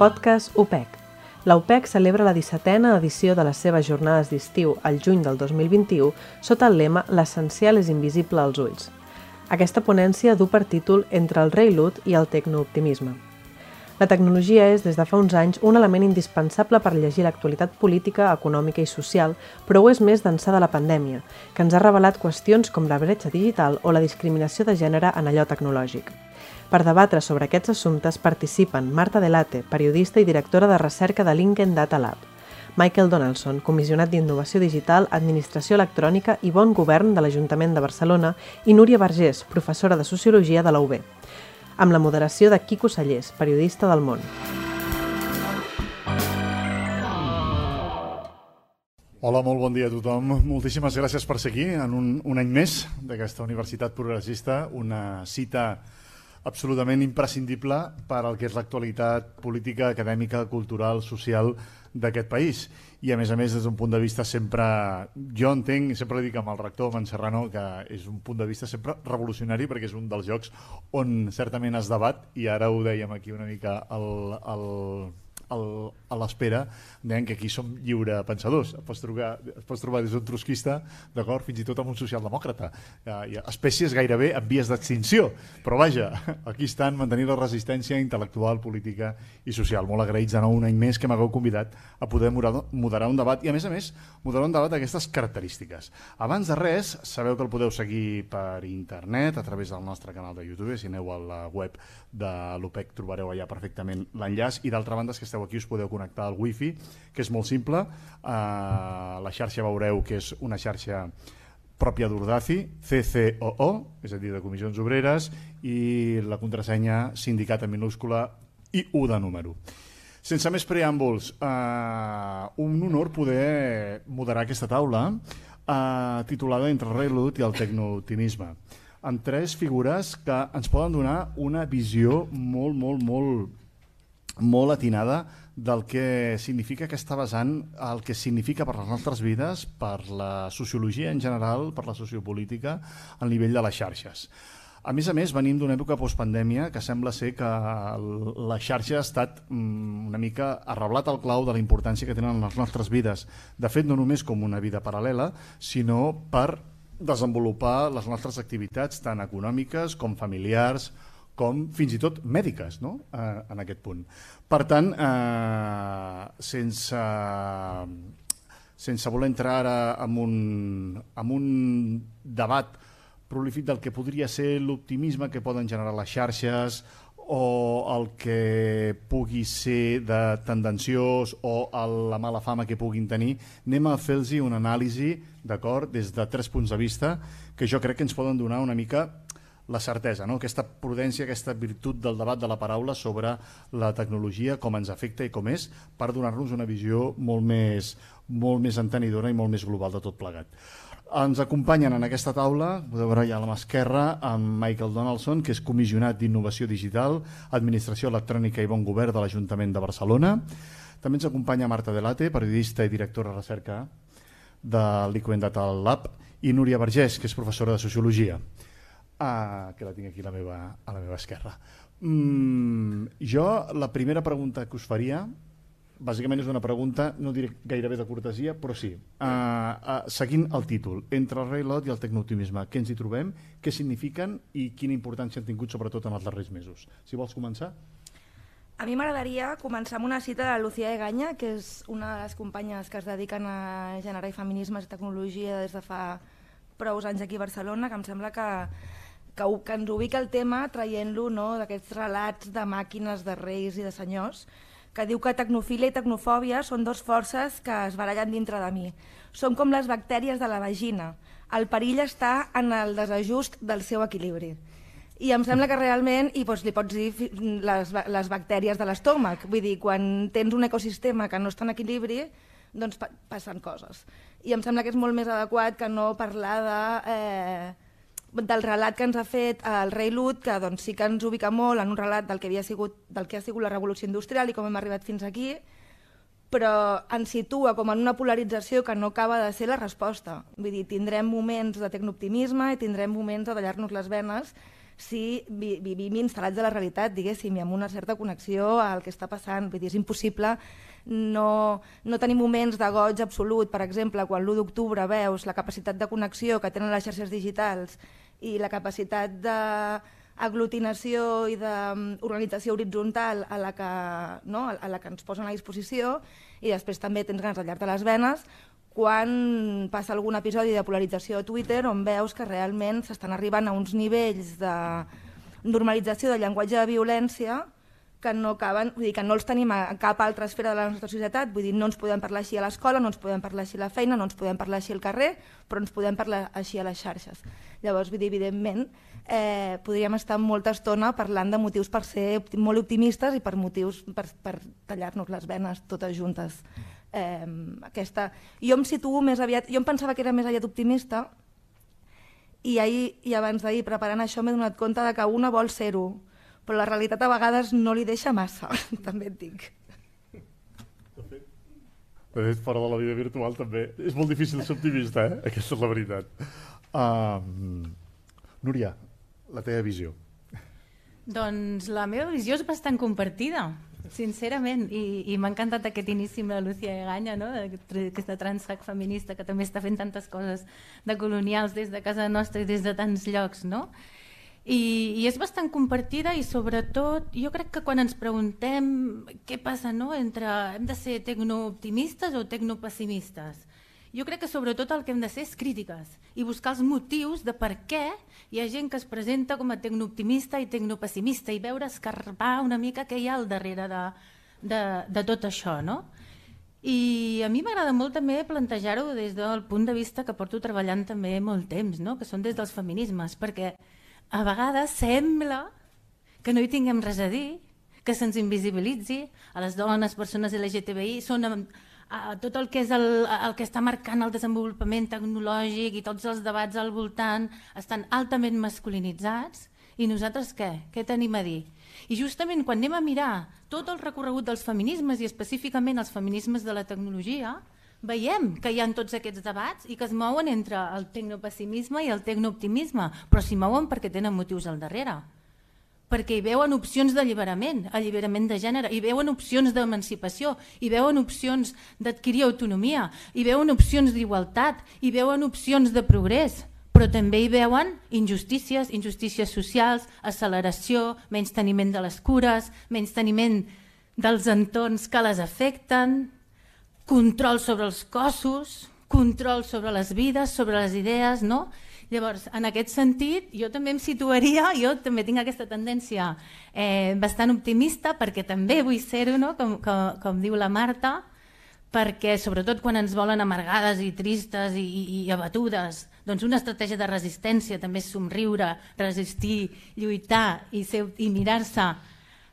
Podcast UPEC. La UPEC celebra la 17a edició de les seves jornades d'estiu al juny del 2021 sota el lema L'essencial és invisible als ulls. Aquesta ponència du per títol Entre el rei Lut i el tecnooptimisme. La tecnologia és, des de fa uns anys, un element indispensable per llegir l'actualitat política, econòmica i social, però ho és més d'ençà de la pandèmia, que ens ha revelat qüestions com la bretxa digital o la discriminació de gènere en allò tecnològic. Per debatre sobre aquests assumptes participen Marta Delate, periodista i directora de recerca de LinkedIn Data Lab, Michael Donaldson, comissionat d'Innovació Digital, Administració Electrònica i Bon Govern de l'Ajuntament de Barcelona, i Núria Vergés, professora de Sociologia de la UB amb la moderació de Quico Sallés, periodista del món. Hola, molt bon dia a tothom. Moltíssimes gràcies per ser aquí en un, un any més d'aquesta Universitat Progressista, una cita absolutament imprescindible per al que és l'actualitat política, acadèmica, cultural, social d'aquest país. I a més a més des d'un punt de vista sempre jo entenc, sempre dic amb el rector Manserrano que és un punt de vista sempre revolucionari perquè és un dels jocs on certament es debat i ara ho dèiem aquí una mica el, el, el, a l'espera deien que aquí som lliure pensadors. Es pots trobar, es pots trobar des d'un trotskista d'acord, fins i tot amb un socialdemòcrata. Hi ha espècies gairebé en vies d'extinció. Però vaja, aquí estan mantenint la resistència intel·lectual, política i social. Molt agraïts de nou un any més que m'hagueu convidat a poder moderar un debat i a més a més moderar un debat d'aquestes característiques. Abans de res, sabeu que el podeu seguir per internet a través del nostre canal de YouTube si aneu a la web de l'OPEC trobareu allà perfectament l'enllaç i d'altra banda és que esteu aquí us podeu connectar al wifi que és molt simple. Uh, la xarxa veureu que és una xarxa pròpia d'Urdaci, CCOO, és a dir, de Comissions Obreres, i la contrasenya sindicat en minúscula i U de número. Sense més preàmbuls, uh, un honor poder moderar aquesta taula uh, titulada Entre el rei Lut i el tecnotinisme amb tres figures que ens poden donar una visió molt, molt, molt, molt atinada del que significa aquesta vessant, el que significa per les nostres vides, per la sociologia en general, per la sociopolítica, al nivell de les xarxes. A més a més, venim d'una època postpandèmia que sembla ser que la xarxa ha estat mm, una mica arreblat al clau de la importància que tenen les nostres vides. De fet, no només com una vida paral·lela, sinó per desenvolupar les nostres activitats tant econòmiques com familiars, com fins i tot mèdiques no? eh, en aquest punt. Per tant, eh, sense, sense voler entrar ara en un, en un debat prolífic del que podria ser l'optimisme que poden generar les xarxes o el que pugui ser de tendenciós o la mala fama que puguin tenir, anem a fer-los una anàlisi d'acord des de tres punts de vista que jo crec que ens poden donar una mica la certesa, no? aquesta prudència, aquesta virtut del debat de la paraula sobre la tecnologia, com ens afecta i com és, per donar-nos una visió molt més, molt més entenidora i molt més global de tot plegat. Ens acompanyen en aquesta taula, podeu veure ja a la mà esquerra, amb Michael Donaldson, que és comissionat d'Innovació Digital, Administració Electrònica i Bon Govern de l'Ajuntament de Barcelona. També ens acompanya Marta Delate, periodista i directora de recerca de Liquid Data Lab, i Núria Vergés, que és professora de Sociologia ah, que la tinc aquí a la meva, a la meva esquerra. Mm, jo, la primera pregunta que us faria, bàsicament és una pregunta, no diré gairebé de cortesia, però sí. Uh, uh, seguint el títol, entre el rei Lot i el tecnooptimisme, què ens hi trobem, què signifiquen i quina importància han tingut sobretot en els darrers mesos? Si vols començar. A mi m'agradaria començar amb una cita de Lucía Eganya, que és una de les companyes que es dediquen a generar feminismes i tecnologia des de fa prou anys aquí a Barcelona, que em sembla que que, que ens ubica el tema traient-lo no, d'aquests relats de màquines, de reis i de senyors, que diu que tecnofília i tecnofòbia són dos forces que es barallen dintre de mi. Són com les bactèries de la vagina. El perill està en el desajust del seu equilibri. I em sembla que realment, i doncs li pots dir les, les bactèries de l'estómac, vull dir, quan tens un ecosistema que no està en equilibri, doncs pa passen coses. I em sembla que és molt més adequat que no parlar de... Eh, del relat que ens ha fet el rei Lut, que doncs, sí que ens ubica molt en un relat del que, havia sigut, del que ha sigut la revolució industrial i com hem arribat fins aquí, però ens situa com en una polarització que no acaba de ser la resposta. Vull dir, tindrem moments de tecnooptimisme i tindrem moments de tallar-nos les venes si vi vivim instal·lats a la realitat, diguéssim, i amb una certa connexió al que està passant. Vull dir, és impossible no, no tenir moments de goig absolut. Per exemple, quan l'1 d'octubre veus la capacitat de connexió que tenen les xarxes digitals i la capacitat de aglutinació i d'organització horitzontal a la, que, no, a la que ens posen a disposició i després també tens ganes de llar les venes quan passa algun episodi de polarització a Twitter on veus que realment s'estan arribant a uns nivells de normalització del llenguatge de violència que no caben, vull dir, que no els tenim a cap altra esfera de la nostra societat, vull dir, no ens podem parlar així a l'escola, no ens podem parlar així a la feina, no ens podem parlar així al carrer, però ens podem parlar així a les xarxes. Llavors, vull dir, evidentment, eh, podríem estar molta estona parlant de motius per ser molt optimistes i per motius per, per tallar-nos les venes totes juntes. Eh, aquesta... Jo em situo més aviat... Jo em pensava que era més aviat optimista i ahir i abans d'ahir preparant això m'he donat compte de que una vol ser-ho però la realitat a vegades no li deixa massa, també et dic. De fet, fora de la vida virtual també és molt difícil ser optimista, eh? aquesta és la veritat. Um, Núria, la teva visió. Doncs la meva visió és bastant compartida, sincerament, i, i m'ha encantat aquest inici amb la Lucía Eganya, no? aquesta transhac feminista que també està fent tantes coses de colonials des de casa nostra i des de tants llocs, no? I, i és bastant compartida i sobretot jo crec que quan ens preguntem què passa no? entre hem de ser tecnooptimistes o tecnopessimistes jo crec que sobretot el que hem de ser és crítiques i buscar els motius de per què hi ha gent que es presenta com a tecnooptimista i tecnopessimista i veure escarpar una mica què hi ha al darrere de, de, de tot això. No? I a mi m'agrada molt també plantejar-ho des del punt de vista que porto treballant també molt temps, no? que són des dels feminismes, perquè a vegades sembla que no hi tinguem res a dir, que se'ns invisibilitzi, a les dones, persones LGTBI, són a, tot el que és el, el que està marcant el desenvolupament tecnològic i tots els debats al voltant estan altament masculinitzats i nosaltres què? Què tenim a dir? I justament quan anem a mirar tot el recorregut dels feminismes i específicament els feminismes de la tecnologia, veiem que hi ha tots aquests debats i que es mouen entre el tecnopessimisme i el tecnooptimisme, però s'hi mouen perquè tenen motius al darrere perquè hi veuen opcions d'alliberament, alliberament de gènere, hi veuen opcions d'emancipació, hi veuen opcions d'adquirir autonomia, hi veuen opcions d'igualtat, hi veuen opcions de progrés, però també hi veuen injustícies, injustícies socials, acceleració, menys teniment de les cures, menys teniment dels entorns que les afecten, control sobre els cossos, control sobre les vides, sobre les idees, no? Llavors, en aquest sentit, jo també em situaria, jo també tinc aquesta tendència eh, bastant optimista, perquè també vull ser-ho, no? com, com, com diu la Marta, perquè sobretot quan ens volen amargades i tristes i, i, i abatudes, doncs una estratègia de resistència també és somriure, resistir, lluitar i, i mirar-se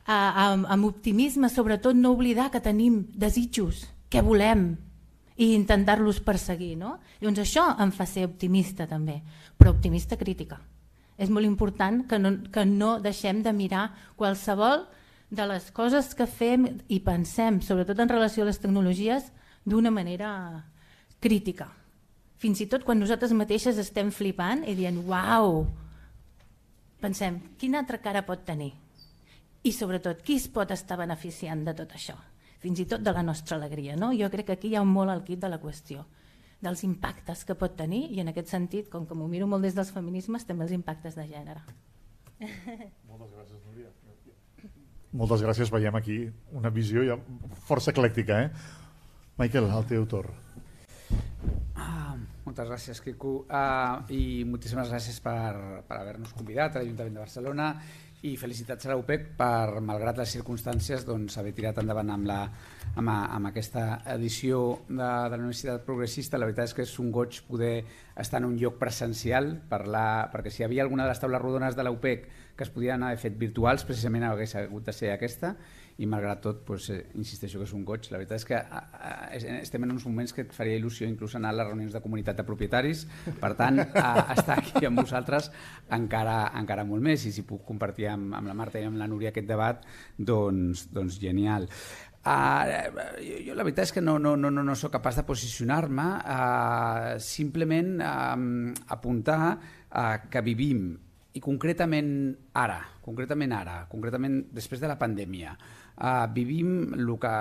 amb, amb optimisme, sobretot no oblidar que tenim desitjos, què volem i intentar-los perseguir. No? Llavors això em fa ser optimista també, però optimista crítica. És molt important que no, que no deixem de mirar qualsevol de les coses que fem i pensem, sobretot en relació a les tecnologies, d'una manera crítica. Fins i tot quan nosaltres mateixes estem flipant i dient uau, pensem quina altra cara pot tenir i sobretot qui es pot estar beneficiant de tot això fins i tot de la nostra alegria. No? Jo crec que aquí hi ha molt al quid de la qüestió dels impactes que pot tenir i en aquest sentit, com que m'ho miro molt des dels feminismes, també els impactes de gènere. Moltes gràcies, Núria. Moltes gràcies, veiem aquí una visió ja força eclèctica. Eh? Michael, el teu torn. Ah, moltes gràcies, Quico. Ah, I moltíssimes gràcies per, per haver-nos convidat a l'Ajuntament de Barcelona i felicitats a l'UPEC per, malgrat les circumstàncies, doncs, haver tirat endavant amb, la, amb, amb aquesta edició de, de la Universitat Progressista. La veritat és que és un goig poder estar en un lloc presencial, parlar, perquè si hi havia alguna de les taules rodones de l'UPEC que es podien haver fet virtuals, precisament hagués hagut de ser aquesta, i malgrat tot, doncs, eh, insisteixo que és un goig. La veritat és que a, a, estem en uns moments que et faria il·lusió inclús anar a les reunions de comunitat de propietaris, per tant, a, a estar aquí amb vosaltres encara, encara molt més, i si puc compartir amb, amb la Marta i amb la Núria aquest debat, doncs, doncs genial. Uh, jo, jo la veritat és que no, no, no, no sóc capaç de posicionar-me, uh, simplement uh, apuntar uh, que vivim i concretament ara, concretament ara, concretament després de la pandèmia, uh, vivim el que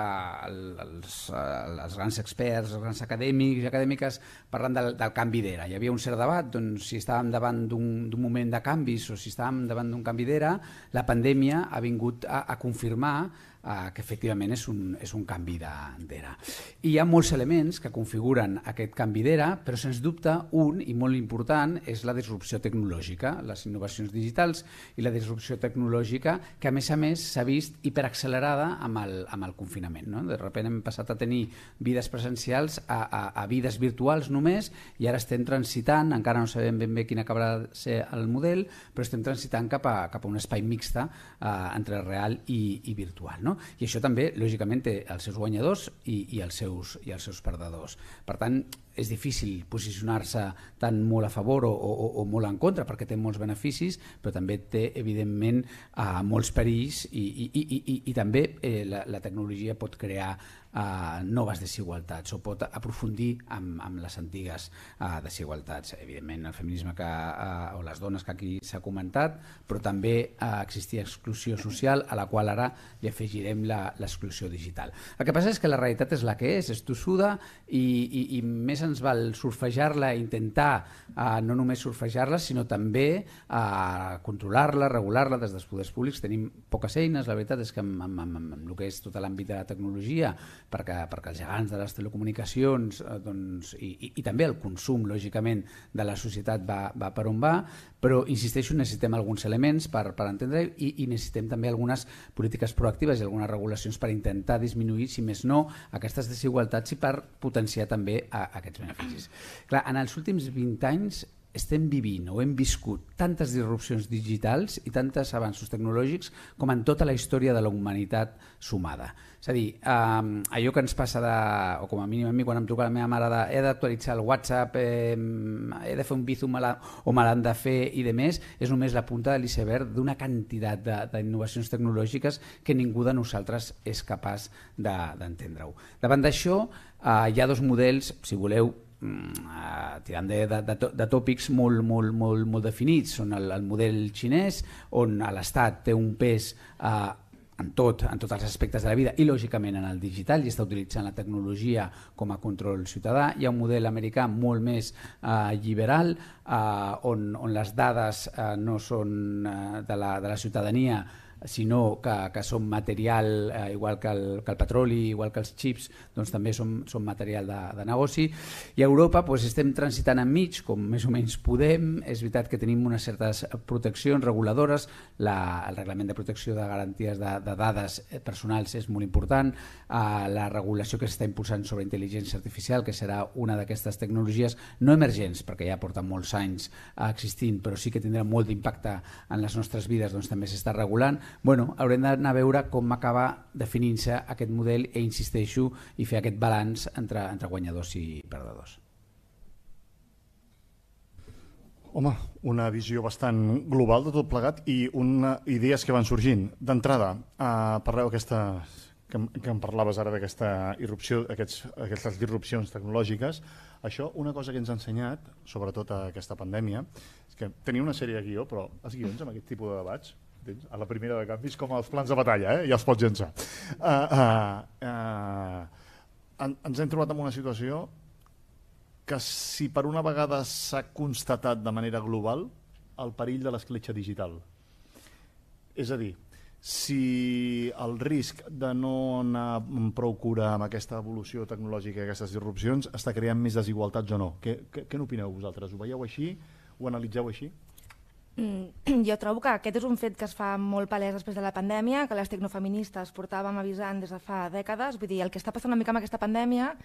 els, uh, els grans experts, els grans acadèmics i acadèmiques parlant del, del canvi d'era. Hi havia un cert debat, doncs, si estàvem davant d'un moment de canvis o si estàvem davant d'un canvi d'era, la pandèmia ha vingut a, a confirmar eh, que efectivament és un, és un canvi d'era. I hi ha molts elements que configuren aquest canvi d'era, però sens dubte un, i molt important, és la disrupció tecnològica, les innovacions digitals i la disrupció tecnològica, que a més a més s'ha vist hiperaccelerada amb el, amb el confinament. No? De sobte hem passat a tenir vides presencials a, a, a vides virtuals només i ara estem transitant, encara no sabem ben bé quin acabarà de ser el model, però estem transitant cap a, cap a un espai mixta eh, entre real i, i virtual. No? I això també, lògicament, té els seus guanyadors i, i, els, seus, i els seus perdedors. Per tant, és difícil posicionar-se tant molt a favor o, o, o molt en contra perquè té molts beneficis, però també té, evidentment, uh, molts perills i, i, i, i, i també eh, la, la tecnologia pot crear uh, noves desigualtats o pot aprofundir amb, amb les antigues uh, desigualtats. Evidentment, el feminisme que, uh, o les dones que aquí s'ha comentat, però també uh, existia exclusió social a la qual ara li afegirem l'exclusió digital. El que passa és que la realitat és la que és, és tossuda i, i, i més ens val surfejar-la, intentar eh, no només surfejar-la, sinó també eh, controlar-la, regular-la des dels poders públics. Tenim poques eines, la veritat és que amb, amb, amb, amb el que és tot l'àmbit de la tecnologia, perquè, perquè els gegants de les telecomunicacions eh, doncs, i, i, i també el consum, lògicament, de la societat va, va per on va, però insisteixo, necessitem alguns elements per, per entendre i, i necessitem també algunes polítiques proactives i algunes regulacions per intentar disminuir, si més no, aquestes desigualtats i per potenciar també a, a aquests beneficis. Clar, en els últims 20 anys estem vivint o hem viscut tantes disrupcions digitals i tantes avanços tecnològics com en tota la història de la humanitat sumada. És a dir, eh, allò que ens passa de, o com a mínim a mi quan em truca la meva mare de he d'actualitzar el WhatsApp, eh, he de fer un bizum o me l'han de fer i de més, és només la punta de l'iceberg d'una quantitat d'innovacions tecnològiques que ningú de nosaltres és capaç d'entendre-ho. De, Davant d'això, eh, hi ha dos models, si voleu, tirant de, de, de, tòpics molt, molt, molt, molt definits. Són el, el model xinès, on l'Estat té un pes uh, en tot, en tots els aspectes de la vida i lògicament en el digital i està utilitzant la tecnologia com a control ciutadà. Hi ha un model americà molt més eh, liberal eh, on, on les dades eh, no són eh, de, la, de la ciutadania sinó que, que són material, eh, igual que el, que el petroli, igual que els xips, doncs també són, són material de, de negoci. I a Europa doncs, estem transitant enmig, com més o menys podem. És veritat que tenim unes certes proteccions reguladores, la, el reglament de protecció de garanties de, de dades personals és molt important, eh, la regulació que s'està impulsant sobre intel·ligència artificial, que serà una d'aquestes tecnologies no emergents, perquè ja porten molts anys existint, però sí que tindrà molt d'impacte en les nostres vides, doncs també s'està regulant bueno, haurem d'anar a veure com acaba definint-se aquest model e insisteixo i fer aquest balanç entre, entre guanyadors i perdedors. Home, una visió bastant global de tot plegat i una, idees que van sorgint. D'entrada, eh, parleu aquesta, que, que em parlaves ara d'aquesta irrupció, aquests, aquestes disrupcions tecnològiques. Això, una cosa que ens ha ensenyat, sobretot a aquesta pandèmia, és que tenia una sèrie de guió, però els guions amb aquest tipus de debats Entens? A la primera de canvis, com els plans de batalla, eh? ja els pots llançar. Uh, uh, uh, en, ens hem trobat en una situació que si per una vegada s'ha constatat de manera global el perill de l'escletxa digital. És a dir, si el risc de no anar amb prou cura amb aquesta evolució tecnològica i aquestes disrupcions està creant més desigualtats o no. Què, què, què n'opineu vosaltres? Ho veieu així? Ho analitzeu així? Mm, jo trobo que aquest és un fet que es fa molt palès després de la pandèmia, que les tecnofeministes portàvem avisant des de fa dècades. Vull dir, el que està passant una mica amb aquesta pandèmia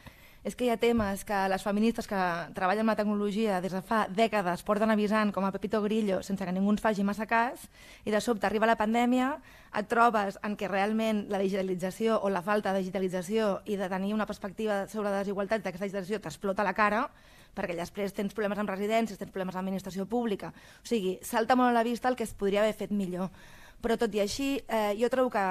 és que hi ha temes que les feministes que treballen amb la tecnologia des de fa dècades porten avisant com a Pepito Grillo sense que ningú ens faci massa cas i de sobte arriba la pandèmia, et trobes en què realment la digitalització o la falta de digitalització i de tenir una perspectiva sobre desigualtats d'aquesta digitalització t'explota la cara perquè després tens problemes amb residències, tens problemes amb administració pública. O sigui, salta molt a la vista el que es podria haver fet millor. Però tot i així, eh, jo trobo que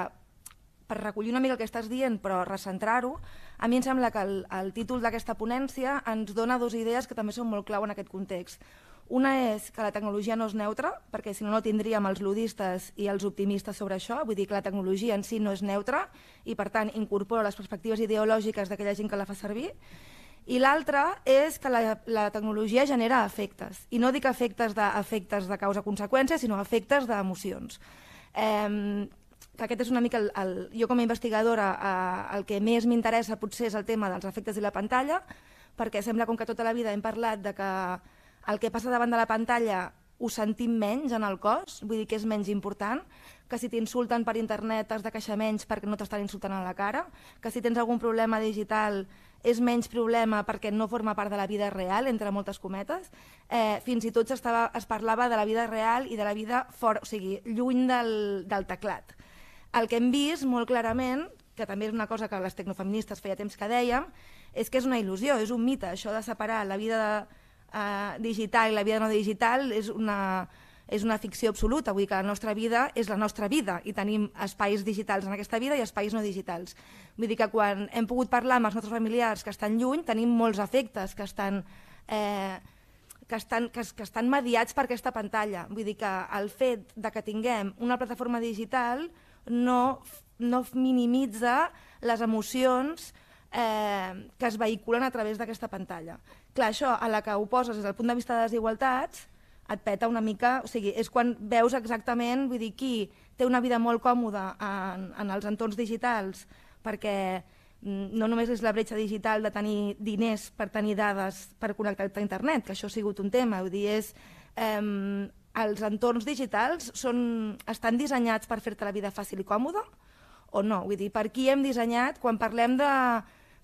per recollir una mica el que estàs dient, però recentrar-ho, a mi em sembla que el, el títol d'aquesta ponència ens dona dues idees que també són molt clau en aquest context. Una és que la tecnologia no és neutra, perquè si no no tindríem els ludistes i els optimistes sobre això, vull dir que la tecnologia en si no és neutra i per tant incorpora les perspectives ideològiques d'aquella gent que la fa servir. I l'altra és que la, la tecnologia genera efectes, i no dic efectes de, efectes de causa-conseqüència, sinó efectes d'emocions. Eh, que aquest és una mica el, el, jo com a investigadora eh, el que més m'interessa potser és el tema dels efectes i la pantalla, perquè sembla com que tota la vida hem parlat de que el que passa davant de la pantalla ho sentim menys en el cos, vull dir que és menys important, que si t'insulten per internet has de queixar menys perquè no t'estan insultant a la cara, que si tens algun problema digital és menys problema perquè no forma part de la vida real, entre moltes cometes. Eh, fins i tot estava, es parlava de la vida real i de la vida fora, o sigui, lluny del, del teclat. El que hem vist molt clarament, que també és una cosa que les tecnofeministes feia temps que dèiem, és que és una il·lusió, és un mite, això de separar la vida eh, digital i la vida no digital és una, és una ficció absoluta, vull dir que la nostra vida és la nostra vida i tenim espais digitals en aquesta vida i espais no digitals. Vull dir que quan hem pogut parlar amb els nostres familiars que estan lluny tenim molts efectes que estan, eh, que estan, que, que estan mediats per aquesta pantalla. Vull dir que el fet de que tinguem una plataforma digital no, no minimitza les emocions eh, que es vehiculen a través d'aquesta pantalla. Clar, això, a la que ho poses des del punt de vista de desigualtats, et peta una mica, o sigui, és quan veus exactament, vull dir, qui té una vida molt còmoda en, en els entorns digitals, perquè mm, no només és la bretxa digital de tenir diners per tenir dades per connectar-te a internet, que això ha sigut un tema, vull dir, és... Eh, els entorns digitals són, estan dissenyats per fer-te la vida fàcil i còmoda o no? Vull dir, per qui hem dissenyat, quan parlem de,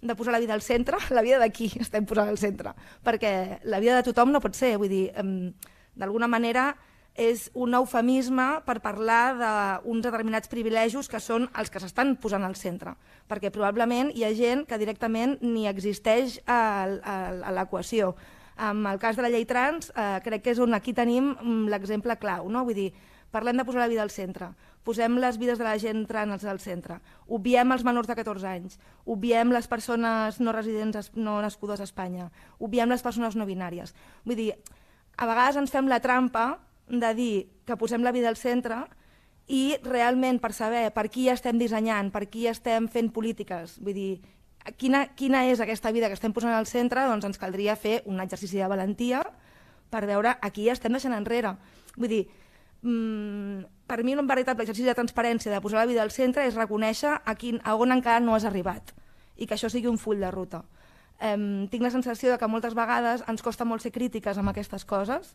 de posar la vida al centre, la vida de qui estem posant al centre? Perquè la vida de tothom no pot ser, vull dir, eh, d'alguna manera és un eufemisme per parlar d'uns determinats privilegis que són els que s'estan posant al centre, perquè probablement hi ha gent que directament ni existeix a, l'equació. En el cas de la llei trans, eh, crec que és on aquí tenim mm, l'exemple clau, no? vull dir, parlem de posar la vida al centre, posem les vides de la gent trans al centre, obviem els menors de 14 anys, obviem les persones no residents no nascudes a Espanya, obviem les persones no binàries. Vull dir, a vegades ens fem la trampa de dir que posem la vida al centre i realment per saber per qui estem dissenyant, per qui estem fent polítiques, vull dir, quina, quina és aquesta vida que estem posant al centre, doncs ens caldria fer un exercici de valentia per veure a qui estem deixant enrere. Vull dir, mmm, per mi un veritable exercici de transparència de posar la vida al centre és reconèixer a, quin, a on encara no has arribat i que això sigui un full de ruta. Um, tinc la sensació de que moltes vegades ens costa molt ser crítiques amb aquestes coses,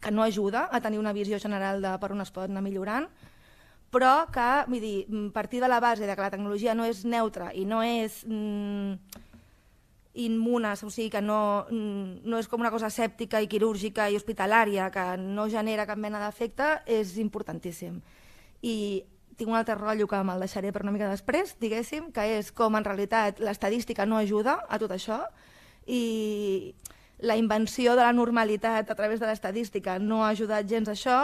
que no ajuda a tenir una visió general de per on es pot anar millorant, però que, vull dir, partir de la base de que la tecnologia no és neutra i no és mm, immuna, o sigui que no, mm, no és com una cosa sèptica i quirúrgica i hospitalària que no genera cap mena d'efecte, és importantíssim. I tinc un altre rotllo que me'l deixaré per una mica després, diguéssim, que és com en realitat l'estadística no ajuda a tot això i la invenció de la normalitat a través de l'estadística no ha ajudat gens a això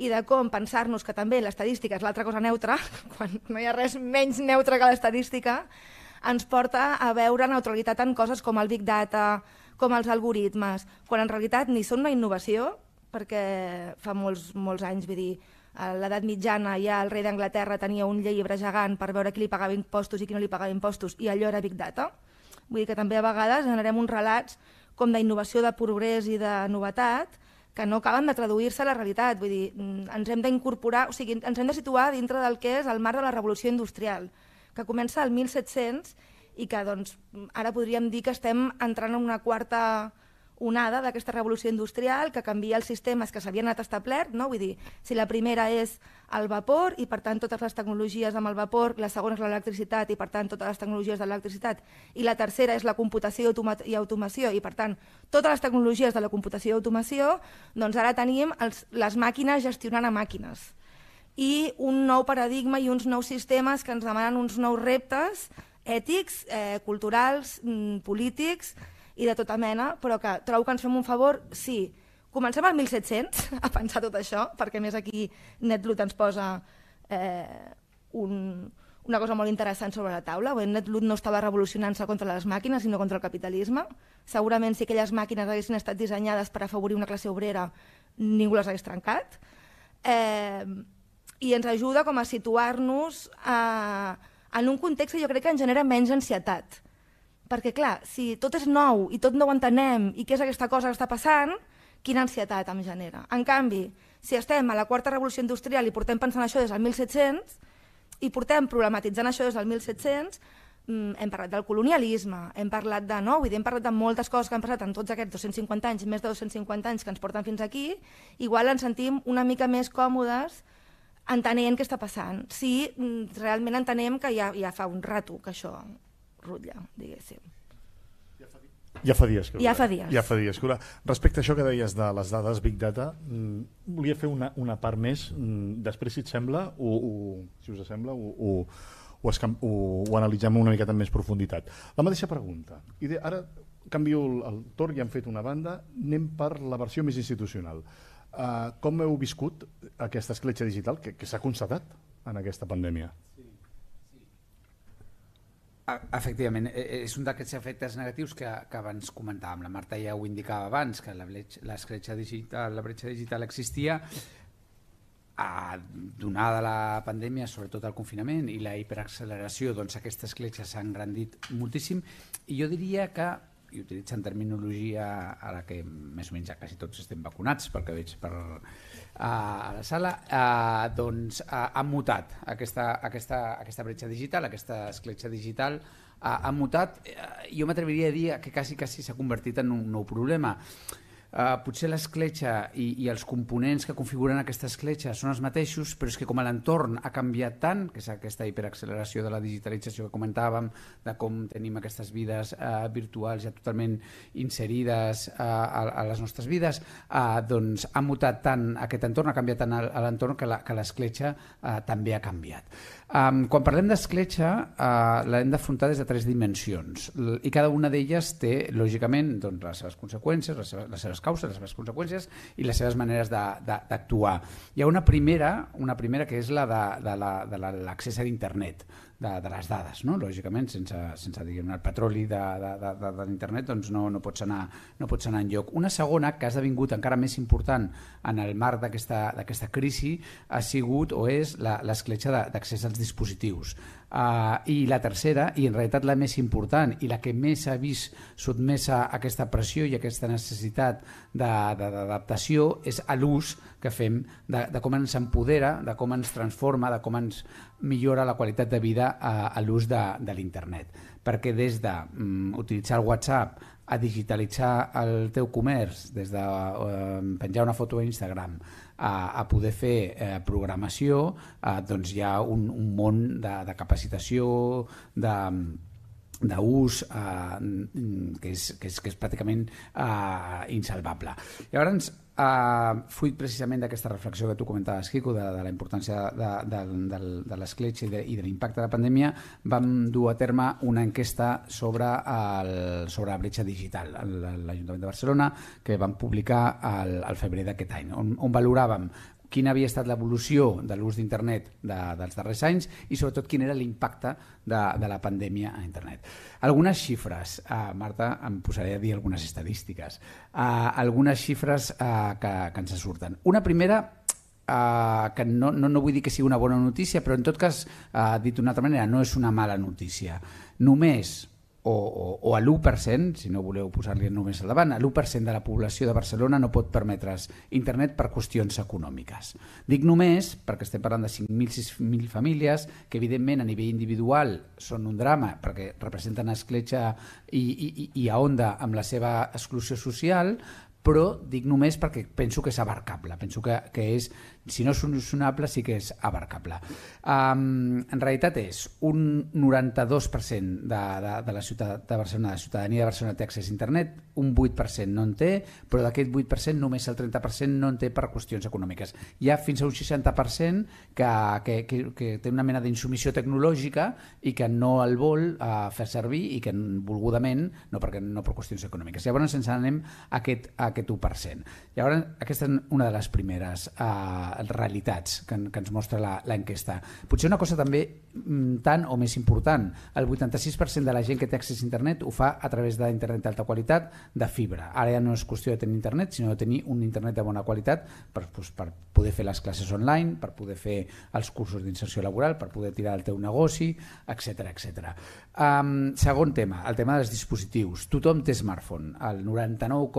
i de com pensar-nos que també l'estadística és l'altra cosa neutra, quan no hi ha res menys neutre que l'estadística, ens porta a veure neutralitat en coses com el Big Data, com els algoritmes, quan en realitat ni són una innovació, perquè fa molts, molts anys, vull dir, a l'edat mitjana ja el rei d'Anglaterra tenia un llibre gegant per veure qui li pagava impostos i qui no li pagava impostos i allò era Big Data. Vull dir que també a vegades generem uns relats com d'innovació, de progrés i de novetat que no acaben de traduir-se a la realitat. Vull dir, mm, ens hem d'incorporar, o sigui, ens hem de situar dintre del que és el marc de la revolució industrial, que comença al 1700 i que doncs, ara podríem dir que estem entrant en una quarta onada d'aquesta revolució industrial que canvia els sistemes que s'havien anat establert, no? vull dir, si la primera és el vapor i per tant totes les tecnologies amb el vapor, la segona és l'electricitat i per tant totes les tecnologies de l'electricitat i la tercera és la computació i automació i per tant totes les tecnologies de la computació i automació, doncs ara tenim els, les màquines gestionant a màquines i un nou paradigma i uns nous sistemes que ens demanen uns nous reptes ètics, eh, culturals, mm, polítics, i de tota mena, però que trobo que ens fem un favor, sí. Comencem al 1700 a pensar tot això, perquè més aquí Netlut ens posa eh, un, una cosa molt interessant sobre la taula. NetLoot no estava revolucionant-se contra les màquines, sinó contra el capitalisme. Segurament si aquelles màquines haguessin estat dissenyades per afavorir una classe obrera, ningú les hagués trencat. Eh, I ens ajuda com a situar-nos eh, en un context que jo crec que ens genera menys ansietat. Perquè, clar, si tot és nou i tot no ho entenem i què és aquesta cosa que està passant, quina ansietat em genera. En canvi, si estem a la quarta revolució industrial i portem pensant això des del 1700 i portem problematitzant això des del 1700, mm, hem parlat del colonialisme, hem parlat de nou, hem parlat de moltes coses que han passat en tots aquests 250 anys, més de 250 anys que ens porten fins aquí, igual ens sentim una mica més còmodes entenent què està passant. Sí, mm, realment entenem que ja, ja fa un rato que això rutlla, diguéssim. Ja fa dies que Ja fa dies. Ja fa dies que Respecte a això que deies de les dades Big Data, mm, volia fer una, una part més. Mm, després, si et sembla, o, o, si us sembla, o, o, ho, escam, ho, ho analitzem una miqueta amb més profunditat. La mateixa pregunta. I de, ara canvio el, el torn, ja hem fet una banda, anem per la versió més institucional. Uh, com heu viscut aquesta escletxa digital que, que s'ha constatat en aquesta pandèmia? Efectivament, e, e, és un d'aquests efectes negatius que, que abans comentàvem. La Marta ja ho indicava abans, que l'escletxa digital, la bretxa digital existia, a, donada la pandèmia, sobretot el confinament i la hiperacceleració, doncs aquesta escletxa s'ha engrandit moltíssim i jo diria que i utilitzant terminologia a la que més o menys ja quasi tots estem vacunats perquè veig per a, la sala. Uh, doncs uh, ha mutat aquesta, aquesta, aquesta bretxa digital aquesta escletxa digital uh, ha mutat. Uh, jo m'atreviria a dir que quasi quasi s'ha convertit en un nou problema Uh, potser l'escletxa i, i els components que configuren aquesta escletxa són els mateixos, però és que com l'entorn ha canviat tant, que és aquesta hiperacceleració de la digitalització que comentàvem, de com tenim aquestes vides uh, virtuals ja totalment inserides uh, a, a les nostres vides, uh, doncs ha mutat tant aquest entorn, ha canviat tant l'entorn que l'escletxa uh, també ha canviat. Um, quan parlem d'escletxa, uh, l'hem d'afrontar des de tres dimensions i cada una d'elles té, lògicament, doncs, les seves conseqüències, les seves, les seves causes, les seves conseqüències i les seves maneres d'actuar. Hi ha una primera, una primera que és la de, de l'accés la, a l'internet de, de les dades, no? lògicament, sense, sense diguem, el petroli de, de, de, de, l'internet doncs no, no, pots anar, no pots anar en lloc. Una segona, que ha esdevingut encara més important en el marc d'aquesta crisi, ha sigut o és l'escletxa d'accés als dispositius. Uh, I la tercera, i en realitat la més important i la que més ha vist sotmesa a aquesta pressió i aquesta necessitat d'adaptació és a l'ús que fem de, de com ens empodera, de com ens transforma, de com ens millora la qualitat de vida a, a l'ús de, de l'internet. Perquè des de um, utilitzar el WhatsApp a digitalitzar el teu comerç, des de uh, penjar una foto a Instagram, a, a poder fer eh, programació, eh, doncs hi ha un, un món de, de capacitació, de d'ús eh, que, és, que, és, que és pràcticament eh, insalvable. Llavors, Uh, fruit precisament d'aquesta reflexió que tu comentaves, Quico, de, de la importància de, de, de, de l'escletx i de, de l'impacte de la pandèmia, vam dur a terme una enquesta sobre, el, sobre la bretxa digital a l'Ajuntament de Barcelona que vam publicar al, al febrer d'aquest any, on, on valoràvem quina havia estat l'evolució de l'ús d'internet de, dels darrers anys i sobretot quin era l'impacte de, de la pandèmia a internet. Algunes xifres, uh, Marta, em posaré a dir algunes estadístiques, uh, algunes xifres uh, que, que ens surten. Una primera Uh, que no, no, no vull dir que sigui una bona notícia, però en tot cas, uh, dit d'una altra manera, no és una mala notícia. Només o, o, o a l'1%, si no voleu posar-li només al davant, a l'1% de la població de Barcelona no pot permetre's internet per qüestions econòmiques. Dic només perquè estem parlant de 5.000-6.000 famílies que evidentment a nivell individual són un drama perquè representen escletxa i, i, i a onda amb la seva exclusió social, però dic només perquè penso que és abarcable, penso que, que és si no és solucionable sí que és abarcable. Um, en realitat és un 92% de, de, de la ciutat de Barcelona, de la ciutadania de Barcelona té accés a internet, un 8% no en té, però d'aquest 8% només el 30% no en té per qüestions econòmiques. Hi ha fins a un 60% que, que, que, que té una mena d'insumissió tecnològica i que no el vol uh, fer servir i que volgudament, no, perquè, no per qüestions econòmiques. Llavors ens anem a aquest, a aquest 1%. Llavors aquesta és una de les primeres uh, realitats que, que ens mostra l'enquesta. Potser una cosa també mm, tant o més important, el 86% de la gent que té accés a internet ho fa a través d'internet d'alta qualitat de fibra. Ara ja no és qüestió de tenir internet, sinó de tenir un internet de bona qualitat per, doncs, per poder fer les classes online, per poder fer els cursos d'inserció laboral, per poder tirar el teu negoci, etc etc. Um, segon tema, el tema dels dispositius. Tothom té smartphone. El 99,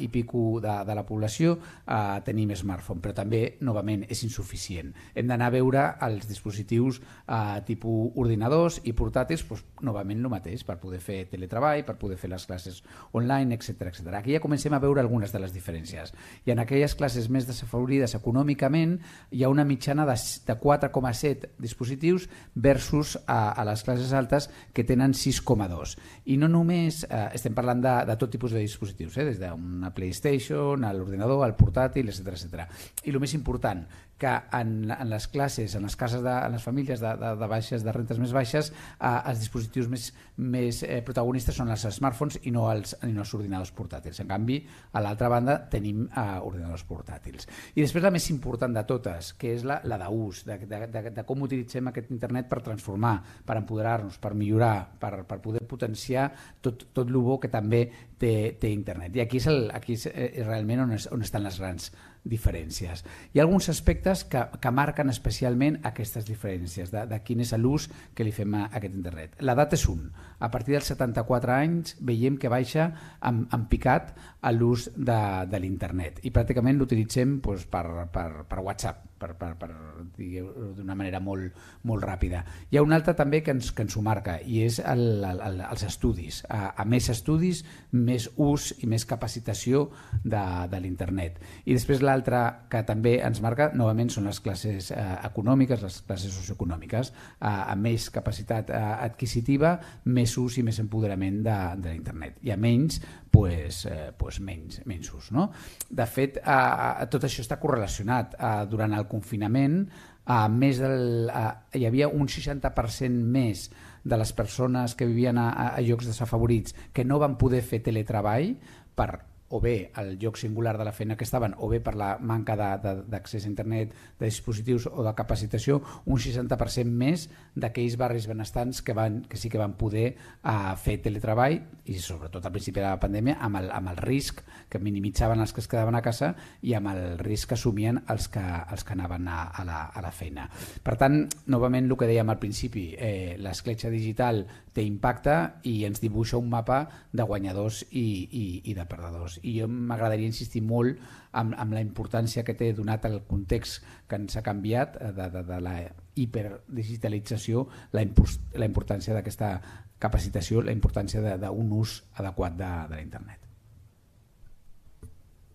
i pico de, de la població uh, tenim smartphone, però també, novament, és insuficient. Hem d'anar a veure els dispositius uh, tipus ordinadors i portàtils, doncs, novament el mateix, per poder fer teletreball, per poder fer les classes online, etc etc. Aquí ja comencem a veure algunes de les diferències. I en aquelles classes més desafavorides econòmicament hi ha una mitjana de, de 4,7 dispositius versus a, a les classes altes que tenen 6,2. I no només eh, estem parlant de, de tot tipus de dispositius, eh, des d'una PlayStation, a l'ordinador, al portàtil, etc etc. I el més important, que en, en les classes, en les cases, de, en les famílies de, de, de baixes, de rentes més baixes, eh, els dispositius més, més eh, protagonistes són els smartphones i no els, i no els ordinadors portàtils. En canvi, a l'altra banda tenim eh, ordinadors portàtils. I després la més important de totes, que és la, la d'ús, de, de, de, de com utilitzem aquest internet per transformar, per empoderar-nos, per millorar, per, per poder potenciar tot, tot el bo que també té, té internet. I aquí és, el, aquí és eh, realment on, és, on estan les grans diferències. Hi ha alguns aspectes que, que marquen especialment aquestes diferències, de, de quin és l'ús que li fem a aquest internet. L'edat és un. A partir dels 74 anys veiem que baixa en, en picat a l'ús de, de l'internet i pràcticament l'utilitzem doncs, per, per, per WhatsApp, per, per, per d'una manera molt, molt ràpida. Hi ha un altre també que ens, que ens ho marca i és el, el, el, els estudis. A, a més estudis, més ús i més capacitació de, de l'internet. I després l'altre que també ens marca, novament, són les classes eh, econòmiques, les classes socioeconòmiques, eh, amb més capacitat eh, adquisitiva, més ús i més empoderament de, de l'internet. I a menys, pues, eh, pues menys, menys ús. No? De fet, eh, tot això està correlacionat. Eh, durant el confinament uh, més del, uh, hi havia un 60% més de les persones que vivien a, a llocs desafavorits que no van poder fer teletreball per o bé el lloc singular de la feina que estaven o bé per la manca d'accés a internet, de dispositius o de capacitació, un 60% més d'aquells barris benestants que, van, que sí que van poder uh, fer teletreball i sobretot al principi de la pandèmia amb el, amb el risc que minimitzaven els que es quedaven a casa i amb el risc que assumien els que, els que anaven a, a, la, a la feina. Per tant, novament el que dèiem al principi, eh, l'escletxa digital té impacte i ens dibuixa un mapa de guanyadors i, i, i de perdedors i jo m'agradaria insistir molt amb, amb la importància que té donat el context que ens ha canviat eh, de, de, de la hiperdigitalització, la, la importància d'aquesta capacitació, la importància d'un ús adequat de, de la internet.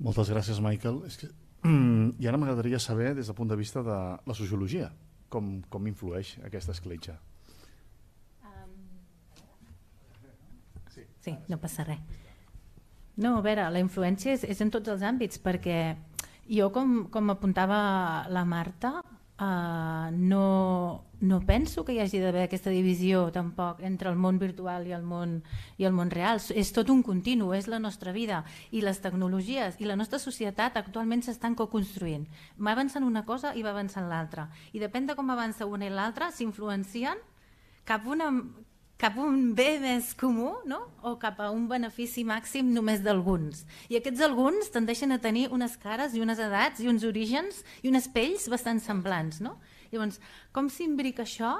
Moltes gràcies, Michael. És que, I ara m'agradaria saber, des del punt de vista de la sociologia, com, com influeix aquesta escletxa. Um... Sí. sí, no passa res. No, a veure, la influència és, és en tots els àmbits, perquè jo, com, com apuntava la Marta, uh, no, no penso que hi hagi d'haver aquesta divisió tampoc entre el món virtual i el món, i el món real. És tot un continu, és la nostra vida i les tecnologies i la nostra societat actualment s'estan co-construint. Va avançant una cosa i va avançant l'altra. I depèn de com avança una i l'altra, s'influencien cap, una, cap a un bé més comú no? o cap a un benefici màxim només d'alguns. I aquests alguns tendeixen a tenir unes cares i unes edats i uns orígens i unes pells bastant semblants. No? Llavors, com s'imbrica això?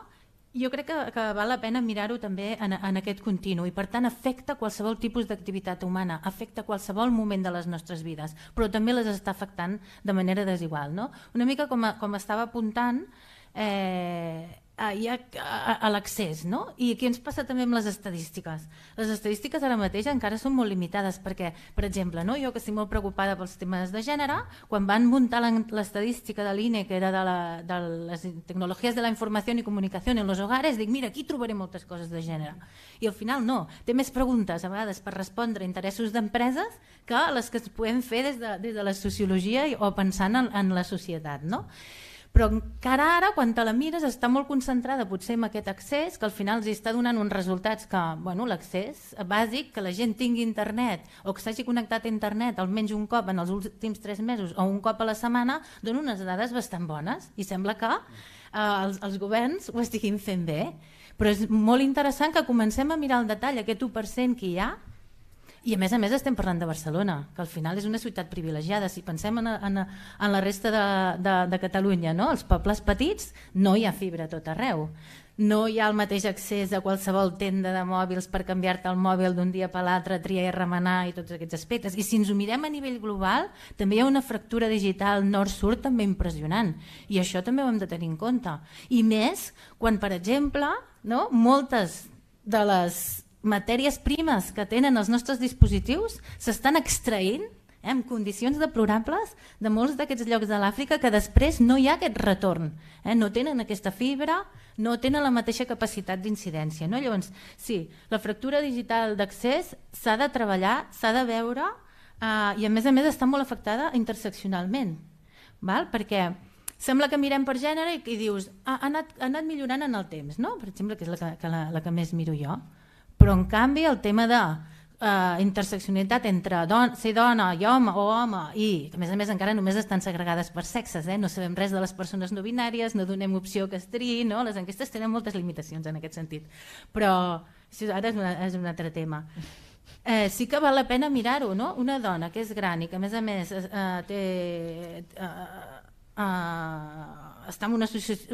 Jo crec que, que val la pena mirar-ho també en, en aquest continu i per tant afecta qualsevol tipus d'activitat humana, afecta qualsevol moment de les nostres vides, però també les està afectant de manera desigual. No? Una mica com, a, com estava apuntant, eh, a, a, a, a l'accés, no? I aquí ens passa també amb les estadístiques. Les estadístiques ara mateix encara són molt limitades perquè, per exemple, no? jo que estic molt preocupada pels temes de gènere, quan van muntar l'estadística de l'INE, que era de, la, de les tecnologies de la informació i comunicació en els hogares, dic, mira, aquí trobaré moltes coses de gènere. I al final no, té més preguntes a vegades per respondre a interessos d'empreses que les que es podem fer des de, des de la sociologia o pensant en, en la societat. No? Però encara ara, quan te la mires, està molt concentrada potser en aquest accés, que al final els està donant uns resultats que, bueno, l'accés bàsic, que la gent tingui internet o que s'hagi connectat a internet almenys un cop en els últims tres mesos o un cop a la setmana, dona unes dades bastant bones i sembla que eh, els, els governs ho estiguin fent bé. Però és molt interessant que comencem a mirar el detall, aquest 1% que hi ha, i a més a més estem parlant de Barcelona, que al final és una ciutat privilegiada. Si pensem en, en, en la resta de, de, de Catalunya, no? els pobles petits no hi ha fibra tot arreu. No hi ha el mateix accés a qualsevol tenda de mòbils per canviar-te el mòbil d'un dia per l'altre, triar i remenar i tots aquests aspectes. I si ens ho mirem a nivell global, també hi ha una fractura digital nord-sud també impressionant. I això també ho hem de tenir en compte. I més quan, per exemple, no, moltes de les matèries primes que tenen els nostres dispositius s'estan extraint eh, en condicions deplorables de molts d'aquests llocs de l'Àfrica que després no hi ha aquest retorn. Eh? No tenen aquesta fibra, no tenen la mateixa capacitat d'incidència. No? Llavors, sí, la fractura digital d'accés s'ha de treballar, s'ha de veure eh, i a més a més està molt afectada interseccionalment. Val? Perquè sembla que mirem per gènere i, i dius ha, ha, anat, ha anat millorant en el temps, no? per exemple, que és la que, que, la, la que més miro jo però en canvi el tema de eh, interseccionalitat entre don ser dona i home o home i a més a més encara només estan segregades per sexes, eh? no sabem res de les persones no binàries, no donem opció que es triï, no? les enquestes tenen moltes limitacions en aquest sentit, però ara és, una, és un altre tema. Eh, sí que val la pena mirar-ho, no? una dona que és gran i que a més a més eh, té, eh, eh, està en una,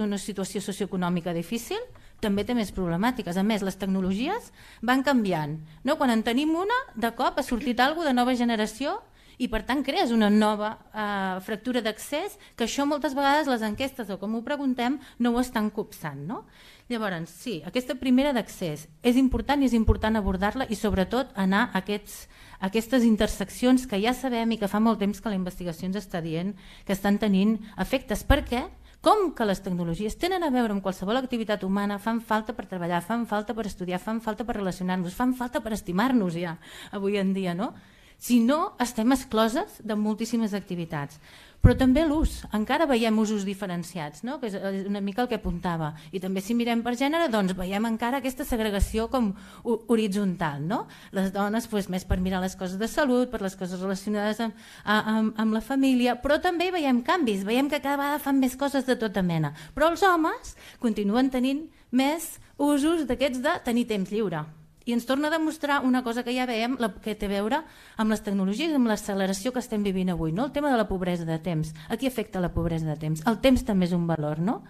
una situació socioeconòmica difícil, també té més problemàtiques. A més, les tecnologies van canviant. No? Quan en tenim una, de cop ha sortit alguna de nova generació i per tant crees una nova eh, fractura d'accés que això moltes vegades les enquestes o com ho preguntem no ho estan copsant. No? Llavors, sí, aquesta primera d'accés és important i és important abordar-la i sobretot anar a, aquests, aquestes interseccions que ja sabem i que fa molt temps que la investigació ens està dient que estan tenint efectes. Per què? Com que les tecnologies tenen a veure amb qualsevol activitat humana, fan falta per treballar, fan falta per estudiar, fan falta per relacionar-nos, fan falta per estimar-nos ja avui en dia, no? Si no, estem excloses de moltíssimes activitats però també l'ús, encara veiem usos diferenciats, no? que és una mica el que apuntava. I també si mirem per gènere, doncs veiem encara aquesta segregació com horitzontal. No? Les dones pues, més per mirar les coses de salut, per les coses relacionades amb, amb, amb la família, però també veiem canvis, veiem que cada vegada fan més coses de tota mena. Però els homes continuen tenint més usos d'aquests de tenir temps lliure i ens torna a demostrar una cosa que ja veiem la, que té a veure amb les tecnologies, amb l'acceleració que estem vivint avui, no? el tema de la pobresa de temps. A qui afecta la pobresa de temps? El temps també és un valor, no?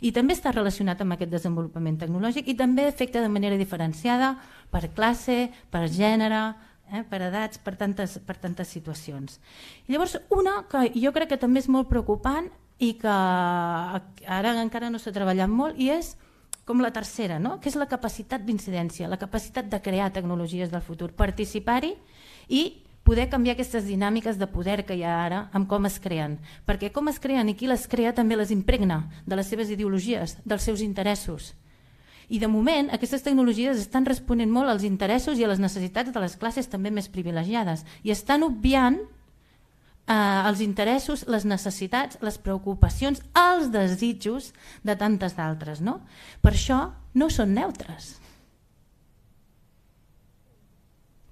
I també està relacionat amb aquest desenvolupament tecnològic i també afecta de manera diferenciada per classe, per gènere, eh, per edats, per tantes, per tantes situacions. I llavors, una que jo crec que també és molt preocupant i que ara encara no s'ha treballat molt i és com la tercera, no? que és la capacitat d'incidència, la capacitat de crear tecnologies del futur, participar-hi i poder canviar aquestes dinàmiques de poder que hi ha ara amb com es creen. Perquè com es creen i qui les crea també les impregna de les seves ideologies, dels seus interessos. I de moment aquestes tecnologies estan responent molt als interessos i a les necessitats de les classes també més privilegiades i estan obviant eh, els interessos, les necessitats, les preocupacions, els desitjos de tantes d'altres. No? Per això no són neutres.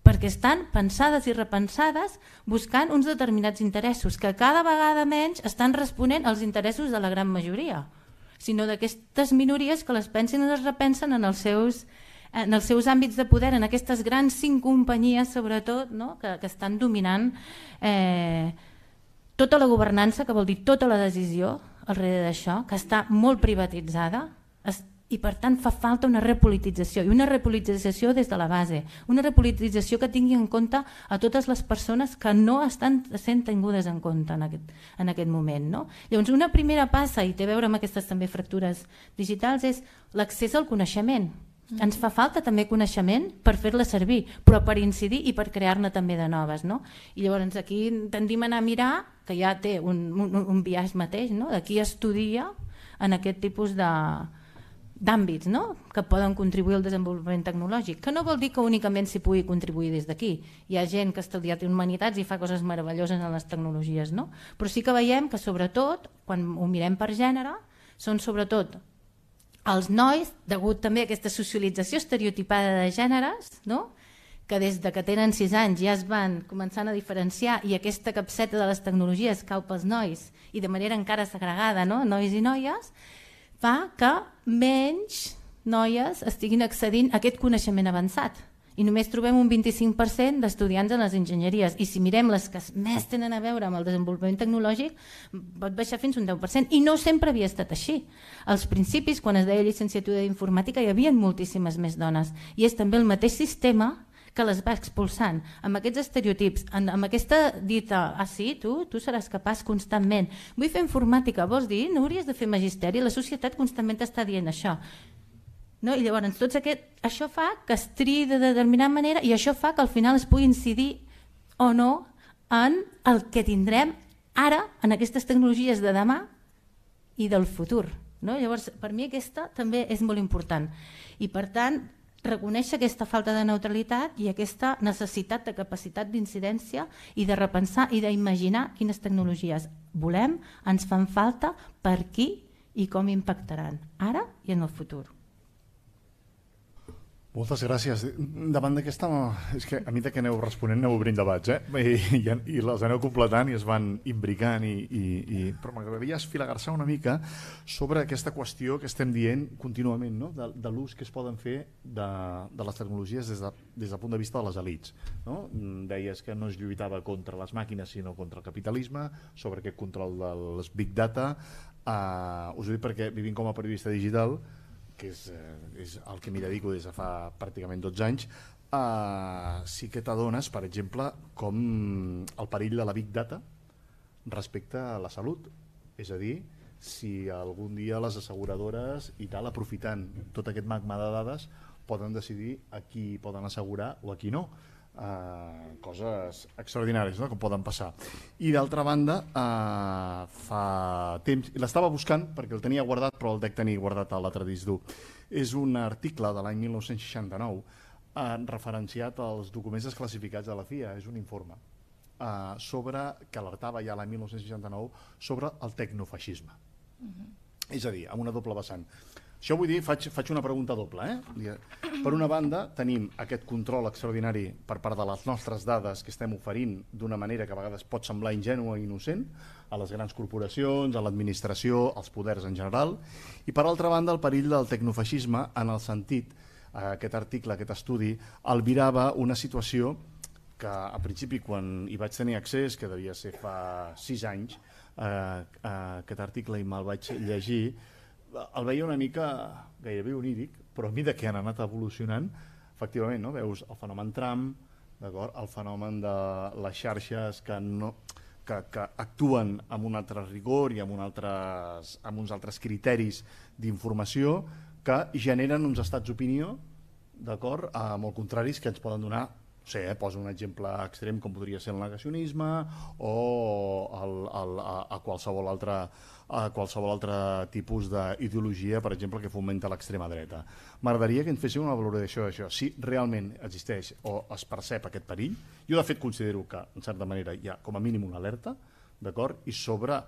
perquè estan pensades i repensades buscant uns determinats interessos que cada vegada menys estan responent als interessos de la gran majoria, sinó d'aquestes minories que les pensen i les repensen en els seus, en els seus àmbits de poder, en aquestes grans cinc companyies sobretot no? que, que estan dominant eh, tota la governança, que vol dir tota la decisió al darrere d'això, que està molt privatitzada es, i per tant fa falta una repolitització i una repolitització des de la base, una repolitització que tingui en compte a totes les persones que no estan sent tingudes en compte en aquest, en aquest moment. No? Llavors una primera passa, i té a veure amb aquestes també fractures digitals, és l'accés al coneixement. Mm. Ens fa falta també coneixement per fer-la servir, però per incidir i per crear-ne també de noves. No? I llavors aquí tendim a anar a mirar, que ja té un, un, un viatge mateix, no? de qui estudia en aquest tipus de, d'àmbits no? que poden contribuir al desenvolupament tecnològic, que no vol dir que únicament s'hi pugui contribuir des d'aquí. Hi ha gent que ha estudiat humanitats i fa coses meravelloses en les tecnologies, no? però sí que veiem que sobretot, quan ho mirem per gènere, són sobretot els nois, degut també a aquesta socialització estereotipada de gèneres, no? que des de que tenen 6 anys ja es van començant a diferenciar i aquesta capseta de les tecnologies cau pels nois i de manera encara segregada, no? nois i noies, fa que menys noies estiguin accedint a aquest coneixement avançat i només trobem un 25% d'estudiants en les enginyeries. I si mirem les que més tenen a veure amb el desenvolupament tecnològic pot baixar fins un 10% i no sempre havia estat així. Als principis, quan es deia llicenciatura d'informàtica, hi havia moltíssimes més dones. I és també el mateix sistema que les va expulsant. Amb aquests estereotips, amb aquesta dita, ah sí, tu, tu seràs capaç constantment, vull fer informàtica, vols dir, no hauries de fer magisteri, la societat constantment està dient això. No? I llavors tots aquest, això fa que es triï de determinada manera i això fa que al final es pugui incidir o no en el que tindrem ara en aquestes tecnologies de demà i del futur. No? Llavors, per mi aquesta també és molt important. I per tant, reconèixer aquesta falta de neutralitat i aquesta necessitat de capacitat d'incidència i de repensar i d'imaginar quines tecnologies volem, ens fan falta, per qui i com impactaran, ara i en el futur. Moltes gràcies. Davant d'aquesta... És que a mi que aneu responent aneu obrint debats, eh? I, i, i les aneu completant i es van imbricant i... i, i... Però m'agradaria esfilagar-se una mica sobre aquesta qüestió que estem dient contínuament, no? de, de l'ús que es poden fer de, de les tecnologies des, de, des del punt de vista de les elites. No? Deies que no es lluitava contra les màquines sinó contra el capitalisme, sobre aquest control dels big data. Uh, us ho dic perquè vivim com a periodista digital que és, eh, és el que m'hi dedico des de fa pràcticament 12 anys, eh, sí que t'adones, per exemple, com el perill de la Big Data respecte a la salut. És a dir, si algun dia les asseguradores i tal, aprofitant tot aquest magma de dades, poden decidir a qui poden assegurar o a qui no eh, coses extraordinàries no? que poden passar. I d'altra banda, eh, fa temps, l'estava buscant perquè el tenia guardat però el dec tenir guardat a l'altre disc dur, és un article de l'any 1969 eh, referenciat als documents desclassificats de la CIA, és un informe eh, sobre, que alertava ja l'any 1969 sobre el tecnofeixisme. Uh mhm. -huh. És a dir, amb una doble vessant això vull dir, faig, faig una pregunta doble. Eh? Per una banda, tenim aquest control extraordinari per part de les nostres dades que estem oferint d'una manera que a vegades pot semblar ingenua i innocent a les grans corporacions, a l'administració, als poders en general, i per altra banda el perill del tecnofeixisme en el sentit, eh, aquest article, aquest estudi, albirava una situació que a principi quan hi vaig tenir accés, que devia ser fa sis anys, eh, eh, aquest article i me'l vaig llegir, el veia una mica gairebé oníric, però a mesura que han anat evolucionant, efectivament, no? veus el fenomen Trump, el fenomen de les xarxes que, no, que, que actuen amb un altre rigor i amb, un altres, amb uns altres criteris d'informació que generen uns estats d'opinió d'acord molt contraris que ens poden donar sé, eh, poso un exemple extrem com podria ser el negacionisme o el, el, a, a qualsevol altre a qualsevol altre tipus d'ideologia, per exemple, que fomenta l'extrema dreta. M'agradaria que ens féssiu una valoració d'això, si realment existeix o es percep aquest perill. Jo, de fet, considero que, en certa manera, hi ha com a mínim una alerta, d'acord? I sobre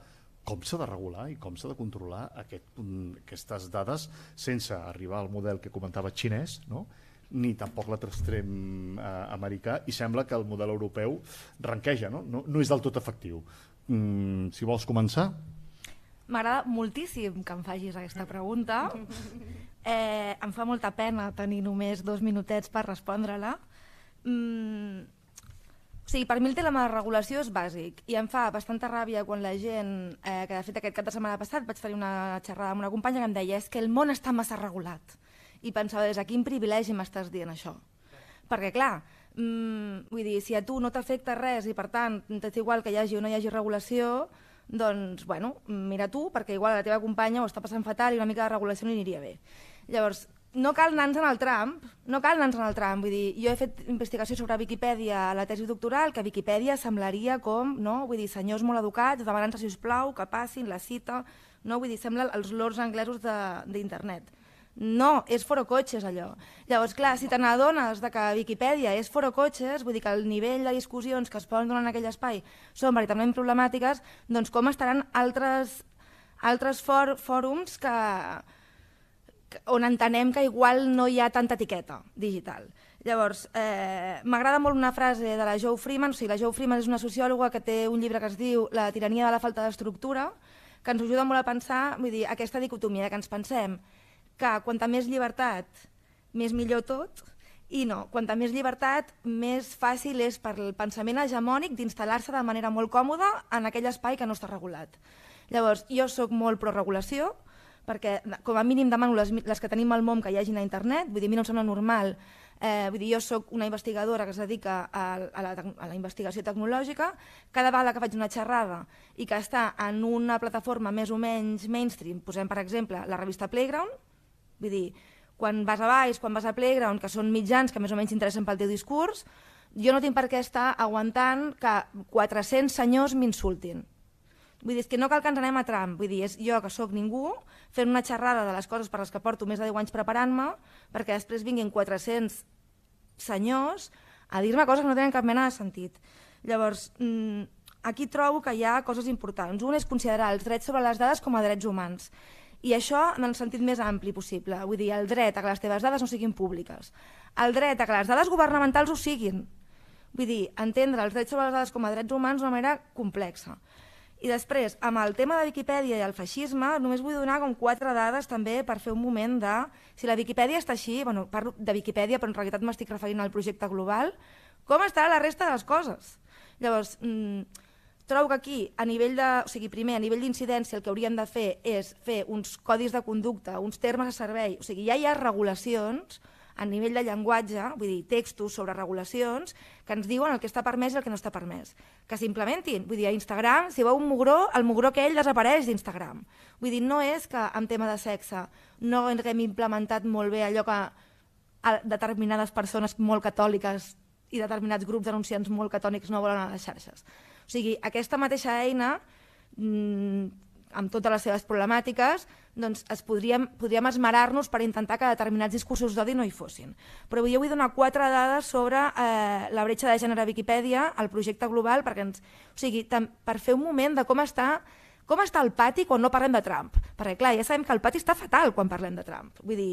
com s'ha de regular i com s'ha de controlar aquest, aquestes dades sense arribar al model que comentava xinès, no? Ni tampoc l'altre extrem eh, americà i sembla que el model europeu ranqueja, no? No, no és del tot efectiu. Mm, si vols començar. M'agrada moltíssim que em facis aquesta pregunta. Eh, em fa molta pena tenir només dos minutets per respondre-la. Mm, sigui, per mi el tema de regulació és bàsic i em fa bastanta ràbia quan la gent, eh, que de fet aquest cap de setmana passat vaig tenir una xerrada amb una companya que em deia és que el món està massa regulat. I pensava, des de quin privilegi m'estàs dient això? Perquè, clar, mm, vull dir, si a tu no t'afecta res i, per tant, t'és igual que hi hagi o no hi hagi regulació, doncs, bueno, mira tu, perquè igual la teva companya ho està passant fatal i una mica de regulació no aniria bé. Llavors, no cal anar-nos en el Trump, no cal anar-nos en el Trump, vull dir, jo he fet investigació sobre Viquipèdia a la tesi doctoral, que Viquipèdia semblaria com, no?, vull dir, senyors molt educats, demanant si us plau, que passin la cita, no?, vull dir, sembla els lords anglesos d'internet. No, és foro-cotxes allò. Llavors, clar, si te n'adones que Viquipèdia és foro-cotxes, vull dir que el nivell de discussions que es poden donar en aquell espai són veritablement problemàtiques, doncs com estaran altres, altres for, fòrums que, que, on entenem que igual no hi ha tanta etiqueta digital. Llavors, eh, m'agrada molt una frase de la Joe Freeman, o sigui, la Joe Freeman és una sociòloga que té un llibre que es diu La tirania de la falta d'estructura, que ens ajuda molt a pensar, vull dir, aquesta dicotomia, que ens pensem que quanta més llibertat, més millor tot, i no, quanta més llibertat, més fàcil és per el pensament hegemònic d'instal·lar-se de manera molt còmoda en aquell espai que no està regulat. Llavors, jo sóc molt pro-regulació, perquè com a mínim demano les, les que tenim al món que hi hagin a internet, vull dir, a mi no em sembla normal Eh, vull dir, jo sóc una investigadora que es dedica a, a, la, a la investigació tecnològica. Cada vegada que faig una xerrada i que està en una plataforma més o menys mainstream, posem per exemple la revista Playground, vull dir, quan vas a Baix, quan vas a Playground, que són mitjans que més o menys interessen pel teu discurs, jo no tinc per què estar aguantant que 400 senyors m'insultin. Vull dir, és que no cal que ens anem a Trump, vull dir, és jo que sóc ningú fent una xerrada de les coses per les que porto més de 10 anys preparant-me, perquè després vinguin 400 senyors a dir-me coses que no tenen cap mena de sentit. Llavors, mmm, aquí trobo que hi ha coses importants. Un és considerar els drets sobre les dades com a drets humans. I això en el sentit més ampli possible. Vull dir, el dret a que les teves dades no siguin públiques. El dret a que les dades governamentals ho siguin. Vull dir, entendre els drets sobre les dades com a drets humans d'una manera complexa. I després, amb el tema de Viquipèdia i el feixisme, només vull donar com quatre dades també per fer un moment de... Si la Viquipèdia està així, bueno, parlo de Viquipèdia, però en realitat m'estic referint al projecte global, com estarà la resta de les coses? Llavors, mmm, trobo que aquí, a nivell de, o sigui, primer, a nivell d'incidència, el que hauríem de fer és fer uns codis de conducta, uns termes de servei, o sigui, ja hi ha regulacions, a nivell de llenguatge, vull dir, textos sobre regulacions, que ens diuen el que està permès i el que no està permès. Que s'implementin. Vull dir, a Instagram, si veu un mugró, el mugró que ell desapareix d'Instagram. Vull dir, no és que en tema de sexe no ens hem implementat molt bé allò que determinades persones molt catòliques i determinats grups denunciants molt catòlics no volen a les xarxes. O sigui, aquesta mateixa eina mmm, amb totes les seves problemàtiques, doncs es podríem, podríem esmerar-nos per intentar que determinats discursos d'odi no hi fossin. Però jo vull donar quatre dades sobre eh, la bretxa de gènere a Viquipèdia, el projecte global, perquè ens, o sigui, tam, per fer un moment de com està com està el pati quan no parlem de Trump. Perquè, clar, ja sabem que el pati està fatal quan parlem de Trump. Vull dir,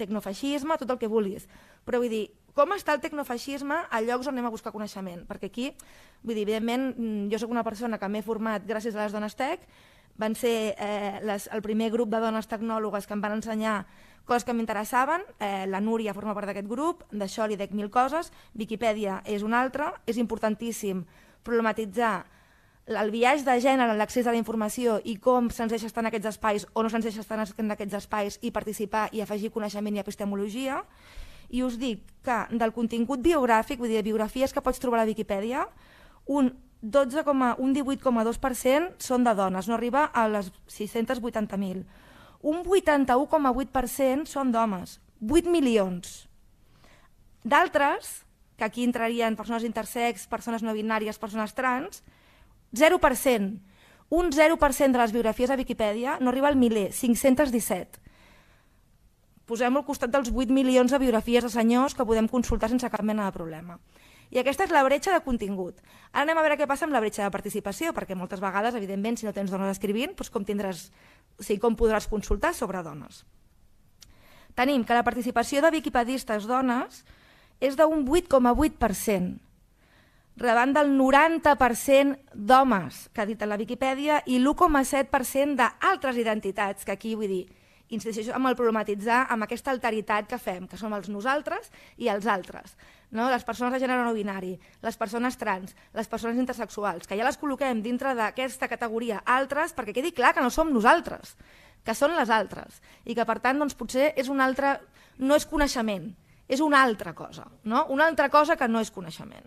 tecnofeixisme, tot el que vulguis. Però vull dir, com està el tecnofeixisme a llocs on anem a buscar coneixement? Perquè aquí, vull dir, evidentment, mm, jo sóc una persona que m'he format gràcies a les dones tech, van ser eh, les, el primer grup de dones tecnòlogues que em van ensenyar coses que m'interessaven. Eh, la Núria forma part d'aquest grup, d'això li dec mil coses. Viquipèdia és una altra. És importantíssim problematitzar el viatge de gènere l'accés a la informació i com se'ns deixa estar en aquests espais o no se'ns deixa estar en aquests espais i participar i afegir coneixement i epistemologia. I us dic que del contingut biogràfic, vull dir, biografies que pots trobar a la Viquipèdia, un 12, un 18,2% són de dones, no arriba a les 680.000. Un 81,8% són d'homes, 8 milions. D'altres, que aquí entrarien persones intersex, persones no binàries, persones trans, 0%. Un 0% de les biografies a Viquipèdia no arriba al miler, 517. Posem al costat dels 8 milions de biografies de senyors que podem consultar sense cap mena de problema. I aquesta és la bretxa de contingut. Ara anem a veure què passa amb la bretxa de participació, perquè moltes vegades, evidentment, si no tens dones escrivint, doncs com, tindràs, o sigui, com podràs consultar sobre dones. Tenim que la participació de viquipedistes dones és d'un 8,8%, davant del 90% d'homes que a la Viquipèdia i l'1,7% d'altres identitats, que aquí vull dir, insisteixo amb el problematitzar, amb aquesta alteritat que fem, que som els nosaltres i els altres. No? Les persones de gènere no binari, les persones trans, les persones intersexuals, que ja les col·loquem dintre d'aquesta categoria altres perquè quedi clar que no som nosaltres, que són les altres, i que per tant doncs, potser és un altre, no és coneixement, és una altra cosa, no? una altra cosa que no és coneixement.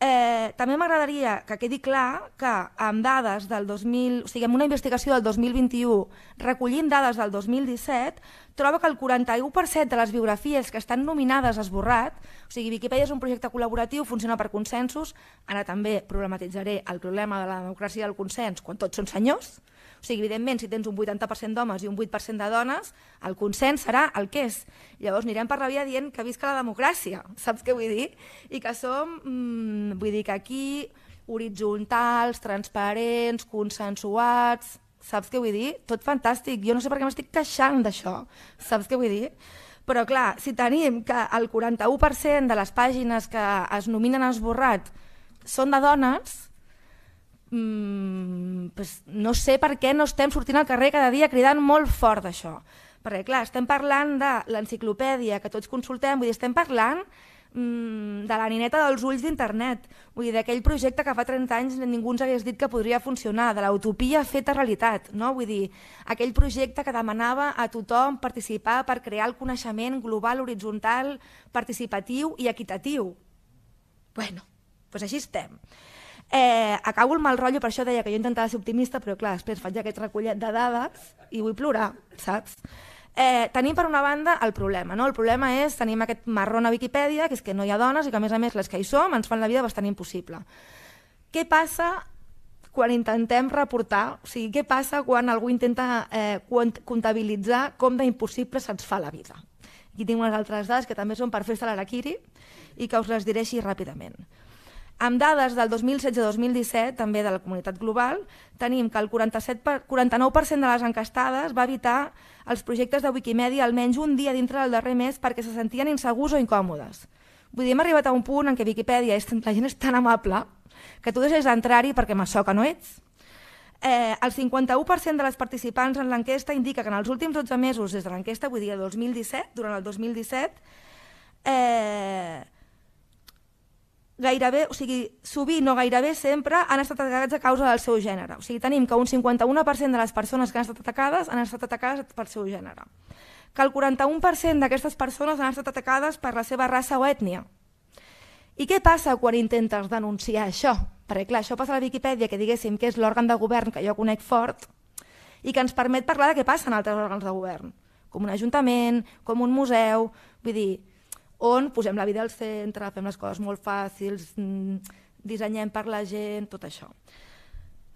Eh, també m'agradaria que quedi clar que amb dades del 2000, o sigui, amb una investigació del 2021, recollint dades del 2017, troba que el 41% de les biografies que estan nominades a esborrat, o sigui, Wikipedia és un projecte col·laboratiu, funciona per consensos, ara també problematitzaré el problema de la democràcia del consens quan tots són senyors, o sigui, evidentment, si tens un 80% d'homes i un 8% de dones, el consens serà el que és. Llavors anirem per la via dient que visca la democràcia, saps què vull dir? I que som, mmm, vull dir que aquí, horitzontals, transparents, consensuats, saps què vull dir? Tot fantàstic. Jo no sé per què m'estic queixant d'això, saps què vull dir? Però clar, si tenim que el 41% de les pàgines que es nominen esborrat són de dones, mm, pues no sé per què no estem sortint al carrer cada dia cridant molt fort d'això. Perquè, clar, estem parlant de l'enciclopèdia que tots consultem, vull dir, estem parlant mm, de la nineta dels ulls d'internet, vull dir, d'aquell projecte que fa 30 anys ningú ens hagués dit que podria funcionar, de l'utopia feta realitat, no? Vull dir, aquell projecte que demanava a tothom participar per crear el coneixement global, horitzontal, participatiu i equitatiu. Bueno, doncs així estem. Eh, acabo el mal rotllo, per això deia que jo intentava ser optimista, però clar, després faig aquest recollet de dades i vull plorar, saps? Eh, tenim per una banda el problema, no? El problema és, tenim aquest marrón a Viquipèdia, que és que no hi ha dones i que a més a més les que hi som ens fan la vida bastant impossible. Què passa quan intentem reportar, o sigui, què passa quan algú intenta eh, comptabilitzar com d'impossible se'ns fa la vida? Aquí tinc unes altres dades que també són per fer-se l'araquiri i que us les diré així ràpidament. Amb dades del 2016-2017, també de la comunitat global, tenim que el 47 per, 49% de les encastades va evitar els projectes de Wikimedia almenys un dia dintre del darrer mes perquè se sentien insegurs o incòmodes. Vull dir, hem arribat a un punt en què Wikipedia, és, la gent és tan amable que tu deixes d'entrar-hi perquè que no ets. Eh, el 51% de les participants en l'enquesta indica que en els últims 12 mesos des de l'enquesta, vull dir, el 2017, durant el 2017, eh, gairebé, o sigui, sovint o gairebé sempre han estat atacats a causa del seu gènere. O sigui, tenim que un 51% de les persones que han estat atacades han estat atacades per seu gènere. Que el 41% d'aquestes persones han estat atacades per la seva raça o ètnia. I què passa quan intentes denunciar això? Perquè clar, això passa a la Viquipèdia, que diguéssim que és l'òrgan de govern que jo conec fort i que ens permet parlar de què passa en altres òrgans de govern, com un ajuntament, com un museu, vull dir, on posem la vida al centre, fem les coses molt fàcils, mm, dissenyem per la gent, tot això.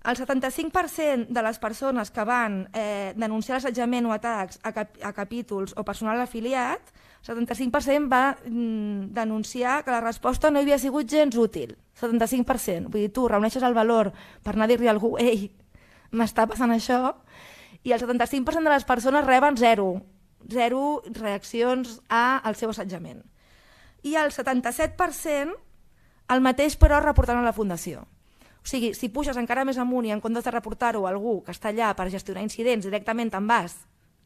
El 75% de les persones que van eh, denunciar l'assetjament o atacs a, cap a capítols o personal afiliat, el 75% va mm, denunciar que la resposta no havia sigut gens útil. 75%. Vull dir, tu reuneixes el valor per anar a dir-li a algú ei, m'està passant això, i el 75% de les persones reben zero, zero reaccions al seu assetjament i el 77% el mateix però reportant a la Fundació. O sigui, si puges encara més amunt i en comptes de reportar-ho a algú que està allà per gestionar incidents, directament te'n vas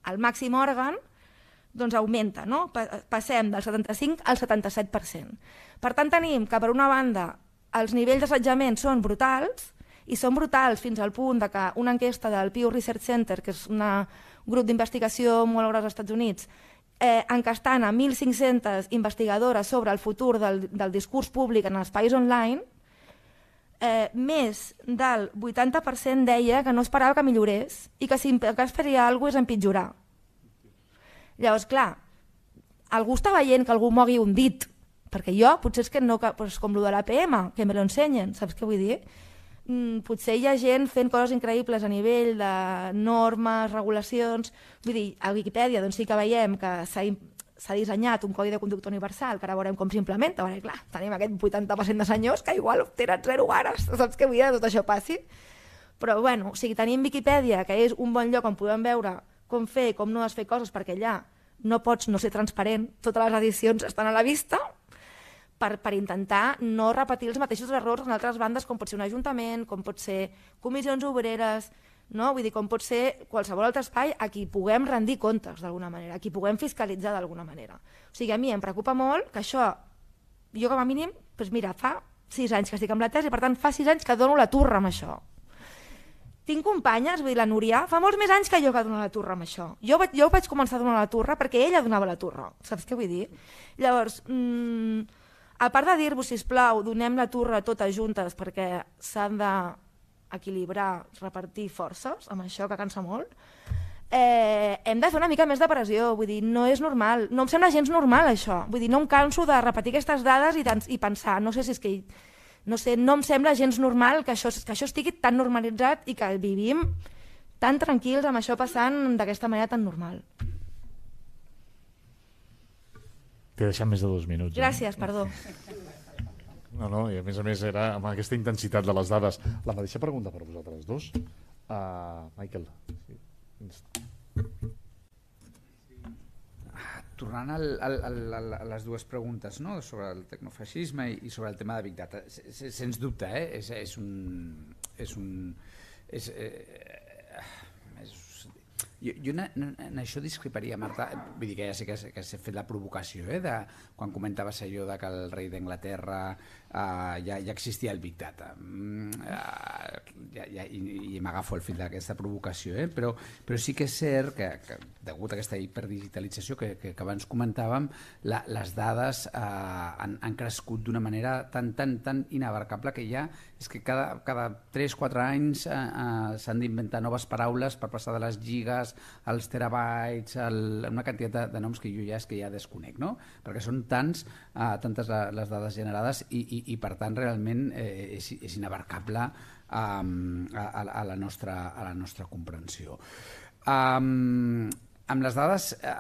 al màxim òrgan, doncs augmenta, no? Passem del 75 al 77%. Per tant, tenim que, per una banda, els nivells d'assetjament són brutals, i són brutals fins al punt de que una enquesta del Pew Research Center, que és un grup d'investigació molt gros als Estats Units, eh, encastant a 1.500 investigadores sobre el futur del, del discurs públic en espais online, eh, més del 80% deia que no esperava que millorés i que si en cas faria alguna cosa és empitjorar. Llavors, clar, algú està veient que algú mogui un dit, perquè jo potser és que no, pues, com lo de la PM, que me lo ensenyen, saps què vull dir? Mm, potser hi ha gent fent coses increïbles a nivell de normes, regulacions... Vull dir, a Wikipedia doncs sí que veiem que s'ha dissenyat un codi de conducta universal, que ara veurem com s'implementa, perquè clar, tenim aquest 80% de senyors que igual tenen zero ganes, saps que vull dir, tot això passi? Però bueno, o sigui, tenim Wikipedia, que és un bon lloc on podem veure com fer, com no has fer coses, perquè allà no pots no ser transparent, totes les edicions estan a la vista, per, per intentar no repetir els mateixos errors en altres bandes, com pot ser un ajuntament, com pot ser comissions obreres, no? Vull dir, com pot ser qualsevol altre espai a qui puguem rendir comptes d'alguna manera, a qui puguem fiscalitzar d'alguna manera. O sigui, a mi em preocupa molt que això, jo com a mínim, doncs mira, fa sis anys que estic amb la tesi, per tant fa sis anys que dono la turra amb això. Tinc companyes, vull dir, la Núria, fa molts més anys que jo que dono la turra amb això. Jo, jo vaig començar a donar la turra perquè ella donava la turra, saps què vull dir? Llavors, mmm, a part de dir-vos, sisplau, donem la turra totes juntes perquè s'han d'equilibrar, repartir forces, amb això que cansa molt, eh, hem de fer una mica més de pressió, vull dir, no és normal, no em sembla gens normal això, vull dir, no em canso de repetir aquestes dades i, i pensar, no sé si és que, no sé, no em sembla gens normal que això, que això estigui tan normalitzat i que vivim tan tranquils amb això passant d'aquesta manera tan normal. T'he deixat més de dos minuts. Gràcies, eh? perdó. No, no, i a més a més era amb aquesta intensitat de les dades. La mateixa pregunta per vosaltres dos. Uh, Michael. Sí. Tornant al, al, al, a les dues preguntes no? sobre el tecnofeixisme i, i sobre el tema de Big Data, sens dubte, eh? és, és un... És un és, eh, jo, jo en, en això discreparia, Marta, vull dir que ja sé que, que s'ha fet la provocació, eh, de, quan comentaves allò de que el rei d'Anglaterra uh, ja, ja existia el Big Data. Uh, ja, ja, I i m'agafo el fil d'aquesta provocació, eh? però, però sí que és cert que, que degut a aquesta hiperdigitalització que, que, que abans comentàvem, la, les dades uh, han, han crescut d'una manera tan, tan, tan inabarcable que ja és que cada, cada 3-4 anys uh, uh, s'han d'inventar noves paraules per passar de les gigas als terabytes, el, una quantitat de, de noms que jo ja és que ja desconec, no? perquè són tants, uh, tantes les dades generades i, i, i per tant realment eh, és, és inabarcable um, a, a, la nostra, a la nostra comprensió. Um, amb les dades eh,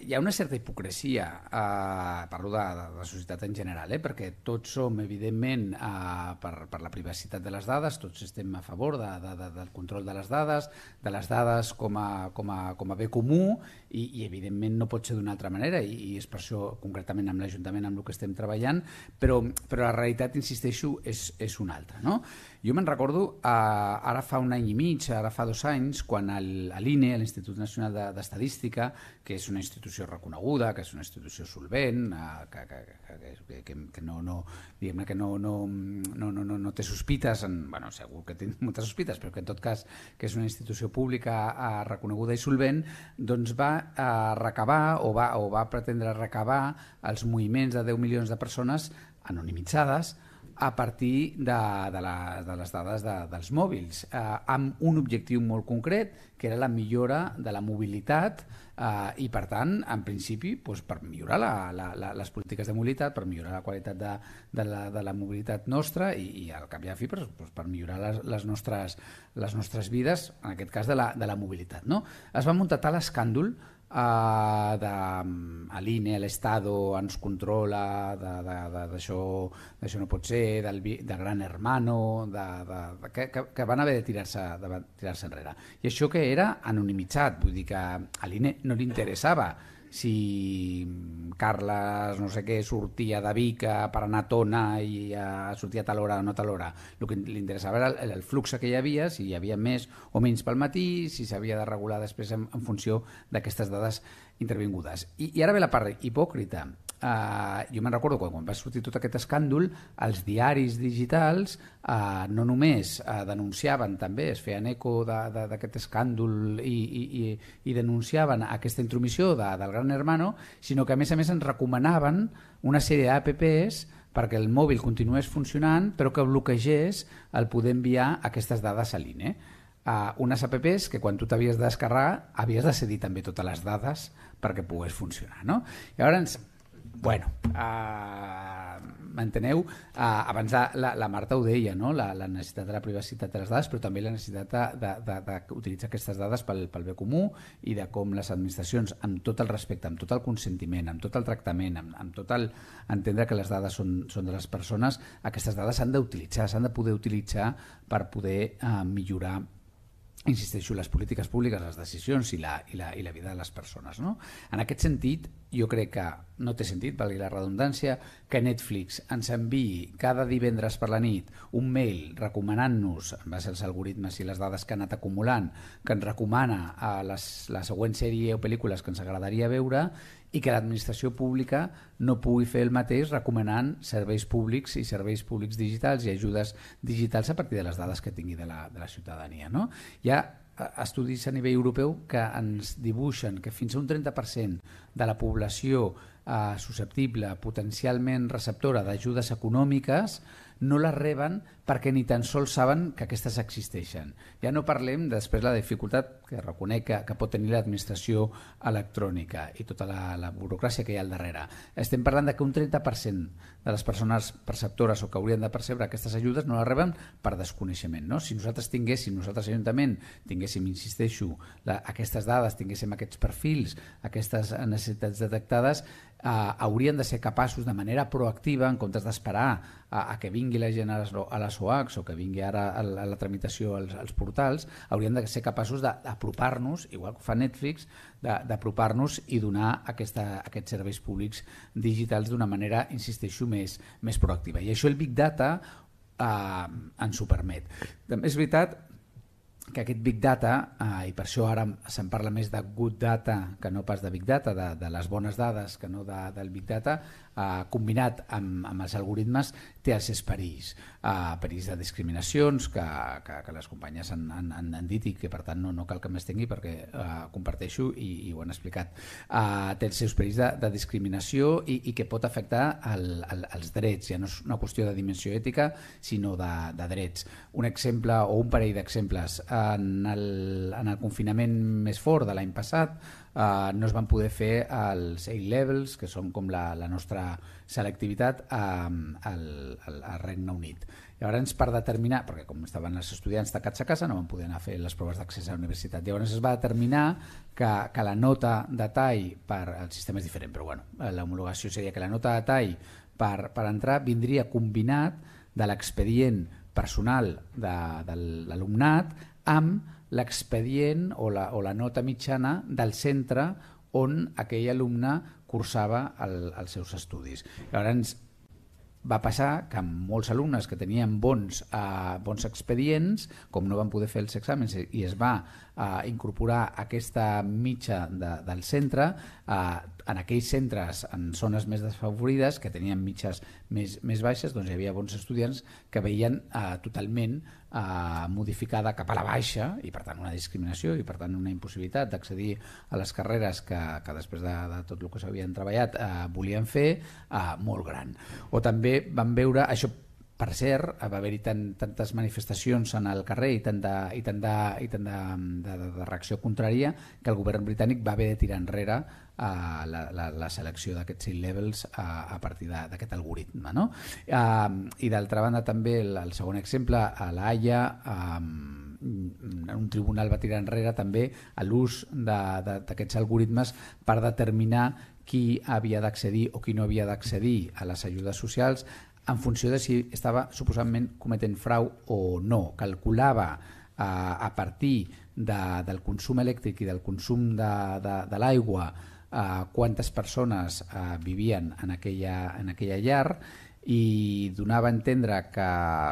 hi ha una certa hipocresia, eh, parlo de, de la societat en general, eh, perquè tots som, evidentment, eh, per, per la privacitat de les dades, tots estem a favor de, de, de, del control de les dades, de les dades com a, com a, com a bé comú, i, i evidentment no pot ser d'una altra manera, i, i és per això, concretament amb l'Ajuntament, amb el que estem treballant, però, però la realitat, insisteixo, és, és una altra. No? Jo me'n recordo, eh, ara fa un any i mig, ara fa dos anys, quan l'INE, l'Institut Nacional d'Estadística, que és una institució reconeguda, que és una institució solvent, eh, que, que, que, que, que no, no, diguem que no, no, no, no, no, no té sospites, en, bueno, segur que té moltes sospites, però que en tot cas que és una institució pública eh, reconeguda i solvent, doncs va eh, recabar o va, o va pretendre recabar els moviments de 10 milions de persones anonimitzades a partir de, de, la, de les dades de, dels mòbils, eh, amb un objectiu molt concret, que era la millora de la mobilitat eh, i, per tant, en principi, doncs, per millorar la, la, la, les polítiques de mobilitat, per millorar la qualitat de, de, la, de la mobilitat nostra i, i al cap i a fi, doncs, per millorar les, les, nostres, les nostres vides, en aquest cas de la, de la mobilitat. No? Es va muntar tal escàndol Uh, de, l'INE, l'Estado ens controla, d'això no pot ser, del, de Gran Hermano, de, de, de, que, que van haver de tirar-se tirar enrere. I això que era anonimitzat, vull dir que a l'INE no li interessava si Carles no sé què sortia de Vic per anar a Tona i a, sortia a tal hora o no a tal hora. El que li interessava era el, el flux que hi havia, si hi havia més o menys pel matí, si s'havia de regular després en, en funció d'aquestes dades intervingudes. I, I ara ve la part hipòcrita. Uh, jo me'n recordo quan, quan va sortir tot aquest escàndol, els diaris digitals uh, no només uh, denunciaven també, es feien eco d'aquest escàndol i, i, i, i denunciaven aquesta intromissió de, del Gran Hermano, sinó que a més a més ens recomanaven una sèrie d'apps perquè el mòbil continués funcionant però que bloquegés el poder enviar aquestes dades a l'INE. Uh, unes apps que quan tu t'havies de descarregar havies de cedir també totes les dades perquè pogués funcionar. No? Llavors Bueno, uh, m'enteneu? Uh, abans la, la, la Marta ho deia, no? la, la necessitat de la privacitat de les dades, però també la necessitat d'utilitzar aquestes dades pel, pel bé comú i de com les administracions, amb tot el respecte, amb tot el consentiment, amb tot el tractament, amb, amb tot el entendre que les dades són, són de les persones, aquestes dades s'han d'utilitzar, s'han de poder utilitzar per poder uh, millorar insisteixo, les polítiques públiques, les decisions i la, i la, i la vida de les persones. No? En aquest sentit, jo crec que no té sentit, valgui la redundància, que Netflix ens enviï cada divendres per la nit un mail recomanant-nos, en base als algoritmes i les dades que ha anat acumulant, que ens recomana a les, la següent sèrie o pel·lícules que ens agradaria veure i que l'administració pública no pugui fer el mateix recomanant serveis públics i serveis públics digitals i ajudes digitals a partir de les dades que tingui de la, de la ciutadania. No? Hi ha estudis a nivell europeu que ens dibuixen que fins a un 30% de la població eh, susceptible, potencialment receptora d'ajudes econòmiques, no les reben perquè ni tan sols saben que aquestes existeixen. Ja no parlem després la dificultat que reconec que, que pot tenir l'administració electrònica i tota la, la burocràcia que hi ha al darrere. Estem parlant de que un 30% de les persones perceptores o que haurien de percebre aquestes ajudes no les reben per desconeixement. No? Si nosaltres tinguéssim, nosaltres Ajuntament, tinguéssim, insisteixo, la, aquestes dades, tinguéssim aquests perfils, aquestes necessitats detectades, eh, haurien de ser capaços de manera proactiva, en comptes d'esperar a, a que vingui la gent a les, a les OACs o que vingui ara a la, a la tramitació als, als portals, haurien de ser capaços d'apropar-nos, igual que fa Netflix, d'apropar-nos i donar aquesta, aquests serveis públics digitals d'una manera, insisteixo, més, més proactiva. I això el Big Data eh, ens ho permet. És veritat que aquest Big Data, eh, i per això ara se'n parla més de Good Data que no pas de Big Data, de, de les bones dades que no de, del Big Data, eh, combinat amb, amb els algoritmes, té els seus perills. Eh, perills de discriminacions que, que, que les companyes han, han, han dit i que per tant no, no cal que m'estengui perquè eh, comparteixo i, i ho han explicat. Eh, té els seus perills de, de discriminació i, i que pot afectar el, el, els drets. Ja no és una qüestió de dimensió ètica, sinó de, de drets. Un exemple o un parell d'exemples. En, el, en el confinament més fort de l'any passat, eh, no es van poder fer els A-levels, que són com la, la nostra selectivitat, eh, al, al, al Regne Unit. Llavors, per determinar, perquè com estaven els estudiants tacats a casa, no van poder anar a fer les proves d'accés a la universitat. Llavors es va determinar que, que la nota de tall per... El sistema és diferent, però bueno, l'homologació seria que la nota de tall per, per entrar vindria combinat de l'expedient personal de, de l'alumnat amb l'expedient o, la, o la nota mitjana del centre on aquell alumne cursava el, els seus estudis. Llavors, va passar que molts alumnes que tenien bons, eh, bons expedients, com no van poder fer els exàmens i es va eh, incorporar aquesta mitja de, del centre, eh, en aquells centres, en zones més desfavorides, que tenien mitges més, més baixes, doncs hi havia bons estudiants que veien eh, totalment eh, modificada cap a la baixa i per tant una discriminació i per tant una impossibilitat d'accedir a les carreres que, que després de, de tot el que s'havien treballat eh, volien fer eh, molt gran. O també van veure, això per cert, va haver-hi tant, tantes manifestacions en el carrer i tant, de, i tant, de, i tant de, de, de reacció contrària que el govern britànic va haver de tirar enrere uh, la, la, la selecció d'aquests C-levels uh, a partir d'aquest algoritme. No? Uh, I d'altra banda també el, el segon exemple, a la Haia, um, un tribunal va tirar enrere també a l'ús d'aquests algoritmes per determinar qui havia d'accedir o qui no havia d'accedir a les ajudes socials en funció de si estava suposadament cometent frau o no. Calculava eh, a partir de, del consum elèctric i del consum de, de, de l'aigua eh, quantes persones eh, vivien en aquella, en aquella llar i donava a entendre que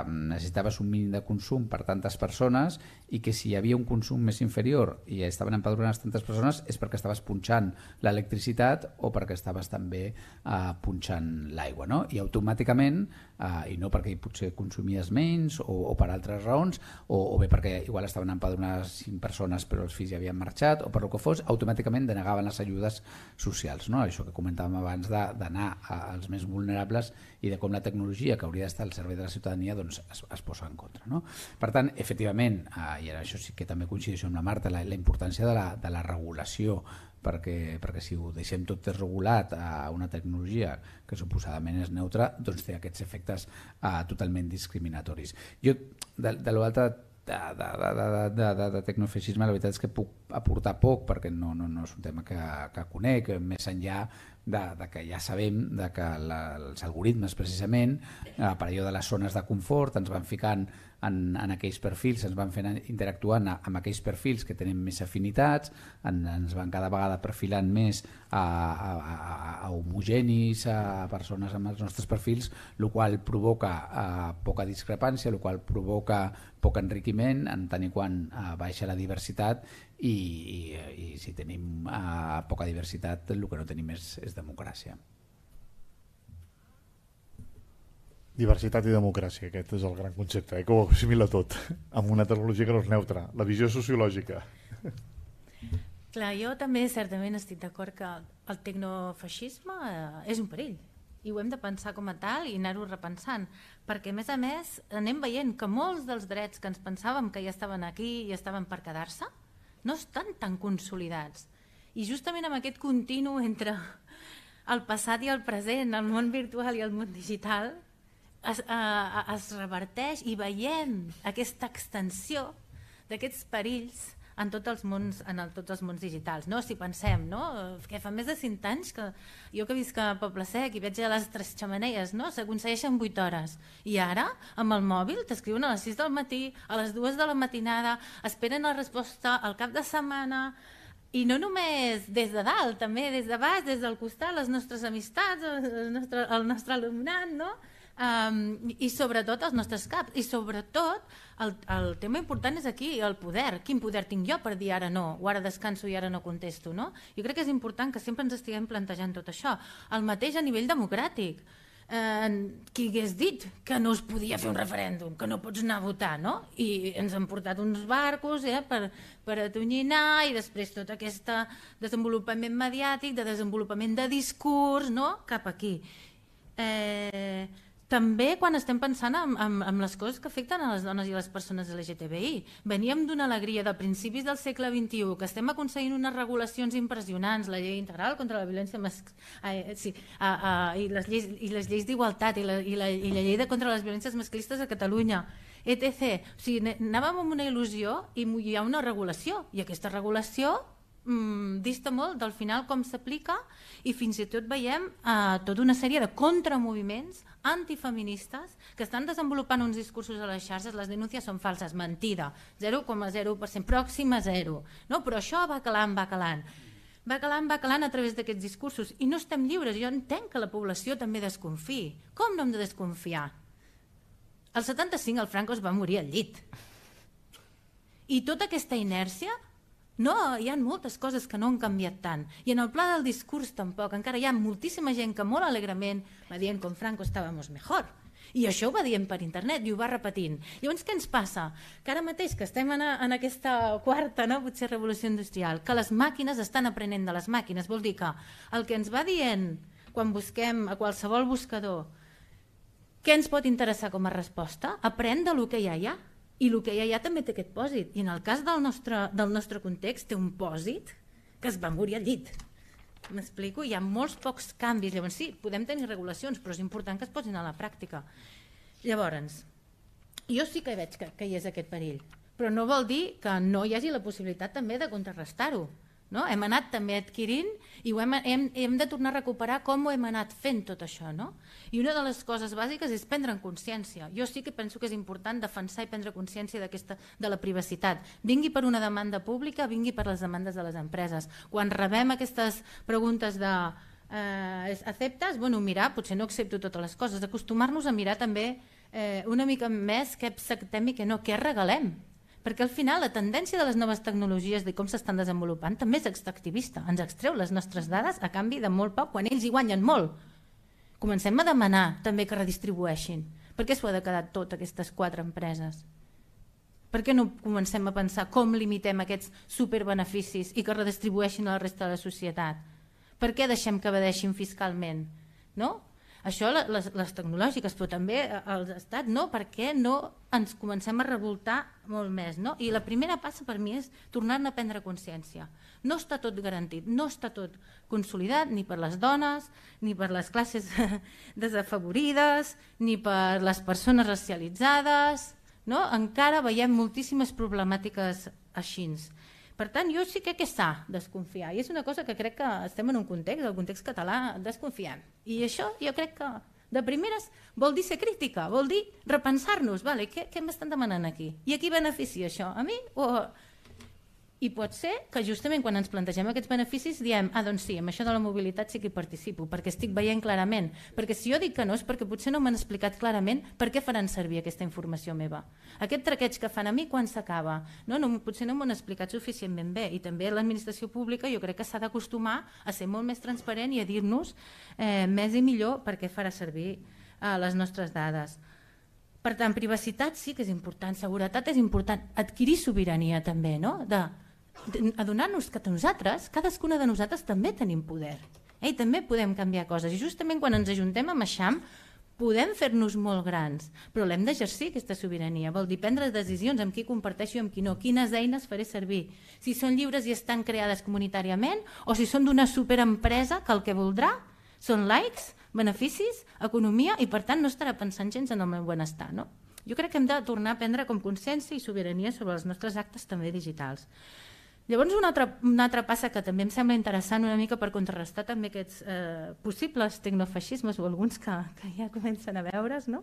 necessitaves un mínim de consum per tantes persones i que si hi havia un consum més inferior i estaven empadronades tantes persones és perquè estaves punxant l'electricitat o perquè estaves també eh, punxant l'aigua. No? I automàticament, eh, i no perquè potser consumies menys o, o per altres raons, o, o bé perquè igual estaven empadronades 5 persones però els fills ja havien marxat, o per el que fos, automàticament denegaven les ajudes socials. No? Això que comentàvem abans d'anar als més vulnerables i de com la tecnologia que hauria d'estar al servei de la ciutadania doncs, es, es posa en contra. No? Per tant, efectivament, eh, i ara això sí que també coincideixo amb la Marta, la, la importància de la, de la regulació, perquè, perquè si ho deixem tot desregulat a una tecnologia que suposadament és neutra, doncs té aquests efectes uh, totalment discriminatoris. Jo, de, de l'altre de, de, de, de, de, de, de tecnofeixisme la veritat és que puc aportar poc perquè no, no, no és un tema que, que conec més enllà de, de que ja sabem de que la, els algoritmes precisament a per allò de les zones de confort ens van ficant en, en aquells perfils, ens van fent interactuant amb aquells perfils que tenen més afinitats, en, ens van cada vegada perfilant més a, a, a, a homogenis, a persones amb els nostres perfils, el qual provoca a, poca discrepància, el qual provoca poc enriquiment, en tant i quan a, baixa la diversitat i, i, i si tenim a, poca diversitat el que no tenim és, és democràcia. Diversitat i democràcia, aquest és el gran concepte, eh? que ho assimila tot, amb una tecnologia que no és neutra, la visió sociològica. Clar, jo també certament estic d'acord que el tecnofeixisme eh, és un perill i ho hem de pensar com a tal i anar-ho repensant, perquè a més a més anem veient que molts dels drets que ens pensàvem que ja estaven aquí i estaven per quedar-se, no estan tan consolidats. I justament amb aquest continu entre el passat i el present, el món virtual i el món digital, es, eh, es reverteix i veiem aquesta extensió d'aquests perills en tots els mons, en el, tots els mons digitals. No? Si pensem, no? que fa més de 5 anys que jo que visc a Poble Sec i veig a les tres xamaneies, no? s'aconsegueixen 8 hores. I ara, amb el mòbil, t'escriuen a les 6 del matí, a les 2 de la matinada, esperen la resposta al cap de setmana, i no només des de dalt, també des de baix, des del costat, les nostres amistats, el nostre, el nostre alumnat, no? Um, i sobretot els nostres caps i sobretot el, el tema important és aquí, el poder quin poder tinc jo per dir ara no o ara descanso i ara no contesto no? jo crec que és important que sempre ens estiguem plantejant tot això el mateix a nivell democràtic eh, qui hagués dit que no es podia fer un referèndum, que no pots anar a votar, no? I ens han portat uns barcos eh, per, per atonyinar i després tot aquest desenvolupament mediàtic, de desenvolupament de discurs, no? Cap aquí. Eh, també quan estem pensant en, en, en les coses que afecten a les dones i les persones LGTBI. Veníem d'una alegria de principis del segle XXI, que estem aconseguint unes regulacions impressionants, la llei integral contra la violència eh, sí, a, a, i les lleis, i les lleis d'igualtat i, la, i, la, i la llei de contra les violències masclistes a Catalunya, etc. O sigui, anàvem amb una il·lusió i hi ha una regulació, i aquesta regulació mm, dista molt del final com s'aplica i fins i tot veiem eh, tota una sèrie de contramoviments antifeministes que estan desenvolupant uns discursos a les xarxes, les denúncies són falses, mentida, 0,0%, pròxim a 0. No? Però això va calant, va calant. Va calant, va calant a través d'aquests discursos i no estem lliures. Jo entenc que la població també desconfiï. Com no hem de desconfiar? El 75 el Franco es va morir al llit. I tota aquesta inèrcia no, hi ha moltes coses que no han canviat tant. I en el pla del discurs tampoc. Encara hi ha moltíssima gent que molt alegrement va dient com Franco estàvamos mejor. I això ho va dient per internet i ho va repetint. Llavors, què ens passa? Que ara mateix que estem en, en aquesta quarta, no, potser revolució industrial, que les màquines estan aprenent de les màquines. Vol dir que el que ens va dient quan busquem a qualsevol buscador què ens pot interessar com a resposta? Aprèn de lo que ja hi ha i el que hi ha ja també té aquest pòsit. I en el cas del nostre, del nostre context té un pòsit que es va morir al llit. M'explico? Hi ha molts pocs canvis. Llavors sí, podem tenir regulacions, però és important que es posin a la pràctica. Llavors, jo sí que veig que, que hi és aquest perill, però no vol dir que no hi hagi la possibilitat també de contrarrestar-ho. No? Hem anat també adquirint i ho hem, hem, hem de tornar a recuperar com ho hem anat fent tot això. No? I una de les coses bàsiques és prendre en consciència. Jo sí que penso que és important defensar i prendre consciència de la privacitat. Vingui per una demanda pública, vingui per les demandes de les empreses. Quan rebem aquestes preguntes de eh, acceptes? Bueno, mirar, potser no accepto totes les coses. Acostumar-nos a mirar també eh, una mica més què acceptem i què no, què regalem perquè al final la tendència de les noves tecnologies de com s'estan desenvolupant també és extractivista, ens extreu les nostres dades a canvi de molt poc quan ells hi guanyen molt. Comencem a demanar també que redistribueixin. Per què s'ho ha de quedar tot aquestes quatre empreses? Per què no comencem a pensar com limitem aquests superbeneficis i que redistribueixin a la resta de la societat? Per què deixem que abadeixin fiscalment? No? Això les, les tecnològiques, però també eh, els estats, no? Per què no ens comencem a revoltar molt més? No? I la primera passa per mi és tornar-ne a prendre consciència. No està tot garantit, no està tot consolidat ni per les dones, ni per les classes desafavorides, ni per les persones racialitzades. No? Encara veiem moltíssimes problemàtiques així. Per tant, jo sí que que és sa desconfiar, i és una cosa que crec que estem en un context, el context català, desconfiant. I això jo crec que de primeres vol dir ser crítica, vol dir repensar-nos, vale, què, què m'estan demanant aquí? I a qui beneficia això? A mi o i pot ser que justament quan ens plantegem aquests beneficis diem, ah, doncs sí, amb això de la mobilitat sí que hi participo, perquè estic veient clarament. Perquè si jo dic que no és perquè potser no m'han explicat clarament per què faran servir aquesta informació meva. Aquest traqueig que fan a mi quan s'acaba, no, no, potser no m'ho han explicat suficientment bé. I també l'administració pública jo crec que s'ha d'acostumar a ser molt més transparent i a dir-nos eh, més i millor per què farà servir eh, les nostres dades. Per tant, privacitat sí que és important, seguretat és important, adquirir sobirania també, no? de adonar-nos que nosaltres, cadascuna de nosaltres també tenim poder. Eh? I també podem canviar coses. I justament quan ens ajuntem amb Eixam, podem fer-nos molt grans, però l'hem d'exercir aquesta sobirania. Vol dir prendre decisions amb qui comparteixo i amb qui no, quines eines faré servir, si són lliures i estan creades comunitàriament o si són d'una superempresa que el que voldrà són likes, beneficis, economia i per tant no estarà pensant gens en el meu benestar. No? Jo crec que hem de tornar a prendre com consciència i sobirania sobre els nostres actes també digitals. Llavors, una altra, una altra passa que també em sembla interessant una mica per contrarrestar també aquests eh, possibles tecnofeixismes o alguns que, que ja comencen a veure's, no?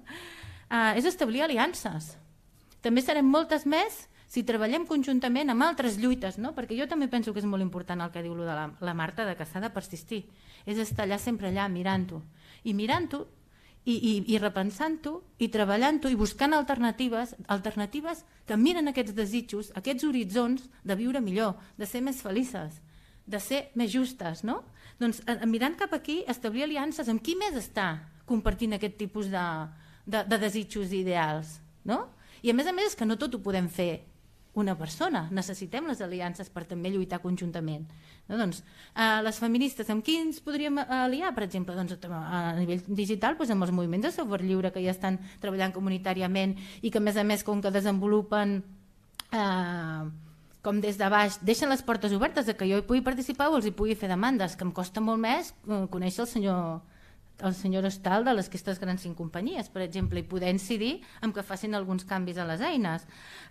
eh, és establir aliances. També serem moltes més si treballem conjuntament amb altres lluites, no? perquè jo també penso que és molt important el que diu de la, la Marta, de que s'ha de persistir. És estar allà sempre allà mirant-ho. I mirant-ho i, i, i repensant-ho i treballant-ho i buscant alternatives, alternatives que miren aquests desitjos, aquests horitzons de viure millor, de ser més felices, de ser més justes. No? Doncs mirant cap aquí, establir aliances amb qui més està compartint aquest tipus de, de, de desitjos ideals. No? I a més a més és que no tot ho podem fer una persona, necessitem les aliances per també lluitar conjuntament. No? Doncs, eh, les feministes, amb qui ens podríem aliar, per exemple? Doncs, a nivell digital, doncs, amb els moviments de software lliure que ja estan treballant comunitàriament i que, a més a més, com que desenvolupen eh, com des de baix, deixen les portes obertes de que jo hi pugui participar o els hi pugui fer demandes, que em costa molt més eh, conèixer el senyor el senyor Estal de les aquestes grans cinc companyies, per exemple, i poder incidir en que facin alguns canvis a les eines.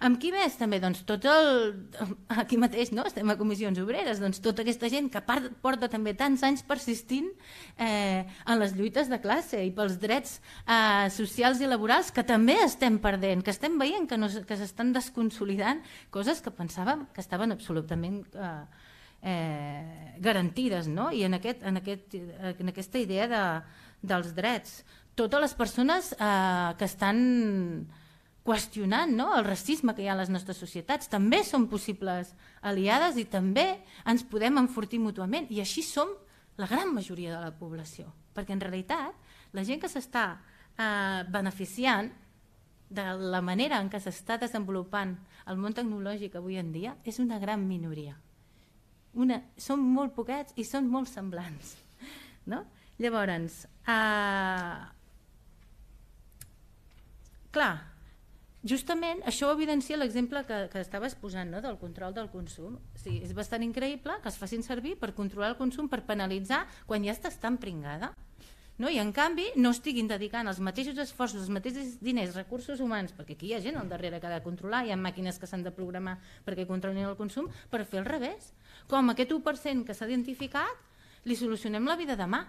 Amb qui més també? Doncs tot el... Aquí mateix no? estem a comissions obreres, doncs tota aquesta gent que part, porta també tants anys persistint eh, en les lluites de classe i pels drets eh, socials i laborals que també estem perdent, que estem veient que, no, que s'estan desconsolidant coses que pensàvem que estaven absolutament... Eh, eh, garantides no? i en, aquest, en, aquest, en aquesta idea de, dels drets. Totes les persones eh, que estan qüestionant no? el racisme que hi ha a les nostres societats també són possibles aliades i també ens podem enfortir mútuament i així som la gran majoria de la població perquè en realitat la gent que s'està eh, beneficiant de la manera en què s'està desenvolupant el món tecnològic avui en dia és una gran minoria una, són molt poquets i són molt semblants. No? Llavors, eh, clar, justament això evidencia l'exemple que, que estaves posant no? del control del consum. O sigui, és bastant increïble que es facin servir per controlar el consum, per penalitzar quan ja estàs tan pringada no? i en canvi no estiguin dedicant els mateixos esforços, els mateixos diners, recursos humans, perquè aquí hi ha gent al darrere que ha de controlar, hi ha màquines que s'han de programar perquè controlin el consum, per fer el revés. Com aquest 1% que s'ha identificat, li solucionem la vida demà.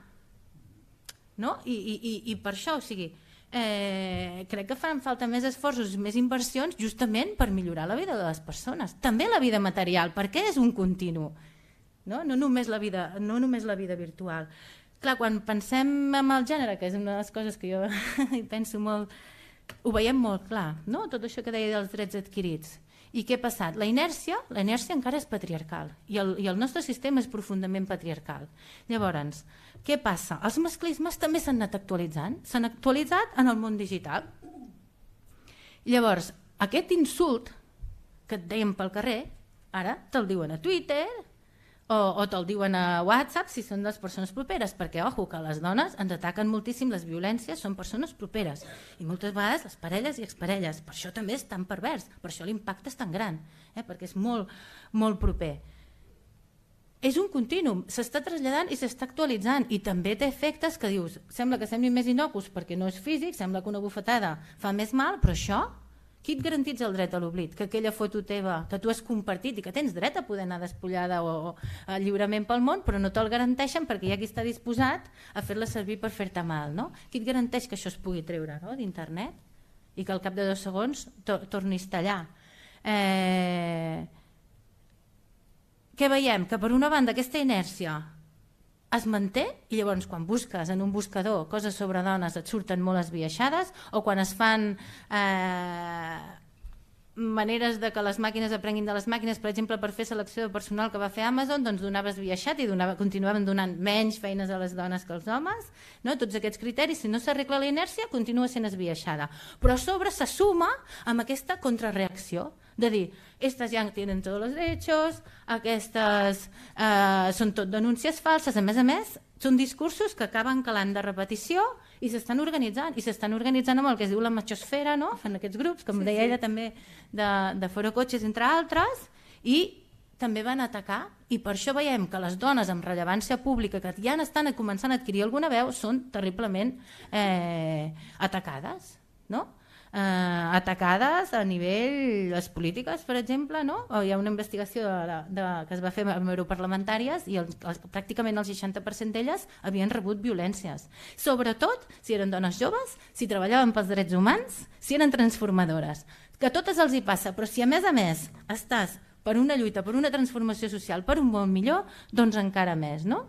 No? I, i, i, per això, o sigui, eh, crec que fan falta més esforços, més inversions, justament per millorar la vida de les persones. També la vida material, perquè és un continu. No, no, només, la vida, no només la vida virtual. Clar, quan pensem en el gènere, que és una de les coses que jo penso molt, ho veiem molt clar, no? tot això que deia dels drets adquirits. I què ha passat? La inèrcia, la inèrcia encara és patriarcal i el, i el nostre sistema és profundament patriarcal. Llavors, què passa? Els masclismes també s'han anat actualitzant, s'han actualitzat en el món digital. Llavors, aquest insult que et deien pel carrer, ara te'l diuen a Twitter, o, o te'l diuen a WhatsApp si són les persones properes, perquè, ojo, que les dones ens ataquen moltíssim, les violències són persones properes, i moltes vegades les parelles i exparelles, per això també és tan pervers, per això l'impacte és tan gran, eh? perquè és molt, molt proper. És un continu, s'està traslladant i s'està actualitzant i també té efectes que dius, sembla que sembli més inocus perquè no és físic, sembla que una bufetada fa més mal, però això qui et garantitza el dret a l'oblit? Que aquella foto teva que tu has compartit i que tens dret a poder anar despullada o, o lliurement pel món, però no te'l garanteixen perquè hi ha qui està disposat a fer-la servir per fer-te mal. No? Qui et garanteix que això es pugui treure no? d'internet i que al cap de dos segons to tornis tallar? Eh... Què veiem? Que per una banda aquesta inèrcia es manté i llavors quan busques en un buscador coses sobre dones et surten molt esbiaixades o quan es fan eh, maneres de que les màquines aprenguin de les màquines, per exemple, per fer selecció de personal que va fer Amazon, doncs donava esbiaixat i donava, continuaven donant menys feines a les dones que als homes. No? Tots aquests criteris, si no s'arregla la inèrcia, continua sent esbiaixada. Però a sobre se suma amb aquesta contrarreacció de dir, estas ja tenen tots els drets, aquestes eh, són tot denúncies falses, a més a més, són discursos que acaben calant de repetició i s'estan organitzant, i s'estan organitzant amb el que es diu la machosfera, no? fan aquests grups, com sí, deia sí. ella també, de, de Foro Cotxes, entre altres, i també van atacar, i per això veiem que les dones amb rellevància pública que ja estan començant a adquirir alguna veu són terriblement eh, atacades. No? Eh, atacades a nivell les polítiques, per exemple, no? O hi ha una investigació de, de, que es va fer amb europarlamentàries i el, el, pràcticament el 60% d'elles havien rebut violències. Sobretot si eren dones joves, si treballaven pels drets humans, si eren transformadores. Que a totes els hi passa, però si a més a més estàs per una lluita, per una transformació social, per un món millor, doncs encara més, no?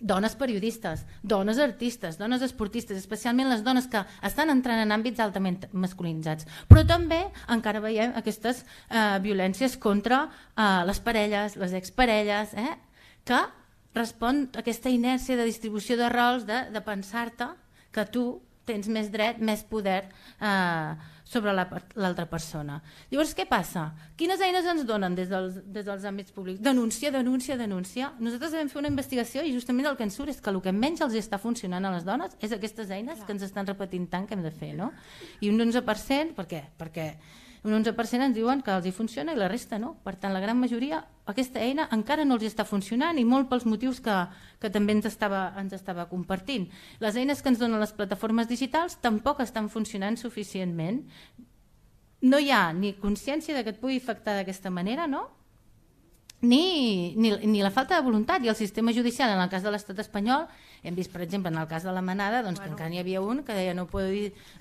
Dones periodistes, dones artistes, dones esportistes, especialment les dones que estan entrant en àmbits altament masculinitzats. Però també encara veiem aquestes eh, violències contra eh, les parelles, les exparelles, eh, que respon a aquesta inèrcia de distribució de rols, de, de pensar-te que tu tens més dret, més poder eh, sobre l'altra la, persona. Llavors, què passa? Quines eines ens donen des dels, des dels àmbits públics? Denúncia, denúncia, denúncia. Nosaltres vam fer una investigació i justament el que ens surt és que el que menys els està funcionant a les dones és aquestes eines Clar. que ens estan repetint tant que hem de fer. No? I un 11%, per què? Perquè un 11% ens diuen que els hi funciona i la resta no. Per tant, la gran majoria, aquesta eina encara no els està funcionant i molt pels motius que, que també ens estava, ens estava compartint. Les eines que ens donen les plataformes digitals tampoc estan funcionant suficientment. No hi ha ni consciència de que et pugui afectar d'aquesta manera, no? ni, ni, ni la falta de voluntat i el sistema judicial en el cas de l'estat espanyol hem vist per exemple en el cas de la manada doncs, bueno. que encara n'hi havia un que deia no puedo,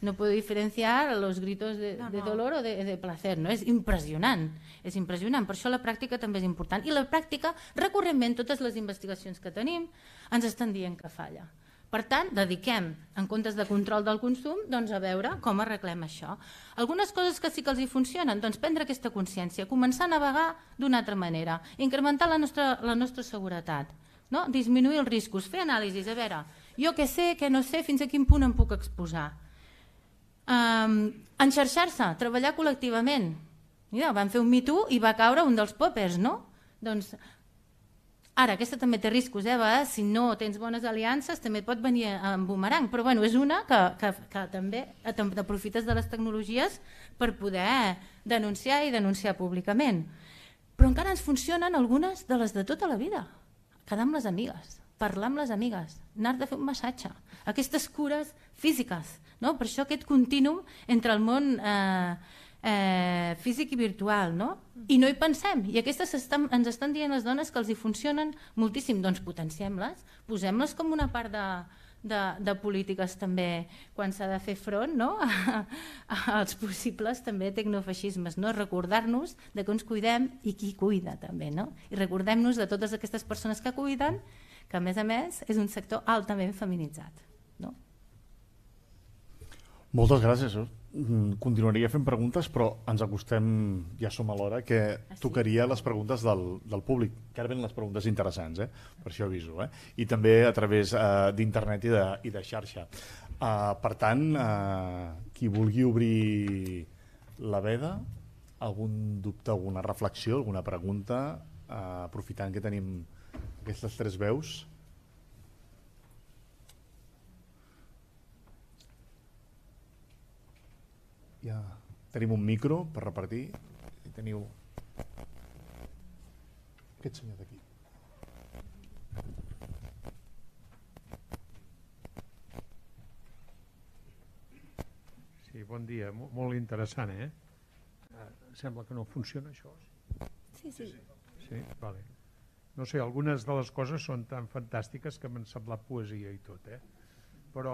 no puedo diferenciar los gritos de, no, no. de dolor o de, de placer no? és impressionant és impressionant per això la pràctica també és important i la pràctica recurrentment totes les investigacions que tenim ens estan dient que falla per tant, dediquem, en comptes de control del consum, doncs a veure com arreglem això. Algunes coses que sí que els hi funcionen, doncs prendre aquesta consciència, començar a navegar d'una altra manera, incrementar la nostra, la nostra seguretat, no? disminuir els riscos, fer anàlisis, a veure, jo què sé, què no sé, fins a quin punt em puc exposar. Um, enxarxar-se, treballar col·lectivament. Mira, van fer un Too i va caure un dels poppers, no? Doncs Ara, aquesta també té riscos, eh? vegades, si no tens bones aliances també pot venir en bumerang, però bueno, és una que, que, que també t'aprofites de les tecnologies per poder denunciar i denunciar públicament. Però encara ens funcionen algunes de les de tota la vida. Quedar amb les amigues, parlar amb les amigues, anar de fer un massatge, aquestes cures físiques. No? Per això aquest contínum entre el món eh, eh, físic i virtual, no? I no hi pensem. I aquestes estan, ens estan dient les dones que els hi funcionen moltíssim. Doncs potenciem-les, posem-les com una part de, de, de polítiques també quan s'ha de fer front no? als possibles també tecnofeixismes, no? recordar-nos de que ens cuidem i qui cuida també, no? i recordem-nos de totes aquestes persones que cuiden, que a més a més és un sector altament feminitzat. No? Moltes gràcies. Mm, continuaria fent preguntes, però ens acostem, ja som a l'hora, que ah, sí? tocaria les preguntes del, del públic, que ara venen les preguntes interessants, eh? per això aviso, eh? i també a través uh, d'internet i, de, i de xarxa. Uh, per tant, uh, qui vulgui obrir la veda, algun dubte, alguna reflexió, alguna pregunta, uh, aprofitant que tenim aquestes tres veus, ja tenim un micro per repartir i teniu aquest senyor d'aquí Sí, bon dia, molt, molt interessant, eh? eh? Sembla que no funciona això. Sí, sí. Sí, vale. No sé, algunes de les coses són tan fantàstiques que m'han semblat poesia i tot, eh? Però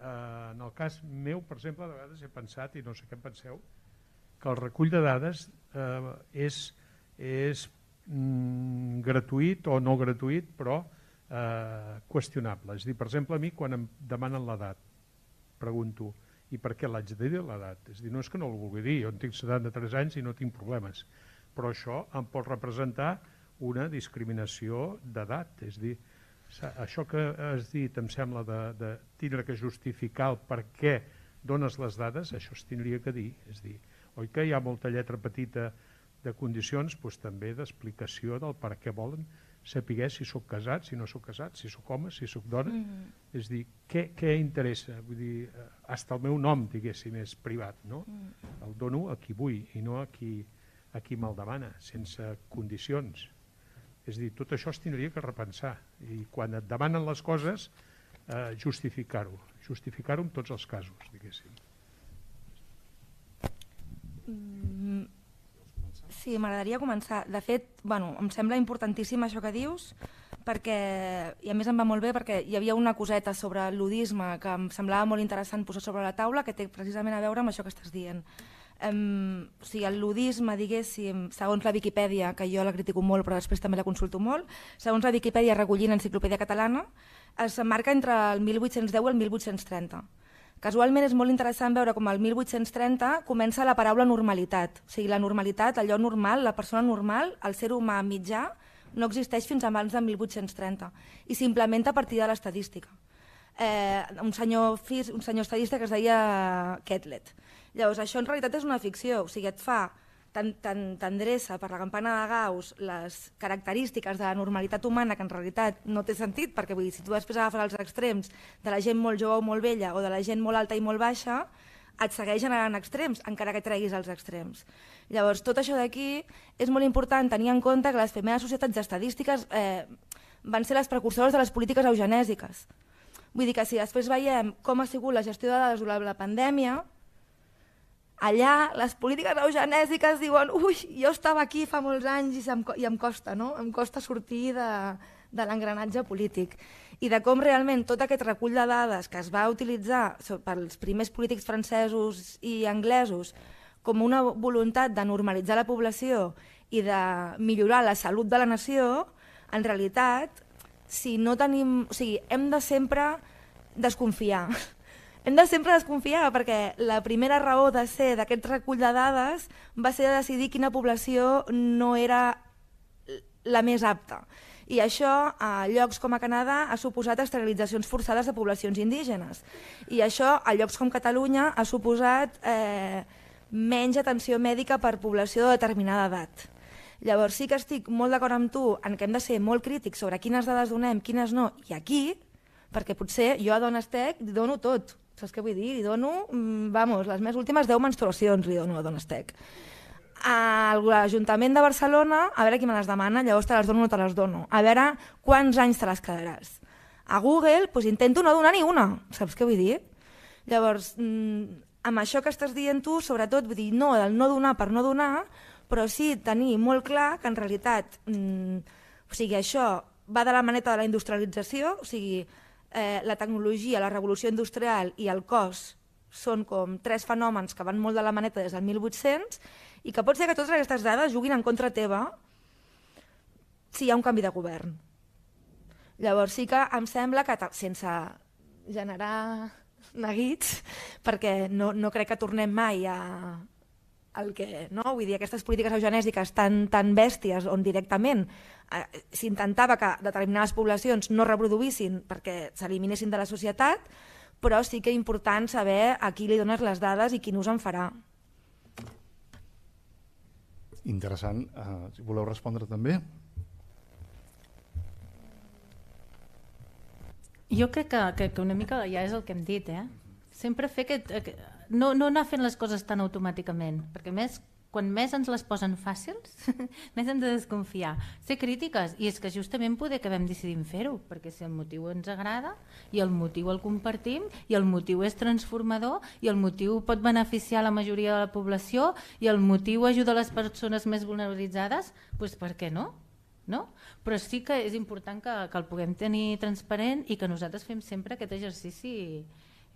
eh, en el cas meu, per exemple, de vegades he pensat, i no sé què en penseu, que el recull de dades eh, és, és mm, gratuït o no gratuït, però eh, qüestionable. És dir, per exemple, a mi quan em demanen l'edat, pregunto, i per què l'haig de dir l'edat? És dir, no és que no el vulgui dir, jo en tinc 73 anys i no tinc problemes, però això em pot representar una discriminació d'edat, és dir, això que has dit em sembla de, de tindre que justificar el per què dones les dades, això es tindria que dir, és dir, Oi que hi ha molta lletra petita de condicions, doncs també d'explicació del per què volen saber si sóc casat, si no sóc casat, si sóc home, si sóc dona. Mm -hmm. És dir, què, què interessa? Vull dir, hasta el meu nom, diguéssim, és privat, no? Mm. El dono a qui vull i no a qui, a qui me'l demana, sense condicions. És dir, tot això es tindria que repensar. I quan et demanen les coses, eh, justificar-ho. Justificar-ho en tots els casos, diguéssim. Mm, Sí, m'agradaria començar. De fet, bueno, em sembla importantíssim això que dius, perquè, i a més em va molt bé perquè hi havia una coseta sobre ludisme que em semblava molt interessant posar sobre la taula que té precisament a veure amb això que estàs dient. Um, o sigui, el ludisme, diguéssim, segons la Viquipèdia, que jo la critico molt però després també la consulto molt, segons la Viquipèdia recollint Enciclopèdia Catalana, es marca entre el 1810 i el 1830 Casualment és molt interessant veure com el 1830 comença la paraula normalitat. O sigui, la normalitat, allò normal, la persona normal, el ser humà mitjà, no existeix fins abans de 1830 i s'implementa a partir de l'estadística. Eh, un, senyor, un senyor estadista que es deia Ketlet. Llavors, això en realitat és una ficció, o sigui, et fa t'endreça per la campana de Gauss les característiques de la normalitat humana que en realitat no té sentit, perquè vull dir, si tu després agafes els extrems de la gent molt jove o molt vella o de la gent molt alta i molt baixa, et segueix generant extrems, encara que treguis els extrems. Llavors, tot això d'aquí és molt important tenir en compte que les primeres societats estadístiques eh, van ser les precursores de les polítiques eugenèsiques. Vull dir que si després veiem com ha sigut la gestió de la pandèmia, allà les polítiques eugenèsiques diuen ui, jo estava aquí fa molts anys i em, i em costa, no? Em costa sortir de, de l'engranatge polític. I de com realment tot aquest recull de dades que es va utilitzar pels primers polítics francesos i anglesos com una voluntat de normalitzar la població i de millorar la salut de la nació, en realitat, si no tenim... O sigui, hem de sempre desconfiar hem de sempre desconfiar perquè la primera raó de ser d'aquest recull de dades va ser de decidir quina població no era la més apta. I això, a llocs com a Canadà, ha suposat esterilitzacions forçades de poblacions indígenes. I això, a llocs com Catalunya, ha suposat eh, menys atenció mèdica per població de determinada edat. Llavors sí que estic molt d'acord amb tu en que hem de ser molt crítics sobre quines dades donem, quines no, i aquí, perquè potser jo a Donestec dono tot, Saps què vull dir? Li dono, mm, vamos, les més últimes 10 menstruacions li dono a Donestec. A l'Ajuntament de Barcelona, a veure qui me les demana, llavors te les dono o no te les dono. A veure quants anys te les quedaràs. A Google pues, intento no donar ni una, saps què vull dir? Llavors, mm, amb això que estàs dient tu, sobretot, vull dir, no, el no donar per no donar, però sí tenir molt clar que en realitat, mm, o sigui, això va de la maneta de la industrialització, o sigui, eh, la tecnologia, la revolució industrial i el cos són com tres fenòmens que van molt de la maneta des del 1800 i que pot ser que totes aquestes dades juguin en contra teva si hi ha un canvi de govern. Llavors sí que em sembla que sense generar neguits, perquè no, no crec que tornem mai a, el que, no? Vull dir, aquestes polítiques eugenèsiques tan, tan bèsties on directament s'intentava que determinades poblacions no reproduïssin perquè s'eliminessin de la societat, però sí que és important saber a qui li dones les dades i quin ús en farà. Interessant. Uh, si voleu respondre també? Jo crec que, que, que una mica ja és el que hem dit, eh? Sempre fer aquest, aquest no, no anar fent les coses tan automàticament, perquè més quan més ens les posen fàcils, més hem de desconfiar. Ser crítiques, i és que justament poder acabem decidint fer-ho, perquè si el motiu ens agrada, i el motiu el compartim, i el motiu és transformador, i el motiu pot beneficiar la majoria de la població, i el motiu ajuda les persones més vulnerabilitzades, doncs per què no? no? Però sí que és important que, que el puguem tenir transparent i que nosaltres fem sempre aquest exercici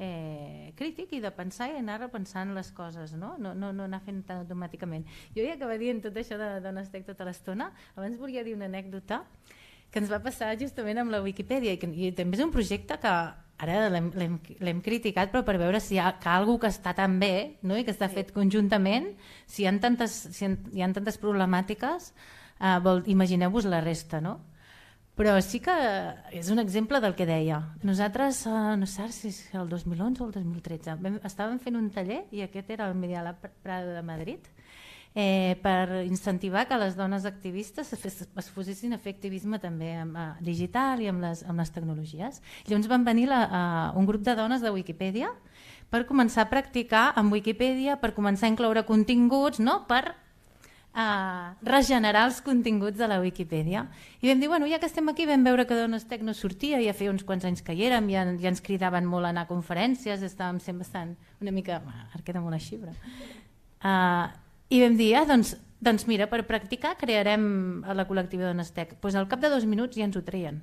eh, crític i de pensar i anar repensant les coses, no? No, no, no anar fent tan automàticament. Jo ja acaba dient tot això d'on estic tota l'estona, abans volia dir una anècdota que ens va passar justament amb la Wikipedia i, que, i també és un projecte que ara l'hem criticat però per veure si hi ha que algú que està tan bé no? i que està fet conjuntament si hi ha tantes, si hi ha tantes problemàtiques eh, imagineu-vos la resta no? Però sí que és un exemple del que deia. Nosaltres, eh, no sé si és el 2011 o el 2013, vam, estàvem fent un taller, i aquest era el Mediala Prado de Madrid, eh, per incentivar que les dones activistes es, fes, es posessin a fer activisme també amb, eh, digital i amb les, amb les tecnologies. Llavors van venir la, eh, un grup de dones de Wikipedia per començar a practicar amb Wikipedia, per començar a incloure continguts, no? per a regenerar els continguts de la Wikipedia. I vam dir, bueno, ja que estem aquí, vam veure que Dones Tech no sortia, ja feia uns quants anys que hi érem, ja, ja ens cridaven molt a anar a conferències, estàvem sempre bastant, una mica, bueno, ara queda molt així, però... Uh, I vam dir, ah, doncs, doncs mira, per practicar crearem a la col·lectiva Dones Tech. Pues al cap de dos minuts ja ens ho treien,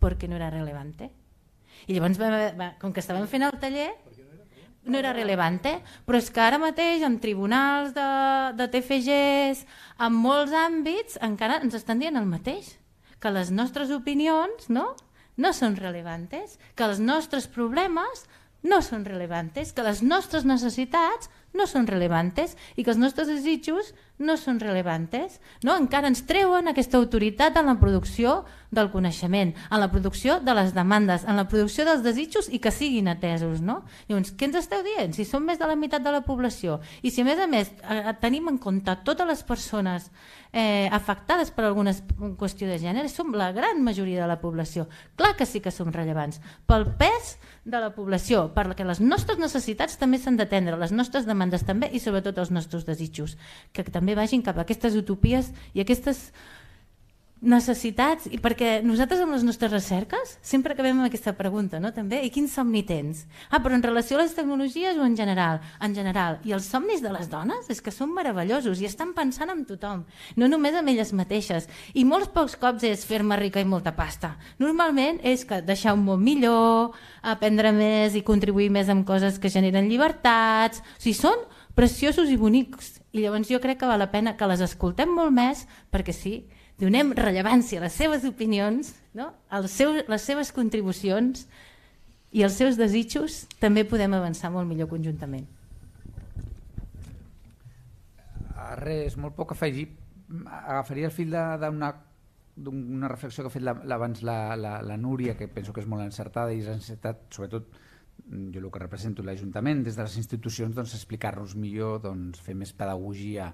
perquè no era relevant. I llavors, va, va, com que estàvem fent el taller, no era rellevant, eh? però és que ara mateix en tribunals de, de TFGs, en molts àmbits, encara ens estan dient el mateix, que les nostres opinions no, no són relevantes, que els nostres problemes no són relevantes, que les nostres necessitats no són relevantes i que els nostres desitjos no són relevantes. No? Encara ens treuen aquesta autoritat en la producció del coneixement, en la producció de les demandes, en la producció dels desitjos i que siguin atesos. No? Llavors, què ens esteu dient? Si som més de la meitat de la població i si a més a més eh, tenim en compte totes les persones eh, afectades per alguna qüestió de gènere, som la gran majoria de la població. Clar que sí que som rellevants. Pel pes de la població, perquè les nostres necessitats també s'han d'atendre, les nostres demandes també i sobretot els nostres desitjos, que també vagin cap a aquestes utopies i aquestes necessitats, i perquè nosaltres amb les nostres recerques sempre acabem amb aquesta pregunta, no? també, i quin somni tens? Ah, però en relació a les tecnologies o en general? En general. I els somnis de les dones és que són meravellosos i estan pensant en tothom, no només en elles mateixes. I molts pocs cops és fer-me rica i molta pasta. Normalment és que deixar un món millor, aprendre més i contribuir més amb coses que generen llibertats. O sigui, són preciosos i bonics. I llavors jo crec que val la pena que les escoltem molt més perquè sí, donem rellevància a les seves opinions, no? als seus, les seves contribucions i els seus desitjos, també podem avançar molt millor conjuntament. Res, molt poc afegir. Agafaria el fil d'una d'una reflexió que ha fet abans la, la, la Núria, que penso que és molt encertada i és encertat, sobretot jo el que represento l'Ajuntament, des de les institucions doncs, explicar-nos millor, doncs, fer més pedagogia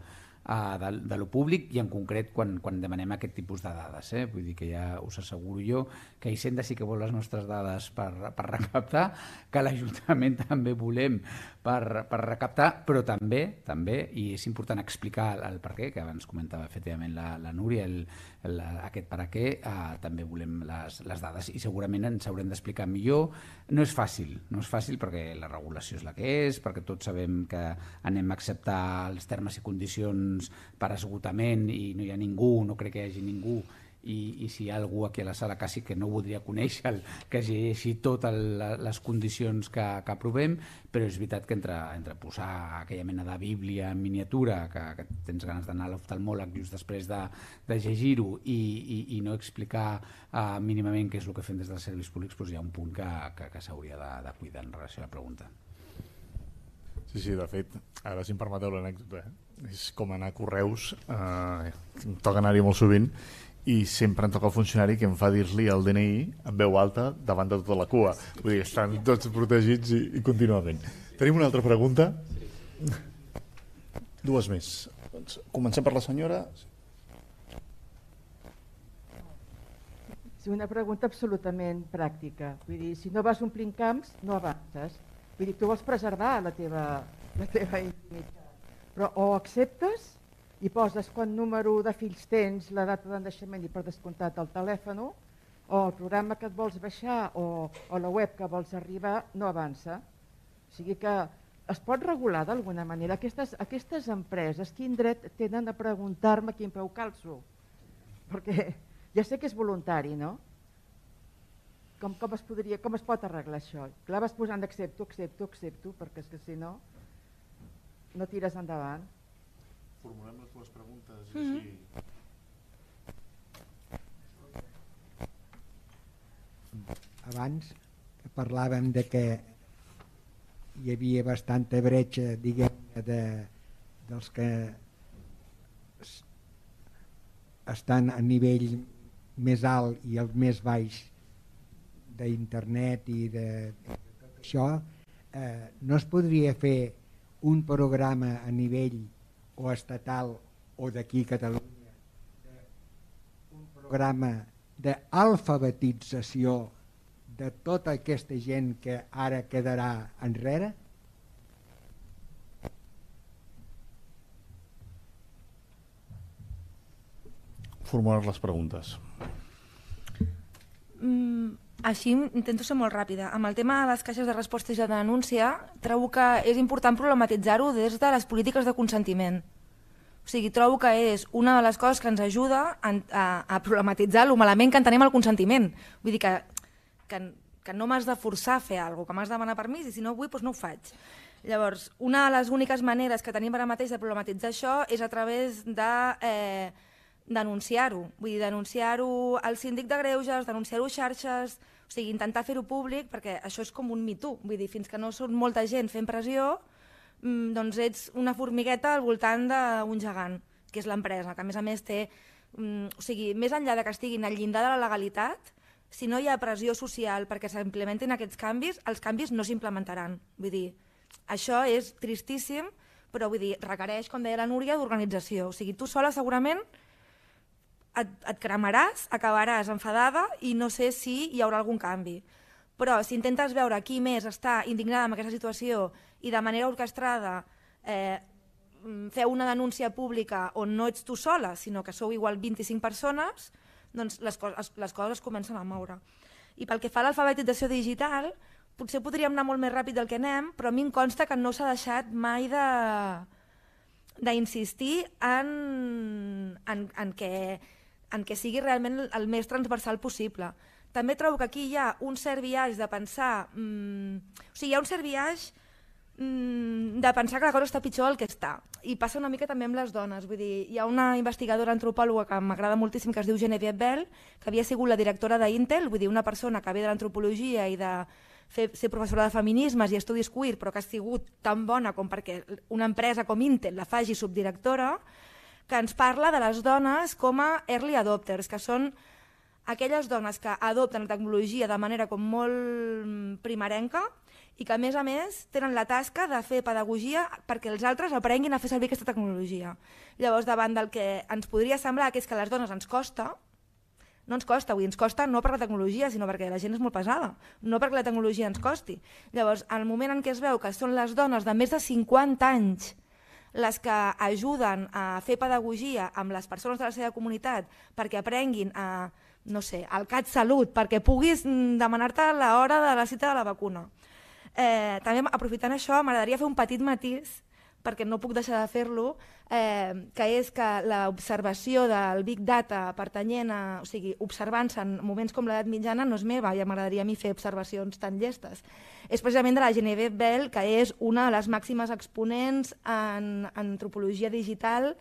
uh, de, de lo públic i en concret quan, quan demanem aquest tipus de dades. Eh? Vull dir que ja us asseguro jo que Hisenda sí que vol les nostres dades per, per recaptar, que l'Ajuntament també volem per, per recaptar, però també, també i és important explicar el, el per què, que abans comentava efectivament la, la Núria, el, el, aquest per a què, eh, també volem les, les dades i segurament ens haurem d'explicar millor. No és fàcil, no és fàcil perquè la regulació és la que és, perquè tots sabem que anem a acceptar els termes i condicions per esgotament i no hi ha ningú, no crec que hi hagi ningú i, i si hi ha algú aquí a la sala quasi que no voldria conèixer el, que llegeixi totes les condicions que, que aprovem, però és veritat que entre, entre posar aquella mena de bíblia en miniatura, que, que tens ganes d'anar a l'oftalmòleg just després de, de llegir-ho i, i, i no explicar uh, mínimament què és el que fem des dels serveis públics, doncs hi ha un punt que, que, que s'hauria de, de cuidar en relació a la pregunta. Sí, sí, de fet, ara si em permeteu l'anècdota, eh? és com anar a Correus, eh, em toca anar-hi molt sovint, i sempre em toca el funcionari que em fa dir-li el DNI en veu alta davant de tota la cua. Vull dir, estan tots protegits i, i contínuament. Tenim una altra pregunta? Dues més. Doncs comencem per la senyora. Sí, una pregunta absolutament pràctica. Vull dir, si no vas omplint camps, no avances. Vull dir, tu vols preservar la teva, la teva intimitat. Però o acceptes i poses quan número de fills tens, la data de naixement i per descomptat el telèfon, o el programa que et vols baixar o, o la web que vols arribar, no avança. O sigui que es pot regular d'alguna manera. Aquestes, aquestes empreses, quin dret tenen a preguntar-me quin peu calço? Perquè ja sé que és voluntari, no? Com, com, es podria, com es pot arreglar això? Clar, vas posant accepto, accepto, accepto, perquè és que si no, no tires endavant formulem les dues preguntes mm -hmm. així... Abans parlàvem de que hi havia bastanta bretxa diguem de, dels que estan a nivell més alt i el més baix d'internet i de, de tot això, eh, no es podria fer un programa a nivell o estatal o d'aquí a Catalunya, un programa d'alfabetització de tota aquesta gent que ara quedarà enrere? Formular les preguntes. Mm, així intento ser molt ràpida. Amb el tema de les caixes de resposta i de denúncia, trobo que és important problematitzar-ho des de les polítiques de consentiment. O sigui, trobo que és una de les coses que ens ajuda a, a, a problematitzar lo malament que entenem el consentiment. Vull dir que, que, que no m'has de forçar a fer alguna cosa, que m'has de demanar permís i si no vull, doncs no ho faig. Llavors, una de les úniques maneres que tenim ara mateix de problematitzar això és a través de eh, denunciar-ho. Vull dir, denunciar-ho al síndic de greuges, denunciar-ho a xarxes, o sigui, intentar fer-ho públic, perquè això és com un mitú. Vull dir, fins que no són molta gent fent pressió, mm, doncs ets una formigueta al voltant d'un gegant, que és l'empresa, que a més a més té... Mm, o sigui, més enllà de que estiguin al llindar de la legalitat, si no hi ha pressió social perquè s'implementin aquests canvis, els canvis no s'implementaran. Vull dir, això és tristíssim, però vull dir, requereix, com deia la Núria, d'organització. O sigui, tu sola segurament et, et cremaràs, acabaràs enfadada i no sé si hi haurà algun canvi. Però si intentes veure qui més està indignada amb aquesta situació i de manera orquestrada eh, mm, fer una denúncia pública on no ets tu sola, sinó que sou igual 25 persones, doncs les, coses, les coses es comencen a moure. I pel que fa a l'alfabetització digital, potser podríem anar molt més ràpid del que anem, però a mi em consta que no s'ha deixat mai de d'insistir en, en, en, que, en que sigui realment el més transversal possible. També trobo que aquí hi ha un cert viatge de pensar... Mm, o sigui, hi ha un cert viatge mm, de pensar que la cosa està pitjor del que està. I passa una mica també amb les dones. Vull dir, hi ha una investigadora antropòloga que m'agrada moltíssim, que es diu Genevieve Bell, que havia sigut la directora d'Intel, vull dir, una persona que ve de l'antropologia i de fer, ser professora de feminismes i estudis queer, però que ha sigut tan bona com perquè una empresa com Intel la faci subdirectora, que ens parla de les dones com a early adopters, que són aquelles dones que adopten la tecnologia de manera com molt primerenca i que a més a més tenen la tasca de fer pedagogia perquè els altres aprenguin a fer servir aquesta tecnologia. Llavors, davant del que ens podria semblar que és que a les dones ens costa, no ens costa, avui ens costa no per la tecnologia, sinó perquè la gent és molt pesada, no perquè la tecnologia ens costi. Llavors, al moment en què es veu que són les dones de més de 50 anys les que ajuden a fer pedagogia amb les persones de la seva comunitat perquè aprenguin a, no sé, al CAT Salut, perquè puguis mm, demanar-te l'hora de la cita de la vacuna. Eh, també aprofitant això, m'agradaria fer un petit matís perquè no puc deixar de fer-lo, eh, que és que l'observació del Big Data pertanyent a, o sigui, observant-se en moments com l'edat mitjana no és meva, ja m'agradaria a mi fer observacions tan llestes. És precisament de la Genevieve Bell, que és una de les màximes exponents en, en antropologia digital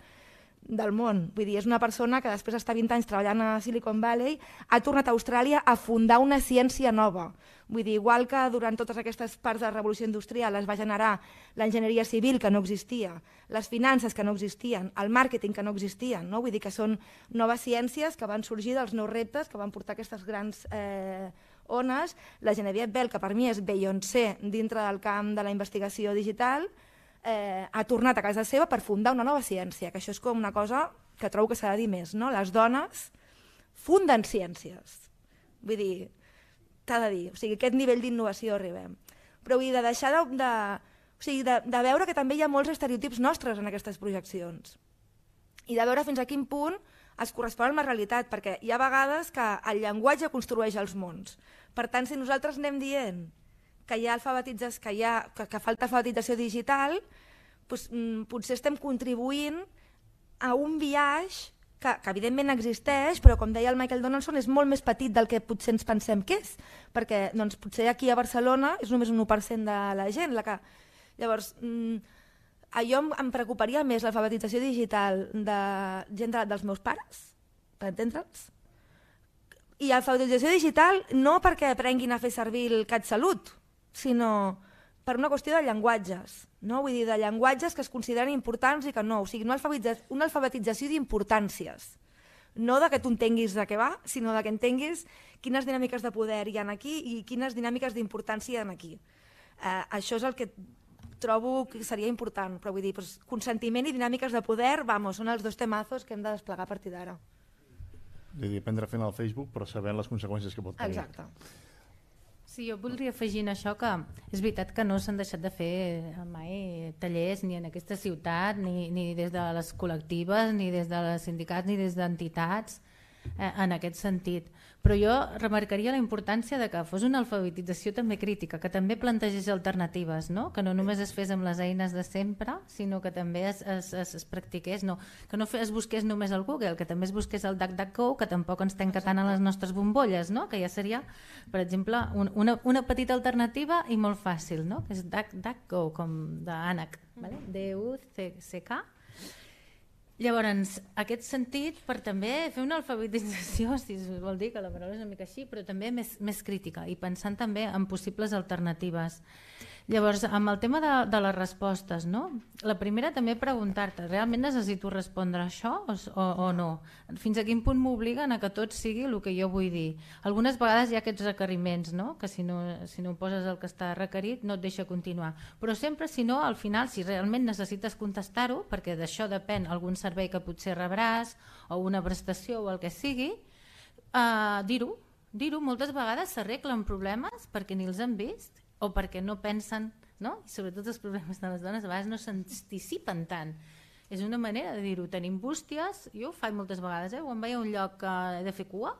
del món. Vull dir, és una persona que després d'estar 20 anys treballant a Silicon Valley ha tornat a Austràlia a fundar una ciència nova. Vull dir, igual que durant totes aquestes parts de la revolució industrial es va generar l'enginyeria civil que no existia, les finances que no existien, el màrqueting que no existien, no? vull dir que són noves ciències que van sorgir dels nous reptes que van portar aquestes grans eh, ones. La Genevieve Bell, que per mi és Beyoncé dintre del camp de la investigació digital, eh, ha tornat a casa seva per fundar una nova ciència, que això és com una cosa que trobo que s'ha de dir més, no? Les dones funden ciències. Vull dir, t'ha de dir, o sigui, aquest nivell d'innovació arribem. Però vull dir, de deixar de, de, o sigui, de, de veure que també hi ha molts estereotips nostres en aquestes projeccions. I de veure fins a quin punt es correspon amb la realitat, perquè hi ha vegades que el llenguatge construeix els mons. Per tant, si nosaltres anem dient que hi ha alfabetitzes, que, hi ha, que, que falta alfabetització digital, doncs, mm, potser estem contribuint a un viatge que, que evidentment existeix, però com deia el Michael Donaldson és molt més petit del que potser ens pensem que és, perquè doncs, potser aquí a Barcelona és només un 1% de la gent. La que... Llavors, mm, a jo em, em preocuparia més l'alfabetització digital de gent de, dels meus pares, per entendre'ls, i alfabetització digital no perquè aprenguin a fer servir el CatSalut, sinó per una qüestió de llenguatges, no? vull dir, de llenguatges que es consideren importants i que no, o sigui, una alfabetització, una alfabetització d'importàncies, no de que tu entenguis de què va, sinó de que entenguis quines dinàmiques de poder hi ha aquí i quines dinàmiques d'importància hi ha aquí. Eh, això és el que trobo que seria important, però vull dir, doncs, consentiment i dinàmiques de poder, vamos, són els dos temazos que hem de desplegar a partir d'ara. És a dir, aprendre fent al Facebook, però sabent les conseqüències que pot tenir. Exacte. Sí, jo voldria afegir en això que és veritat que no s'han deixat de fer mai tallers ni en aquesta ciutat, ni, ni des de les col·lectives, ni des de les sindicats, ni des d'entitats eh, en aquest sentit. Però jo remarcaria la importància de que fos una alfabetització també crítica, que també plantegés alternatives, no? que no només es fes amb les eines de sempre, sinó que també es, es, es, es practiqués, no? que no es busqués només al Google, que també es busqués el DuckDuckGo, que tampoc ens tanca tant a les nostres bombolles, no? que ja seria, per exemple, un, una, una petita alternativa i molt fàcil, no? que és DuckDuckGo, com d'ànec, vale? D-U-C-K, Llavors, aquest sentit per també fer una alfabetització, si es vol dir que la paraula és una mica així, però també més, més crítica i pensant també en possibles alternatives. Llavors, amb el tema de, de les respostes, no? la primera també preguntar-te, realment necessito respondre això o, o, o no? Fins a quin punt m'obliguen a que tot sigui el que jo vull dir? Algunes vegades hi ha aquests requeriments, no? que si no, si no poses el que està requerit no et deixa continuar. Però sempre, si no, al final, si realment necessites contestar-ho, perquè d'això depèn algun servei que potser rebràs o una prestació o el que sigui, eh, dir-ho, dir-ho, moltes vegades s'arreglen problemes perquè ni els han vist o perquè no pensen, no? i sobretot els problemes de les dones a vegades no s'anticipen tant. És una manera de dir-ho, tenim bústies, jo ho faig moltes vegades, eh? quan vaig a un lloc que he de fer cua,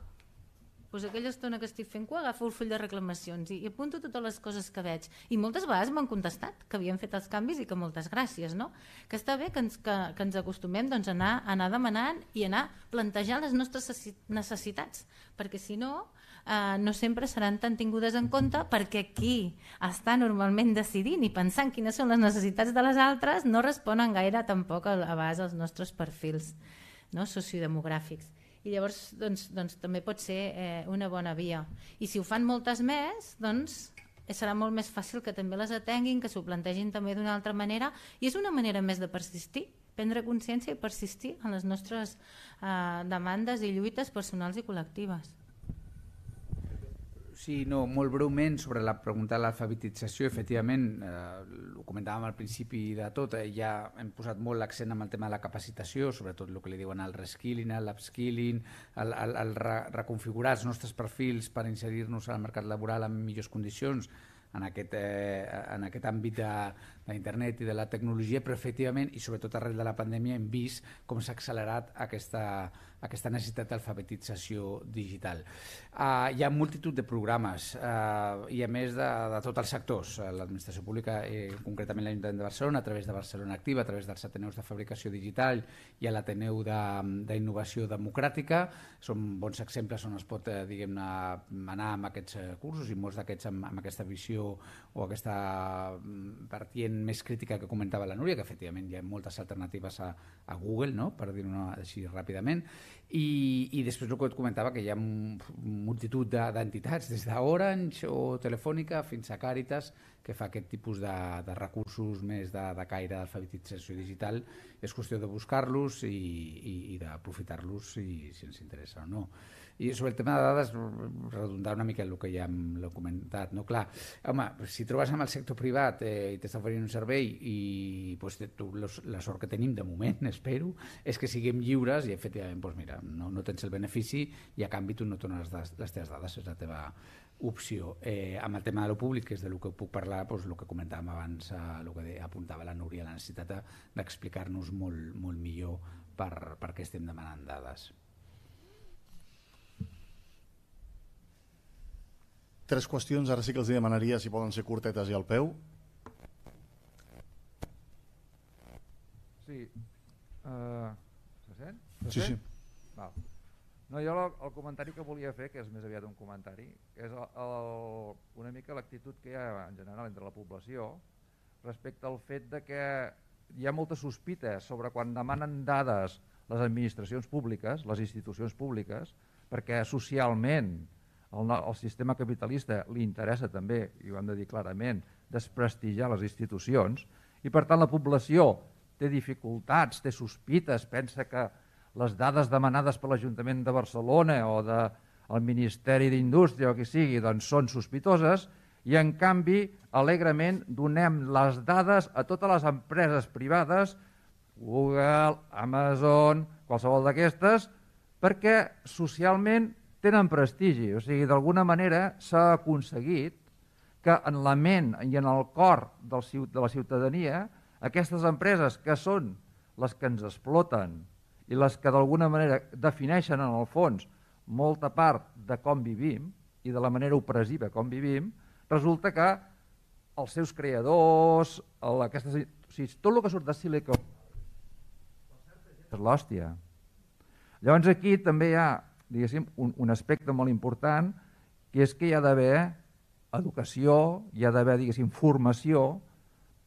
doncs aquella estona que estic fent cua agafo el full de reclamacions i, i apunto totes les coses que veig. I moltes vegades m'han contestat que havien fet els canvis i que moltes gràcies, no? Que està bé que ens, que, que ens acostumem doncs, a anar, a anar demanant i anar plantejant les nostres necessitats, perquè si no eh, no sempre seran tan tingudes en compte perquè qui està normalment decidint i pensant quines són les necessitats de les altres no responen gaire tampoc a, a base als nostres perfils no, sociodemogràfics. I llavors doncs, doncs, també pot ser eh, una bona via. I si ho fan moltes més, doncs serà molt més fàcil que també les atenguin, que s'ho plantegin també d'una altra manera i és una manera més de persistir prendre consciència i persistir en les nostres eh, demandes i lluites personals i col·lectives. Sí, no, molt breument sobre la pregunta de l'alfabetització, efectivament, eh, ho comentàvem al principi de tot, eh, ja hem posat molt l'accent en el tema de la capacitació, sobretot el que li diuen el reskilling, l'upskilling, el, el, el re reconfigurar els nostres perfils per inserir-nos al mercat laboral en millors condicions, en aquest, eh, en aquest àmbit d'internet i de la tecnologia, però efectivament, i sobretot arrel de la pandèmia, hem vist com s'ha accelerat aquesta, aquesta necessitat d'alfabetització digital. Uh, hi ha multitud de programes uh, i a més de, de tots els sectors, l'administració pública, eh, concretament l'Ajuntament de Barcelona, a través de Barcelona Activa, a través dels Ateneus de Fabricació Digital i a l'Ateneu d'Innovació de, Democràtica, són bons exemples on es pot eh, diguem-ne anar amb aquests eh, cursos i molts d'aquests amb, amb aquesta visió o aquesta mm, partient més crítica que comentava la Núria, que efectivament hi ha moltes alternatives a, a Google, no? per dir-ho així ràpidament, i, i després el que et comentava que hi ha multitud d'entitats des d'Orange o Telefònica fins a Càritas que fa aquest tipus de, de recursos més de, de caire d'alfabetització digital és qüestió de buscar-los i, i, i d'aprofitar-los si, si ens interessa o no. I sobre el tema de dades, redundar una mica el que ja hem comentat. No? Clar, home, si trobes amb el sector privat eh, i t'està oferint un servei i pues, tu, los, la sort que tenim de moment, espero, és que siguem lliures i efectivament pues, mira, no, no tens el benefici i a canvi tu no dones les, les teves dades, és la teva opció. Eh, amb el tema de lo públic, que és de lo que puc parlar, doncs, el que comentàvem abans, eh, el que de, apuntava la Núria, la necessitat d'explicar-nos molt, molt millor per, per què estem demanant dades. Tres qüestions, ara sí que els demanaria si poden ser curtetes i al peu. Sí. Uh, se sent? Se sí, sent? sí. Val. No, jo el, el comentari que volia fer, que és més aviat un comentari, és el, el, una mica l'actitud que hi ha en general entre la població respecte al fet de que hi ha moltes sospites sobre quan demanen dades les administracions públiques, les institucions públiques, perquè socialment el, el sistema capitalista li interessa també, i ho hem de dir clarament, desprestigiar les institucions, i per tant la població té dificultats, té sospites, pensa que les dades demanades per l'Ajuntament de Barcelona o del de, Ministeri d'Indústria o qui sigui doncs són sospitoses i en canvi alegrement donem les dades a totes les empreses privades, Google, Amazon, qualsevol d'aquestes, perquè socialment tenen prestigi, o sigui, d'alguna manera s'ha aconseguit que en la ment i en el cor del, de la ciutadania aquestes empreses que són les que ens exploten i les que d'alguna manera defineixen en el fons molta part de com vivim i de la manera opressiva com vivim, resulta que els seus creadors, el, aquestes, o sigui, tot el que surt de Silicon és l'hòstia. Llavors aquí també hi ha un, un aspecte molt important, que és que hi ha d'haver educació, hi ha d'haver formació,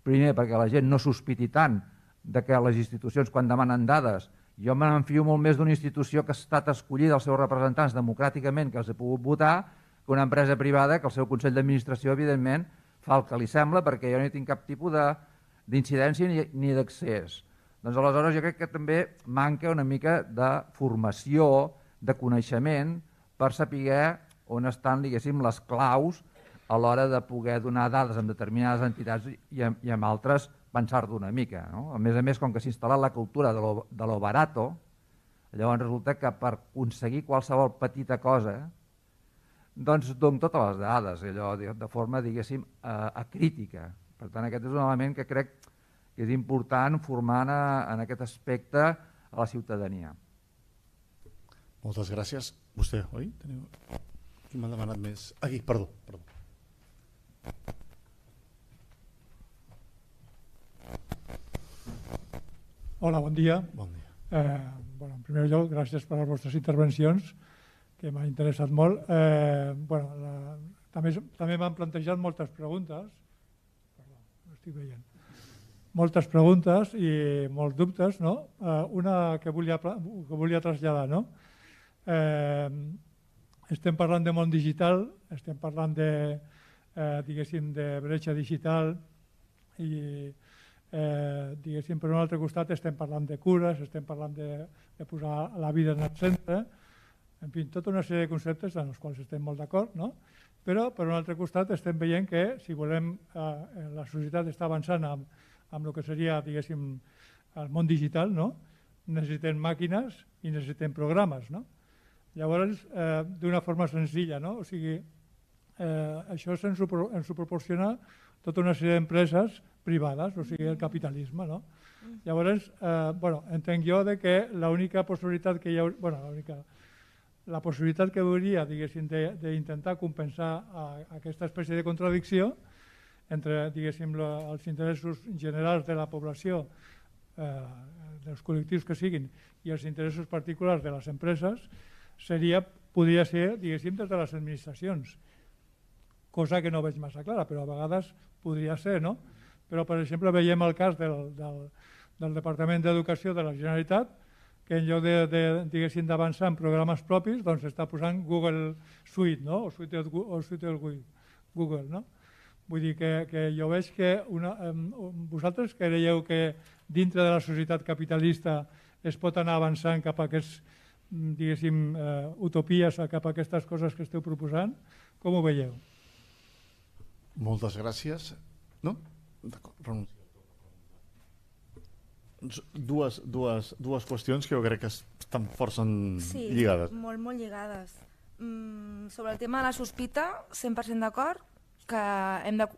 primer perquè la gent no sospiti tant de que les institucions quan demanen dades jo me n'enfio molt més d'una institució que ha estat escollida els seus representants democràticament, que els ha pogut votar, que una empresa privada que el seu Consell d'Administració, evidentment, fa el que li sembla perquè jo no hi tinc cap tipus d'incidència ni, ni d'accés. Doncs aleshores jo crec que també manca una mica de formació, de coneixement, per saber on estan, diguéssim, les claus a l'hora de poder donar dades en determinades entitats i, en, i en altres pensar-ho una mica. No? A més a més, com que s'ha instal·lat la cultura de lo, de lo barato, llavors resulta que per aconseguir qualsevol petita cosa doncs dono totes les dades, allò de forma, diguéssim, acrítica. Per tant, aquest és un element que crec que és important formar en aquest aspecte a la ciutadania. Moltes gràcies. Vostè, oi? Teniu... Qui m'ha demanat més? Aquí, perdó. perdó. Hola, bon dia. Bon dia. Eh, bueno, en primer lloc, gràcies per les vostres intervencions que m'ha interessat molt. Eh, bueno, la, també també m'han plantejat moltes preguntes, perdó, no estic veient, moltes preguntes i molts dubtes. No? Eh, una que volia, que volia traslladar. No? Eh, estem parlant de món digital, estem parlant de, eh, diguéssim, de bretxa digital i eh, diguéssim, per un altre costat estem parlant de cures, estem parlant de, de posar la vida en el centre, en fi, tota una sèrie de conceptes en els quals estem molt d'acord, no? però per un altre costat estem veient que si volem, eh, la societat està avançant amb, amb el que seria, diguéssim, el món digital, no? necessitem màquines i necessitem programes. No? Llavors, eh, d'una forma senzilla, no? o sigui, eh, això ens ho, ens ho proporciona tota una sèrie d'empreses privades, o sigui, el capitalisme. No? Llavors, eh, bueno, entenc jo de que l'única possibilitat que hi ha... Bueno, l'única la possibilitat que hauria d'intentar compensar a, a aquesta espècie de contradicció entre diguéssim, la, els interessos generals de la població, eh, dels col·lectius que siguin, i els interessos particulars de les empreses, seria, podria ser, diguéssim, des de les administracions. Cosa que no veig massa clara, però a vegades podria ser, no? Però, per exemple, veiem el cas del, del, del Departament d'Educació de la Generalitat, que en lloc de, de diguéssim d'avançar en programes propis, doncs està posant Google Suite, no? o Suite, o Suite Google, no? Vull dir que, que jo veig que una, um, vosaltres creieu que dintre de la societat capitalista es pot anar avançant cap a aquests, diguéssim, uh, utopies, cap a aquestes coses que esteu proposant? Com ho veieu? Moltes gràcies. No? D'acord, renuncio dues, dues, dues qüestions que jo crec que estan força sí, lligades. Sí, molt, molt lligades. Mm, sobre el tema de la sospita, 100% d'acord, que hem de...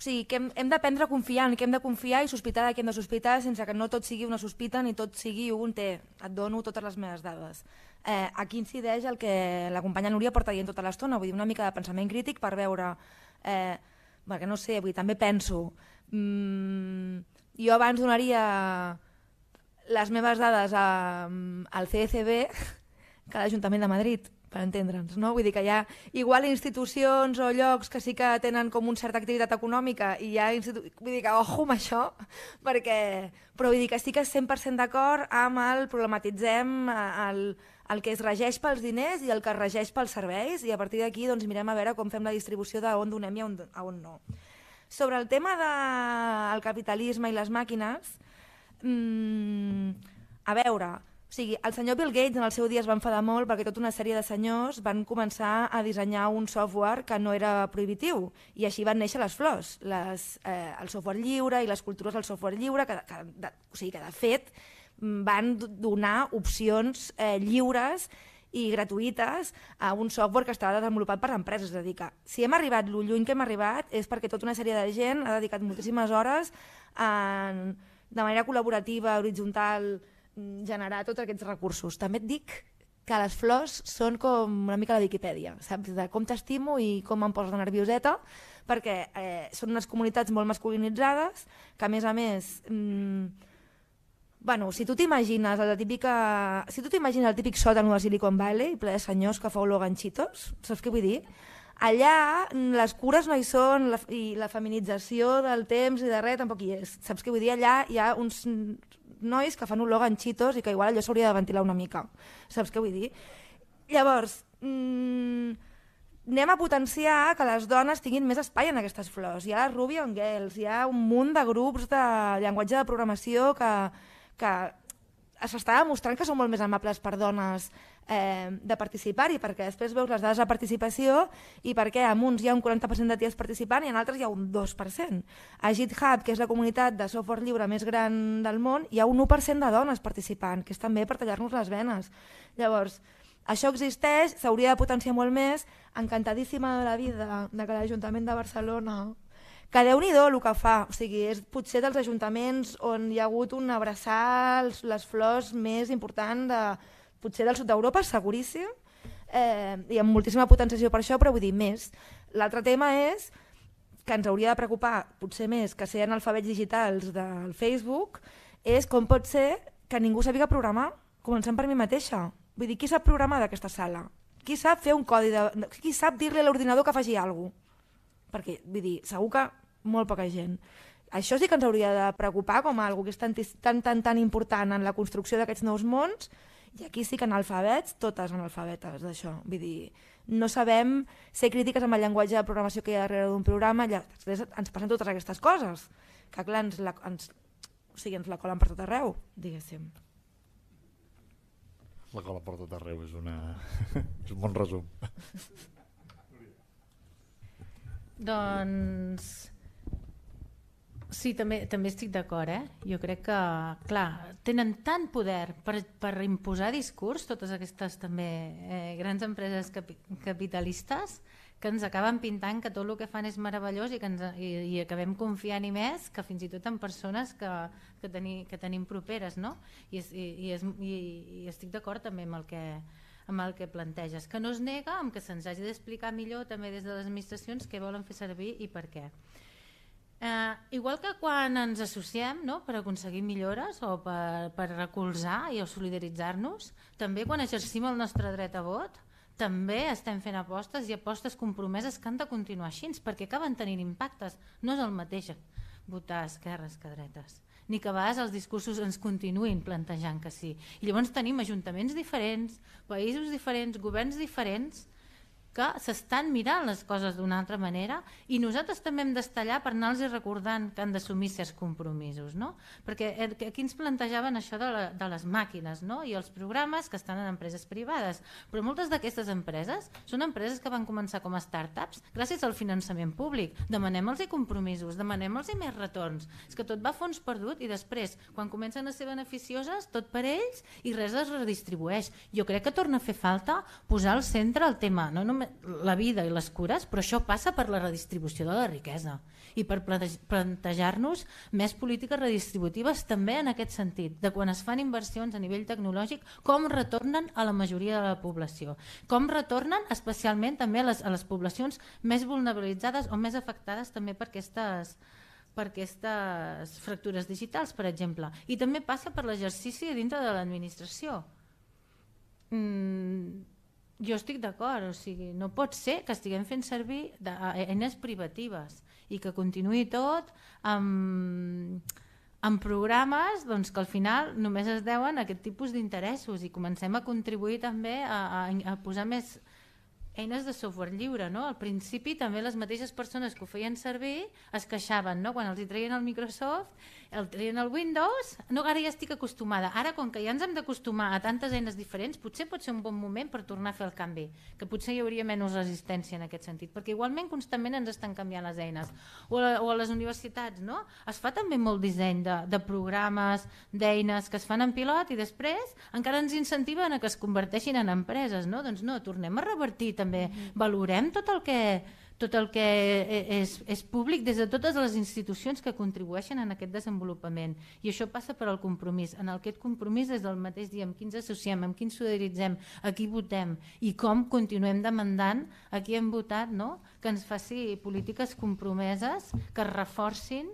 O sigui, que hem, hem d'aprendre a confiar en què hem de confiar i sospitar de què hem de sospitar sense que no tot sigui una sospita ni tot sigui un té, et dono totes les meves dades. Eh, aquí incideix el que la companya Núria porta dient tota l'estona, vull dir, una mica de pensament crític per veure... Eh, perquè no sé, vull dir, també penso... Mm, jo abans donaria les meves dades a, al CECB que a l'Ajuntament de Madrid, per entendre'ns. No? Vull dir que hi ha igual institucions o llocs que sí que tenen com una certa activitat econòmica i hi ha institu... vull dir que ojo amb això, perquè... però vull dir que que 100% d'acord amb el problematitzem el, el que es regeix pels diners i el que es regeix pels serveis i a partir d'aquí doncs, mirem a veure com fem la distribució d'on donem i on, a on no. Sobre el tema del de capitalisme i les màquines, mmm, a veure, O sigui, el senyor Bill Gates en el seu dia es va enfadar molt perquè tota una sèrie de senyors van començar a dissenyar un software que no era prohibitiu i així van néixer les flors, les, eh, el software lliure i les cultures del software lliure, que, que, de, o sigui, que de fet van donar opcions eh, lliures i gratuïtes a un software que estava desenvolupat per empreses. És a dir, que si hem arribat lo lluny que hem arribat és perquè tota una sèrie de gent ha dedicat moltíssimes hores en, de manera col·laborativa, horitzontal, Mm, generar tots aquests recursos. També et dic que les flors són com una mica la Viquipèdia, saps? De com t'estimo i com em poso nervioseta, perquè eh, són unes comunitats molt masculinitzades, que a més a més... Mm, bueno, si tu t'imagines la típica... Si tu t'imagines el típic sòtano de Silicon Valley, ple de senyors que fa olor ganxitos, saps què vull dir? Allà mm, les cures no hi són la, i la feminització del temps i de res tampoc hi és. Saps què vull dir? Allà hi ha uns nois que fan olor ganxitos i que igual allò s'hauria de ventilar una mica. Saps què vull dir? Llavors, mmm, anem a potenciar que les dones tinguin més espai en aquestes flors. Hi ha Ruby on Girls, hi ha un munt de grups de llenguatge de programació que, que s'està demostrant que són molt més amables per dones eh, de participar-hi, perquè després veus les dades de participació i perquè amb uns hi ha un 40% de ties participant i en altres hi ha un 2%. A GitHub, que és la comunitat de software lliure més gran del món, hi ha un 1% de dones participant, que és també per tallar-nos les venes. Llavors, això existeix, s'hauria de potenciar molt més, encantadíssima de la vida de que l'Ajuntament de Barcelona que déu nhi el que fa, o sigui, és potser dels ajuntaments on hi ha hagut un abraçar les flors més important de, potser del sud d'Europa, seguríssim, eh, i amb moltíssima potenciació per això, però vull dir més. L'altre tema és que ens hauria de preocupar, potser més, que siguin alfabets digitals del Facebook, és com pot ser que ningú sàpiga programar, començant per mi mateixa. Vull dir, qui sap programar d'aquesta sala? Qui sap fer un codi de... Qui sap dir-li a l'ordinador que faci alguna cosa? Perquè, vull dir, segur que molt poca gent. Això sí que ens hauria de preocupar com a algo que és tan, tan, tan, tan important en la construcció d'aquests nous mons, i aquí sí que analfabets, totes analfabetes d'això. Vull dir, no sabem ser crítiques amb el llenguatge de programació que hi ha darrere d'un programa, ja, ens passen totes aquestes coses, que clar, ens la, ens, o sigui, ens la colen per tot arreu, diguéssim. La cola per tot arreu és, una... és un bon resum. doncs Sí, també, també estic d'acord. Eh? Jo crec que, clar, tenen tant poder per, per imposar discurs, totes aquestes també eh, grans empreses capi capitalistes, que ens acaben pintant que tot el que fan és meravellós i que ens, i, i acabem confiant i més que fins i tot en persones que, que, teni, que tenim properes. No? I, i, i, és, i, i estic d'acord també amb el que amb el que planteges, que no es nega amb que se'ns hagi d'explicar millor també des de les administracions què volen fer servir i per què. Eh, igual que quan ens associem no, per aconseguir millores o per, per recolzar i solidaritzar-nos, també quan exercim el nostre dret a vot, també estem fent apostes i apostes compromeses que han de continuar així, perquè acaben tenint impactes. No és el mateix votar esquerres que dretes ni que a vegades els discursos ens continuïn plantejant que sí. I llavors tenim ajuntaments diferents, països diferents, governs diferents, que s'estan mirant les coses d'una altra manera i nosaltres també hem d'estallar per anar-los recordant que han d'assumir certs compromisos. No? Perquè eh, aquí ens plantejaven això de, la, de les màquines no? i els programes que estan en empreses privades, però moltes d'aquestes empreses són empreses que van començar com a startups gràcies al finançament públic. Demanem-los compromisos, demanem-los més retorns. És que tot va a fons perdut i després, quan comencen a ser beneficioses, tot per ells i res es redistribueix. Jo crec que torna a fer falta posar al centre el tema, no només la vida i les cures, però això passa per la redistribució de la riquesa i per plantejar-nos més polítiques redistributives també en aquest sentit, de quan es fan inversions a nivell tecnològic, com retornen a la majoria de la població, com retornen especialment també a les, a les poblacions més vulnerabilitzades o més afectades també per aquestes, per aquestes fractures digitals, per exemple. I també passa per l'exercici dintre de l'administració. Mm, jo estic d'acord, o sigui, no pot ser que estiguem fent servir de, eines privatives i que continuï tot amb, amb programes doncs, que al final només es deuen a aquest tipus d'interessos i comencem a contribuir també a, a, a posar més eines de software lliure, no? Al principi també les mateixes persones que ho feien servir es queixaven, no? Quan els hi treien el Microsoft, el treien el Windows, no, ara ja estic acostumada. Ara, com que ja ens hem d'acostumar a tantes eines diferents, potser pot ser un bon moment per tornar a fer el canvi, que potser hi hauria menys resistència en aquest sentit, perquè igualment constantment ens estan canviant les eines. O a, o a les universitats, no? Es fa també molt disseny de, de programes, d'eines que es fan en pilot i després encara ens incentiven a que es converteixin en empreses, no? Doncs no, tornem a revertir també, valorem tot el que tot el que és, és públic des de totes les institucions que contribueixen en aquest desenvolupament. I això passa per al compromís. En aquest compromís des del mateix dia amb qui ens associem, amb qui ens solidaritzem, a qui votem i com continuem demandant a qui hem votat no? que ens faci polítiques compromeses que reforcin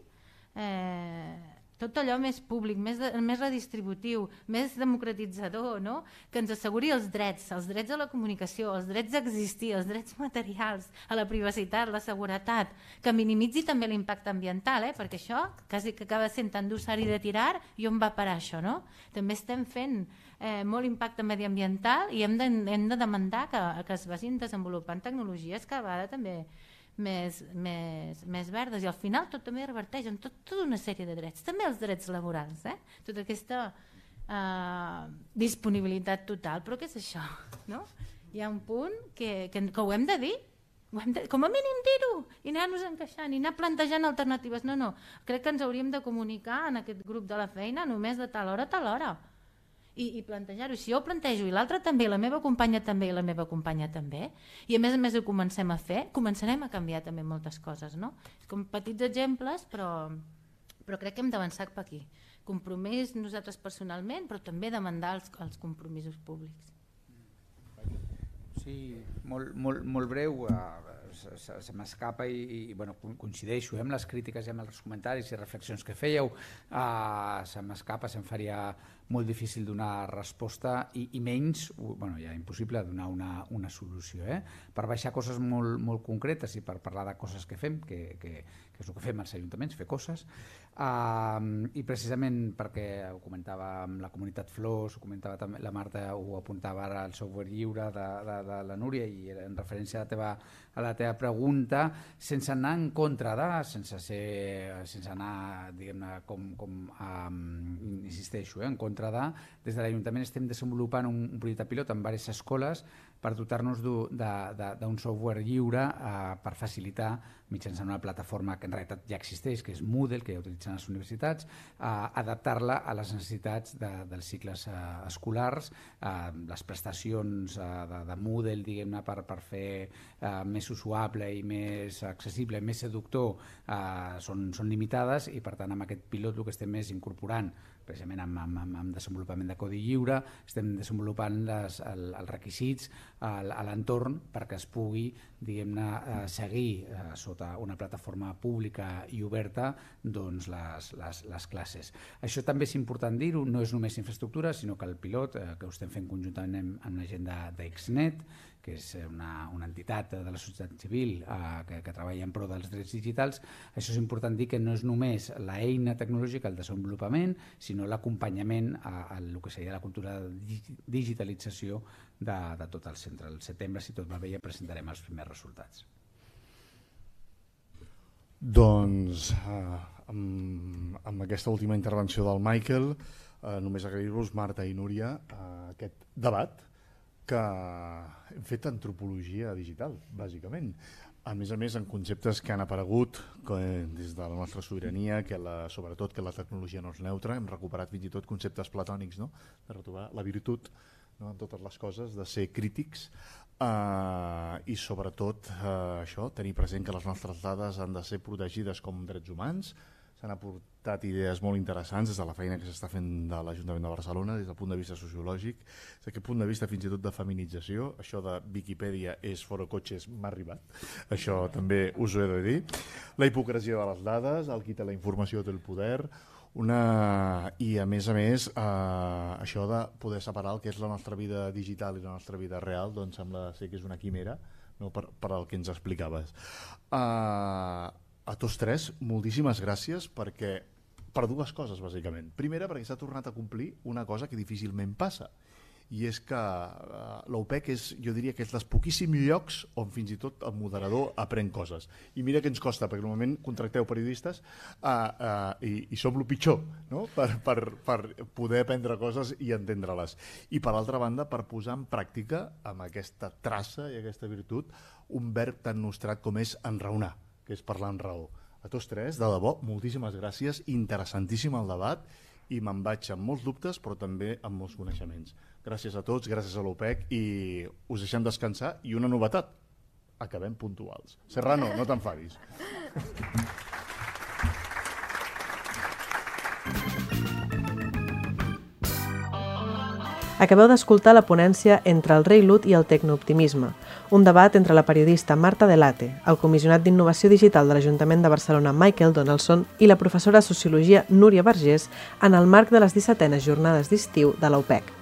eh, tot allò més públic, més, de, més redistributiu, més democratitzador, no? que ens asseguri els drets, els drets a la comunicació, els drets d'existir, els drets materials, a la privacitat, la seguretat, que minimitzi també l'impacte ambiental, eh? perquè això quasi que acaba sent tan d'usar i de tirar i on va parar això. No? També estem fent eh, molt impacte mediambiental i hem de, hem de demandar que, que es vagin desenvolupant tecnologies que a vegades també més, més, més verdes i al final tot també reverteix en tot, tota una sèrie de drets, també els drets laborals, eh? tota aquesta eh, disponibilitat total, però què és això? No? Hi ha un punt que, que, que ho hem de dir, ho hem de, com a mínim dir-ho i anar-nos encaixant i anar plantejant alternatives. No, no, crec que ens hauríem de comunicar en aquest grup de la feina només de tal hora a tal hora i, i plantejar-ho. Si jo ho plantejo i l'altre també, la meva companya també i la meva companya també, i a més a més ho comencem a fer, començarem a canviar també moltes coses. No? Com petits exemples, però, però crec que hem d'avançar cap aquí. Compromís nosaltres personalment, però també demandar els, els compromisos públics. Sí, molt, molt, molt breu. Uh, se, se m'escapa i, i bueno, coincideixo eh, amb les crítiques i amb els comentaris i reflexions que fèieu. Uh, se m'escapa, se'm faria molt difícil donar resposta i, i menys, bueno, ja impossible donar una, una solució. Eh? Per baixar coses molt, molt concretes i per parlar de coses que fem, que, que, que és el que fem als ajuntaments, fer coses, Uh, I precisament perquè ho comentava amb la comunitat Flors, ho comentava també la Marta, ho apuntava ara al software lliure de, de, de la Núria i en referència a la teva, a la teva pregunta, sense anar en contra de, sense, ser, sense anar, diguem-ne, com, com um, insisteixo, eh, en contra de, des de l'Ajuntament estem desenvolupant un, un projecte pilot en diverses escoles per dotar-nos d'un software lliure eh, per facilitar mitjançant una plataforma que en realitat ja existeix, que és Moodle, que ja utilitzen les universitats, eh, adaptar-la a les necessitats de, dels cicles eh, escolars, eh, les prestacions eh, de, de Moodle diguem-ne per, per fer eh, més usuable i més accessible, més seductor, eh, són, són limitades i per tant amb aquest pilot el que estem és incorporant precisament amb, amb, amb, desenvolupament de codi lliure, estem desenvolupant les, el, els requisits a, a l'entorn perquè es pugui diguem-ne eh, seguir eh, sota una plataforma pública i oberta doncs, les, les, les classes. Això també és important dir-ho, no és només infraestructura, sinó que el pilot, eh, que ho estem fent conjuntament amb, amb la gent d'Exnet, que és una, una entitat de la societat civil eh, que, que treballa en pro dels drets digitals, això és important dir que no és només l'eina tecnològica, el desenvolupament, sinó l'acompanyament a, a el que seria la cultura de digitalització de, de tot el centre. Al setembre, si tot va bé, ja presentarem els primers resultats. Doncs eh, amb, amb aquesta última intervenció del Michael, eh, només agrair-vos, Marta i Núria, eh, aquest debat que hem fet antropologia digital, bàsicament. A més a més, en conceptes que han aparegut que, des de la nostra sobirania, que la, sobretot que la tecnologia no és neutra, hem recuperat fins i tot conceptes platònics, no? de retrobar la virtut no? en totes les coses, de ser crítics uh, i sobretot uh, això, tenir present que les nostres dades han de ser protegides com drets humans, s'han aportat idees molt interessants des de la feina que s'està fent de l'Ajuntament de Barcelona, des del punt de vista sociològic, des d'aquest punt de vista fins i tot de feminització, això de Viquipèdia és fora cotxes m'ha arribat, això també us ho he de dir, la hipocresia de les dades, el qui té la informació té el poder, una... i a més a més eh, això de poder separar el que és la nostra vida digital i la nostra vida real doncs sembla ser que és una quimera no? per, per al que ens explicaves. Uh, a tots tres, moltíssimes gràcies perquè per dues coses, bàsicament. Primera, perquè s'ha tornat a complir una cosa que difícilment passa, i és que uh, l'OPEC és, jo diria que és dels poquíssims llocs on fins i tot el moderador aprèn coses. I mira que ens costa, perquè normalment contracteu periodistes uh, uh, i, i som el pitjor no? per, per, per poder aprendre coses i entendre-les. I per altra banda, per posar en pràctica, amb aquesta traça i aquesta virtut, un verb tan nostrat com és enraonar, que és parlar en raó. A tots tres, de debò, moltíssimes gràcies, interessantíssim el debat i me'n vaig amb molts dubtes però també amb molts coneixements. Gràcies a tots, gràcies a l'OPEC i us deixem descansar i una novetat, acabem puntuals. Serrano, no t'enfadis. Acabeu d'escoltar la ponència entre el rei Lut i el tecnooptimisme, un debat entre la periodista Marta Delate, el comissionat d'Innovació Digital de l'Ajuntament de Barcelona Michael Donaldson i la professora de Sociologia Núria Vergés en el marc de les 17enes jornades d'estiu de l'UPEC.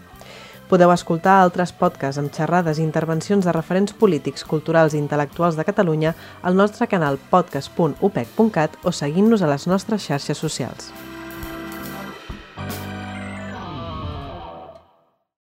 Podeu escoltar altres podcasts amb xerrades i intervencions de referents polítics, culturals i intel·lectuals de Catalunya al nostre canal podcast.upec.cat o seguint-nos a les nostres xarxes socials.